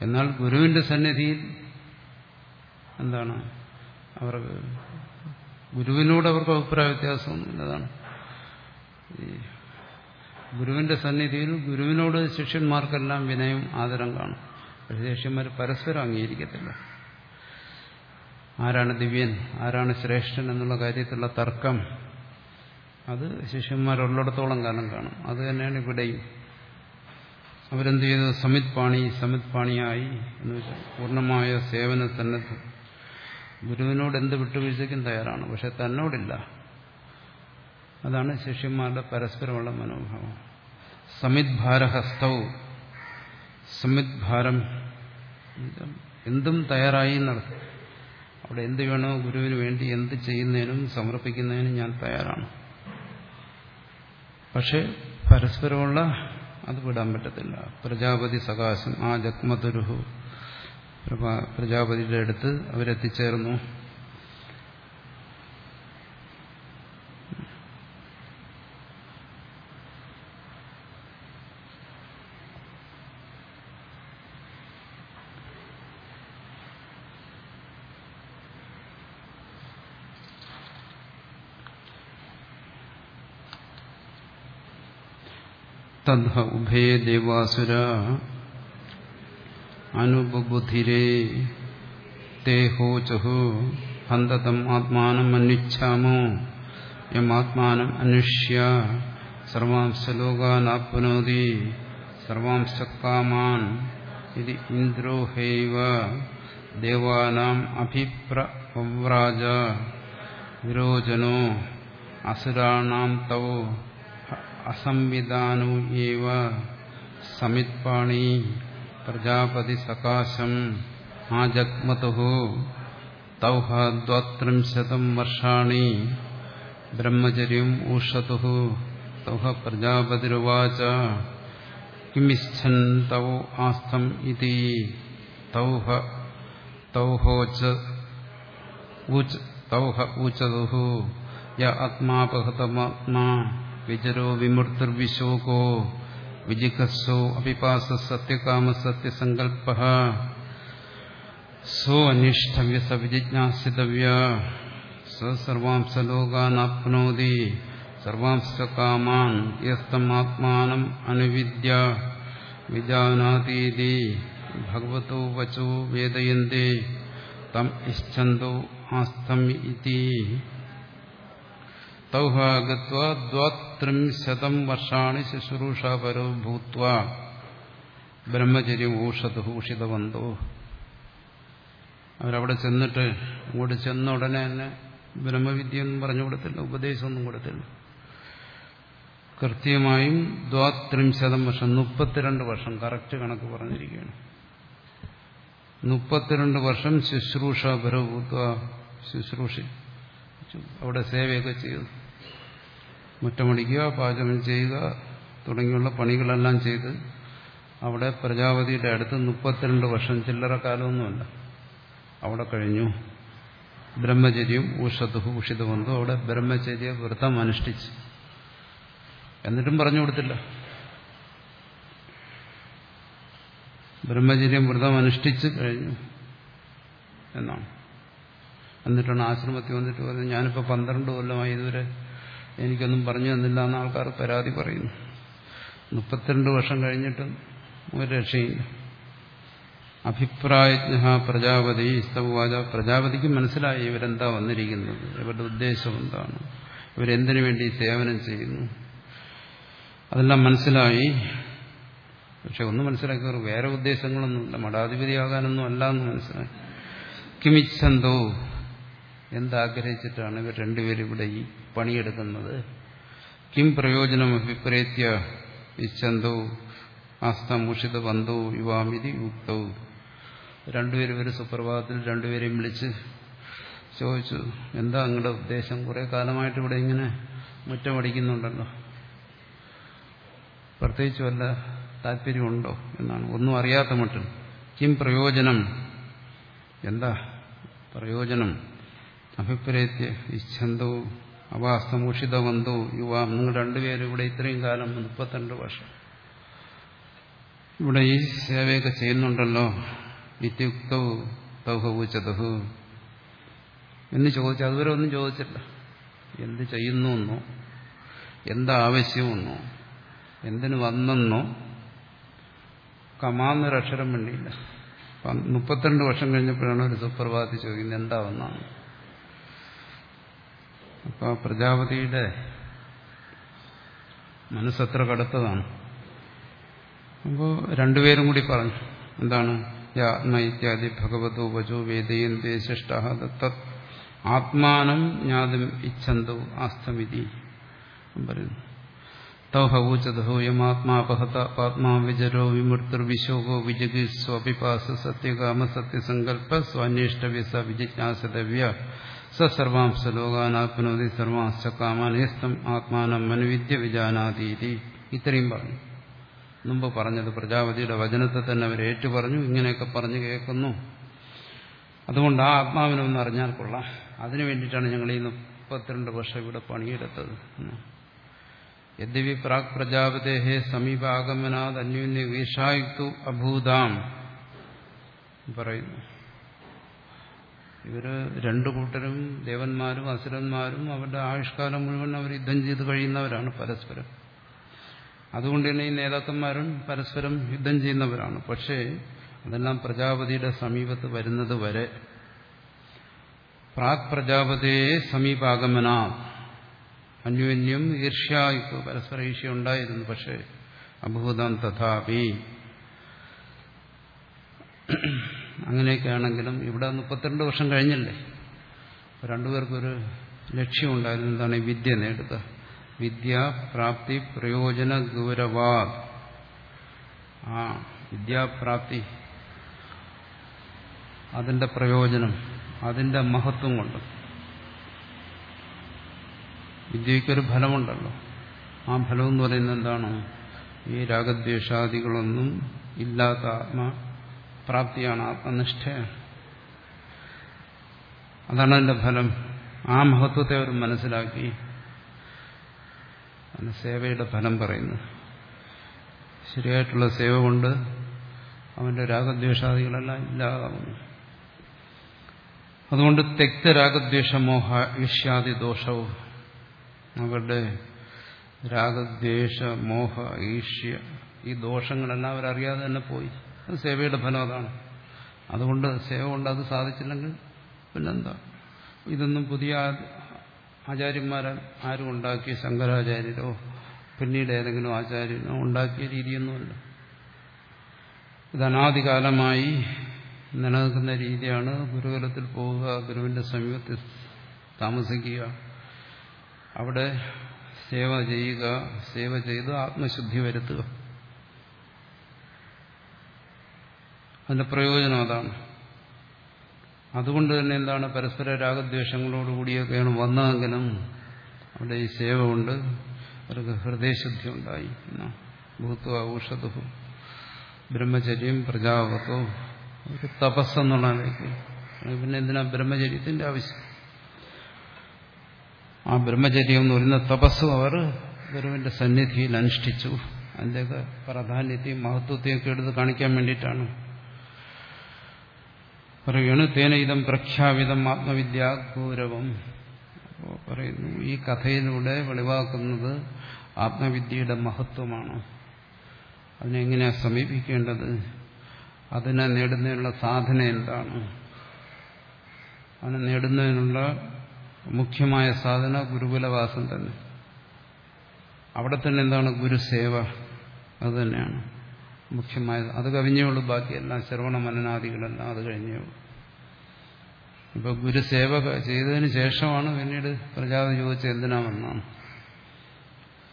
എന്നാൽ ഗുരുവിന്റെ സന്നിധിയിൽ എന്താണ്? അവർക്ക് ഗുരുവിനോട് അവർക്ക് അഭിപ്രായ വ്യത്യാസം ഗുരുവിന്റെ സന്നിധിയിൽ ഗുരുവിനോട് ശിഷ്യന്മാർക്കെല്ലാം വിനയം ആദരം കാണും. പക്ഷേ പരസ്പരം അംഗീകരിക്കത്തില്ല. ആരാണ് ദിവ്യൻ ആരാണ് ശ്രേഷ്ഠൻ എന്നുള്ള കാര്യത്തിലുള്ള തർക്കം അത് ശിഷ്യന്മാരുള്ളിടത്തോളം കാലം കാണും. അത് തന്നെയാണ് ഇവിടെയും. അവരെന്ത് ചെയ്തു? സമിത് പാണി സമിത് പാണിയായി എന്ന് വെച്ചാൽ പൂർണമായ സേവന സന്നദ്ധ ഗുരുവിനോട് എന്ത് വിട്ടുവീഴ്ചയ്ക്കും തയ്യാറാണ്. പക്ഷെ തന്നോടില്ല. അതാണ് ശിഷ്യന്മാരുടെ പരസ്പരമുള്ള മനോഭാവം. സമിത് ഭാരഹസ്തവും സമിത് ഭാരം എന്തും തയ്യാറായി നടക്കും. അവിടെ എന്ത് വേണോ ഗുരുവിന് വേണ്ടി എന്ത് ചെയ്യുന്നതിനും സമർപ്പിക്കുന്നതിനും ഞാൻ തയ്യാറാണ്. പക്ഷെ പരസ്പരമുള്ള അത് വിടാൻ പറ്റത്തില്ല. പ്രജാപതി സകാശം ആ ജഗ്മതുരുഹു പ്രജാപതിയുടെ അടുത്ത് അവരെത്തിച്ചേർന്നു. തദ്ധ ഉഭേ ദേവാസുര അനുബുധിരേ തേ ഹോചഹു ഹന്തതം ആത്മാനം അന്വിച്ഛാമോ യമാത്മാനം അന്വിഷ്യ സർവാംശലോകാനാപ്നോതി സർവാംശക്കാമാൻ സർവാംശ കാമാൻ ഇത് ഇന്ദ്രോ ഹൈവ ദേവാനാം അഭിപ്രവ്രാജ വിരോചനോ അസുരാണാം തൗ അസംവിധാനോ ഏവ സമിത്പാണി പ്രജാപതി സകാശം ആജഗ്മതു തൗഹ ദ്വാത്രിംശതം വർഷാണി ബ്രഹ്മചര്യം ഊഷതു തൗഹ പ്രജാപതിരുവാച കിമിച്ഛൻ തൗ ആസ്ഥം ഇതി തൗഹ തൗഹോച തൗഹ ഊചതു യ ആത്മാപഹതമാത്മാ വിജരോ വിമൃത്തിർവിശോകോ വിജിഹസ്സോ അപിപാസ സത്യകാമ സത്യസങ്കൽപ്പ സോ അനിഷ്ടവ്യ സ വിജിജ്ഞാസിതവ്യ സ സർവാംശ ലോകാനാപ്നോതി സർവാംശ കാമാൻ യസ്തമാത്മാനം അനുവിദ്യ വിജാനാതീതി ഭഗവതോ വചോ വേദയന്തി തം ഇച്ഛന്തോ ആസ്തം ഇതി തൗഹാഗത്വാത്രിംശതം വർഷാണി ശുശ്രൂഷാപരോ ഭൂത്വ. ബ്രഹ്മചര്യം ഊഷത് ഊഷിതവന്തോ. അവരവിടെ ചെന്നിട്ട് അങ്ങോട്ട് ചെന്ന ഉടനെ തന്നെ ബ്രഹ്മവിദ്യയൊന്നും പറഞ്ഞു കൊടുത്തില്ല ഉപദേശമൊന്നും കൊടുത്തില്ല. കൃത്യമായും ദ്വാത്രിംശതം വർഷം മുപ്പത്തിരണ്ട് വർഷം കറക്റ്റ് കണക്ക് പറഞ്ഞിരിക്കുകയാണ്. മുപ്പത്തിരണ്ട് വർഷം ശുശ്രൂഷ ഭരഭൂത്വ ശുശ്രൂഷ അവിടെ സേവയൊക്കെ ചെയ്തു. മുറ്റമടിക്കുക പാചകം ചെയ്യുക തുടങ്ങിയുള്ള പണികളെല്ലാം ചെയ്ത് അവിടെ പ്രജാപതിയുടെ അടുത്ത് മുപ്പത്തിരണ്ട് വർഷം ചില്ലറ കാലമൊന്നുമല്ല. അവിടെ കഴിഞ്ഞു. ബ്രഹ്മചര്യം ഊഷതു ഊഷിതബന്ധു അവിടെ ബ്രഹ്മചര്യ വ്രതം അനുഷ്ഠിച്ച്. എന്നിട്ടും പറഞ്ഞു കൊടുത്തില്ല. ബ്രഹ്മചര്യം വ്രതം അനുഷ്ഠിച്ച് കഴിഞ്ഞു എന്നാണ്. എന്നിട്ടാണ് ആശ്രമത്തിൽ വന്നിട്ട് പറയുന്നത് ഞാനിപ്പോൾ പന്ത്രണ്ട് കൊല്ലമായി ഇതുവരെ എനിക്കൊന്നും പറഞ്ഞു തന്നില്ല എന്ന് ആൾക്കാർ പരാതി പറയുന്നു. മുപ്പത്തിരണ്ട് വർഷം കഴിഞ്ഞിട്ടും ഒരു രക്ഷയില്ല. അഭിപ്രായജ്ഞ പ്രജാപതി ഇസ്തവാച പ്രജാപതിക്ക് മനസ്സിലായി ഇവരെന്താ വന്നിരിക്കുന്നത് ഇവരുടെ ഉദ്ദേശം എന്താണ് ഇവരെന്തിനു വേണ്ടി സേവനം ചെയ്യുന്നു. അതെല്ലാം മനസ്സിലായി. പക്ഷെ ഒന്ന് മനസ്സിലാക്കി വേറെ ഉദ്ദേശങ്ങളൊന്നുമില്ല മഠാധിപതിയാകാനൊന്നും അല്ല എന്ന് മനസ്സിലായി. കിമിച്ഛന്തോ എന്താഗ്രഹിച്ചിട്ടാണ് ഇവർ രണ്ടുപേരും ഇവിടെ ഈ പണിയെടുക്കുന്നത്? കിം പ്രയോജനം അഭിപ്രേത്യ ഇച്ഛന്തോ ആസ്തമൂഷിത ബന്ധോ യുവാമിതി യുക്തവും രണ്ടുപേരും ഒരു സുപ്രഭാതത്തിൽ രണ്ടുപേരെയും വിളിച്ച് ചോദിച്ചു എന്താ നിങ്ങളുടെ ഉദ്ദേശം? കുറെ കാലമായിട്ട് ഇവിടെ ഇങ്ങനെ മുറ്റമടിക്കുന്നുണ്ടല്ലോ. പ്രത്യേകിച്ച് വല്ല താല്പര്യമുണ്ടോ? എന്നാണ്. ഒന്നും അറിയാത്ത മട്ടിൽ. കിം പ്രയോജനം? എന്താ? പ്രയോജനം? അഭിപ്രേത്യ ഇച്ഛന്തോ അവാസ്തമൂഷിതവന്തോ യുവാ നിങ്ങൾ രണ്ടുപേരും ഇവിടെ ഇത്രയും കാലം മുപ്പത്തിരണ്ട് വർഷം ഇവിടെ ഈ സേവയൊക്കെ ചെയ്യുന്നുണ്ടല്ലോ. ഇത്യുക്തൗ തൗഹൂച്ചതഹു എന്ന് ചോദിച്ചു അതുവരെ ഒന്നും ചോദിച്ചില്ല എന്ത് ചെയ്യുന്നു എന്നോ എന്താവശ്യമെന്നോ എന്തിനു വന്നെന്നോ കമാന്നൊരക്ഷരം വേണ്ടിയില്ല മുപ്പത്തിരണ്ട് വർഷം കഴിഞ്ഞപ്പോഴാണ് ഒരു സുപ്രഭാതി ചോദിക്കുന്നത് എന്താ വന്നാണ് അപ്പൊ ആ പ്രജാപതിയുടെ മനസ്സത്ര കടുത്തതാണ്. അപ്പോൾ രണ്ടുപേരും കൂടി പറഞ്ഞു എന്താണ്? ആത്മ ഇത്യാദി ഭഗവതോ വചോ വേദയന്തേ ശിഷ്ട ആത്മാനം ജ്ഞാതും ഇച്ഛന്തോ ആസ്തമിതി പറയുന്നു. പാത്മാ വിജരോ വിമൃത്തിർവിശോകോ വിജിഗീസ്വപിപാസ സത്യകാമ സത്യസങ്കല്പ സ്വാന്വേഷ്ടവ്യ സ വിജിജ്ഞാസതവ്യ സർവാംശ ലോകാനാത്മനോതി സർവാംശ കാമാനേസ്തം ആത്മാനം മനുവിദ്യ വിജാനാതീതി. ഇത്രയും പറഞ്ഞു. മുമ്പ് പറഞ്ഞത് പ്രജാപതിയുടെ വചനത്തെ തന്നെ അവർ പറഞ്ഞു ഇങ്ങനെയൊക്കെ പറഞ്ഞു കേൾക്കുന്നു. അതുകൊണ്ട് ആ ആത്മാവിനൊന്ന് അറിഞ്ഞാൽ കൊള്ളാം. അതിനു വേണ്ടിയിട്ടാണ് ഞങ്ങൾ ഈ മുപ്പത്തിരണ്ട് വർഷം ഇവിടെ പണിയെടുത്തത്. യദ്യപി പ്രാക് പ്രജാപതേഹേ സമീപാഗമനാഥ് അന്യോന്യ വീഷായുക്തു അഭൂതാം പറയുന്നു. ഇവർ രണ്ടു കൂട്ടരും ദേവന്മാരും അസുരന്മാരും അവരുടെ ആയുഷ്കാലം മുഴുവൻ അവർ യുദ്ധം ചെയ്ത് കഴിയുന്നവരാണ് പരസ്പരം. അതുകൊണ്ട് തന്നെ ഈ നേതാക്കന്മാരും പരസ്പരം യുദ്ധം ചെയ്യുന്നവരാണ്. പക്ഷേ അതെല്ലാം പ്രജാപതിയുടെ സമീപത്ത് വരുന്നത് വരെ പ്രാക് പ്രജാപതിയെ സമീപാഗമന. അന്യോന്യം ഈർഷ്യായുക്തു പരസ്പര ഈർഷ്യ ഉണ്ടായിരുന്നു. പക്ഷേ അഭൂതം തഥാപി. അങ്ങനെയൊക്കെയാണെങ്കിലും ഇവിടെ മുപ്പത്തിരണ്ട് വർഷം കഴിഞ്ഞല്ലേ? രണ്ടുപേർക്കൊരു ലക്ഷ്യമുണ്ടായിരുന്നു. എന്താണ് ഈ വിദ്യ നേടുക? വിദ്യ പ്രാപ്തി പ്രയോജന ഗൗരവാ ആ വിദ്യാപ്രാപ്തി അതിന്റെ പ്രയോജനം അതിന്റെ മഹത്വം കൊണ്ട്. വിദ്യയ്ക്കൊരു ഫലമുണ്ടല്ലോ. ആ ഫലം എന്ന് പറയുന്നത് എന്താണ്? ഈ രാഗദ്വേഷാദികളൊന്നും ഇല്ലാത്ത ആത്മപ്രാപ്തിയാണ് ആത്മനിഷ്ഠയാണ് അതാണ് അതിന്റെ ഫലം. ആ മഹത്വത്തെ അവർ മനസ്സിലാക്കി. സേവയുടെ ഫലം പറയുന്നു. ശരിയായിട്ടുള്ള സേവ കൊണ്ട് അവന്റെ രാഗദ്വേഷാദികളെല്ലാം ഇല്ലാതാവുന്നു. അതുകൊണ്ട് തെക്ത രാഗദ്വേഷമോഹ ഈഷ്യാദി ദോഷവും അവരുടെ രാഗദ്വേഷ മോഹ ഈഷ്യ ഈ ദോഷങ്ങളെല്ലാം അവരറിയാതെ തന്നെ പോയി. സേവയുടെ ഫലം അതാണ്. അതുകൊണ്ട് സേവ കൊണ്ട് അത് സാധിച്ചില്ലെങ്കിൽ പിന്നെന്താ? ഇതൊന്നും പുതിയ ആചാര്യന്മാരെ ആരും ഉണ്ടാക്കിയ ശങ്കരാചാര്യരോ പിന്നീട് ഏതെങ്കിലും ആചാര്യനോ ഉണ്ടാക്കിയ രീതിയൊന്നുമല്ല. ഇത് അനാദികാലമായി നിലനിൽക്കുന്ന രീതിയാണ് ഗുരുകുലത്തിൽ പോവുക ഗുരുവിന്റെ സമീപത്തിൽ താമസിക്കുക. അവിടെ സേവ ചെയ്യുക സേവ ചെയ്ത് ആത്മശുദ്ധി വരുത്തുക. അതിന്റെ പ്രയോജനം അതാണ്. അതുകൊണ്ട് തന്നെ എന്താണ് പരസ്പര രാഗദ്വേഷങ്ങളോടുകൂടിയൊക്കെയാണ് വന്നതെങ്കിലും അവിടെ ഈ സേവ കൊണ്ട് അവർക്ക് ഹൃദയശുദ്ധി ഉണ്ടായി ഭൂത്വ ഔഷധവും ബ്രഹ്മചര്യം പ്രജാപത്വം ഒരു തപസ്സെന്നുള്ള പിന്നെ എന്തിനാ ബ്രഹ്മചര്യത്തിന്റെ ആവശ്യം? ആ ബ്രഹ്മചര്യം എന്ന് പറയുന്ന തപസ്സും അവർ ഗുരുവിന്റെ സന്നിധിയിൽ അനുഷ്ഠിച്ചു. അതിന്റെയൊക്കെ പ്രാധാന്യത്തെയും മഹത്വത്തെയും ഒക്കെ എടുത്ത് കാണിക്കാൻ വേണ്ടിയിട്ടാണ് പറയുകയാണ് തേനയിതം പ്രഖ്യാപിതം ആത്മവിദ്യ ഗൗരവം. അപ്പോൾ പറയുന്നു ഈ കഥയിലൂടെ വെളിവാക്കുന്നത് ആത്മവിദ്യയുടെ മഹത്വമാണ്. അതിനെങ്ങനെയാണ് സമീപിക്കേണ്ടത്? അതിനെ നേടുന്നതിനുള്ള സാധന എന്താണ്? അതിനെ നേടുന്നതിനുള്ള മുഖ്യമായ സാധന ഗുരുകുലവാസം തന്നെ. അവിടെ തന്നെ എന്താണ്? ഗുരുസേവ. അത് തന്നെയാണ്. മുഖ്യമായത്. അത് കവിഞ്ഞേ ഉള്ളൂ. ബാക്കിയെല്ലാം ശ്രവണ മനനാദികളെല്ലാം അത് കഴിഞ്ഞേ ഉള്ളൂ. ഇപ്പൊ ഗുരുസേവ ചെയ്തതിന് ശേഷമാണ് പിന്നീട് പ്രജാപതി ചോദിച്ച എന്തിനാ വന്നാണ്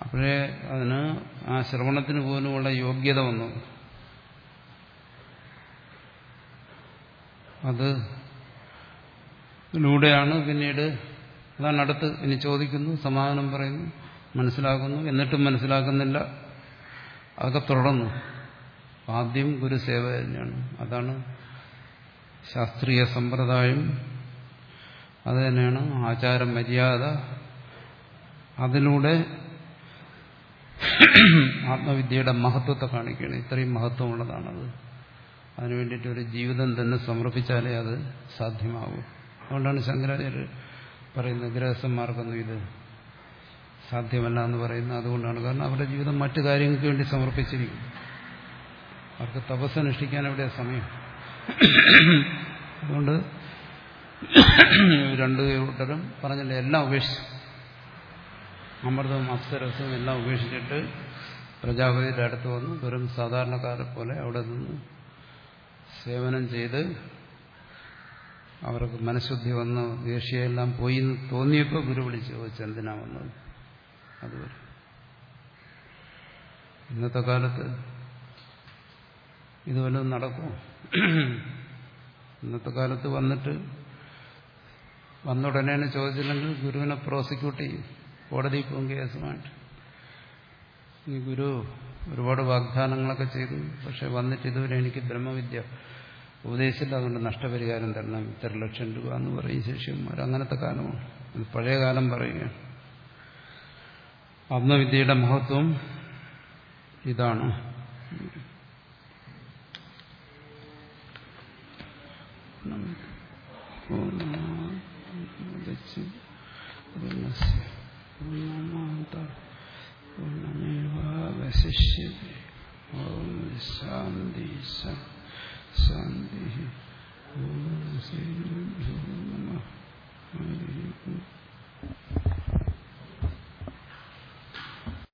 അപ്പോഴേ അതിന് ആ ശ്രവണത്തിന് പോലുമുള്ള യോഗ്യത വന്നു. അത് ലൂടെയാണ് പിന്നീട് അതാണ് അടുത്ത് ഇനി ചോദിക്കുന്നു സമാധാനം പറയുന്നു മനസ്സിലാക്കുന്നു. എന്നിട്ടും മനസ്സിലാക്കുന്നില്ല. അതൊക്കെ തുടർന്നു. ആദ്യം ഗുരുസേവ തന്നെയാണ്. അതാണ് ശാസ്ത്രീയ സമ്പ്രദായം. അത് തന്നെയാണ് ആചാര മര്യാദ. അതിലൂടെ ആത്മവിദ്യയുടെ മഹത്വത്തെ കാണിക്കുകയാണ്. ഇത്രയും മഹത്വമുള്ളതാണത്. അതിനു വേണ്ടിയിട്ട് ഒരു ജീവിതം തന്നെ സമർപ്പിച്ചാലേ അത് സാധ്യമാകൂ. അതുകൊണ്ടാണ് ശങ്കരാചാര്യർ പറയുന്നത് ഗൃഹസ്ഥന്മാർക്കൊന്നും ഇത് സാധ്യമല്ല എന്ന് പറയുന്നത്. അതുകൊണ്ടാണ്. കാരണം അവരുടെ ജീവിതം മറ്റു കാര്യങ്ങൾക്ക് വേണ്ടി സമർപ്പിച്ചിരിക്കും അവർക്ക് തപസ്സനുഷ്ഠിക്കാൻ എവിടെ സമയം? അതുകൊണ്ട് രണ്ട് കൂട്ടരും പറഞ്ഞില്ല എല്ലാം ഉപേക്ഷിച്ചു. അമൃതവും അപ്സരസവും എല്ലാം ഉപേക്ഷിച്ചിട്ട് പ്രജാപതിയുടെ അടുത്ത് വന്നു. വെറും സാധാരണക്കാരെ പോലെ അവിടെ നിന്ന് സേവനം ചെയ്ത് അവർക്ക് മനഃശുദ്ധി വന്ന് ദേഷ്യയെല്ലാം പോയി എന്ന് തോന്നിയപ്പോൾ ഗുരു വിളിച്ചു എന്തിനാ വന്നത്? അതുവരെ. ഇന്നത്തെ കാലത്ത് ഇതുവല്ലതും നടക്കും. ഇന്നത്തെ കാലത്ത് വന്നിട്ട് വന്നുടനെ ചോദിച്ചില്ലെങ്കിൽ ഗുരുവിനെ പ്രോസിക്യൂട്ട് ചെയ്യും. കോടതി പോകും കേസുമായിട്ട്. ഈ ഗുരു ഒരുപാട് വാഗ്ദാനങ്ങളൊക്കെ ചെയ്തു. പക്ഷെ വന്നിട്ട് ഇതുവരെ എനിക്ക് ബ്രഹ്മവിദ്യ ഉപദേശിച്ചില്ല. അതുകൊണ്ട് നഷ്ടപരിഹാരം തരണം. ഇത്ര ലക്ഷം രൂപ എന്ന് പറയും ശിഷ്യന്മാർ. അങ്ങനത്തെ കാലമാണ്. പഴയ കാലം പറയുകയാണ്. ആത്മവിദ്യയുടെ മഹത്വം ഇതാണ്. പൂർണമേവാവശിഷ്യത്തെ ഓം ശാന്തി ശാന്തി ഓം ശ്രീ നമ ഹരി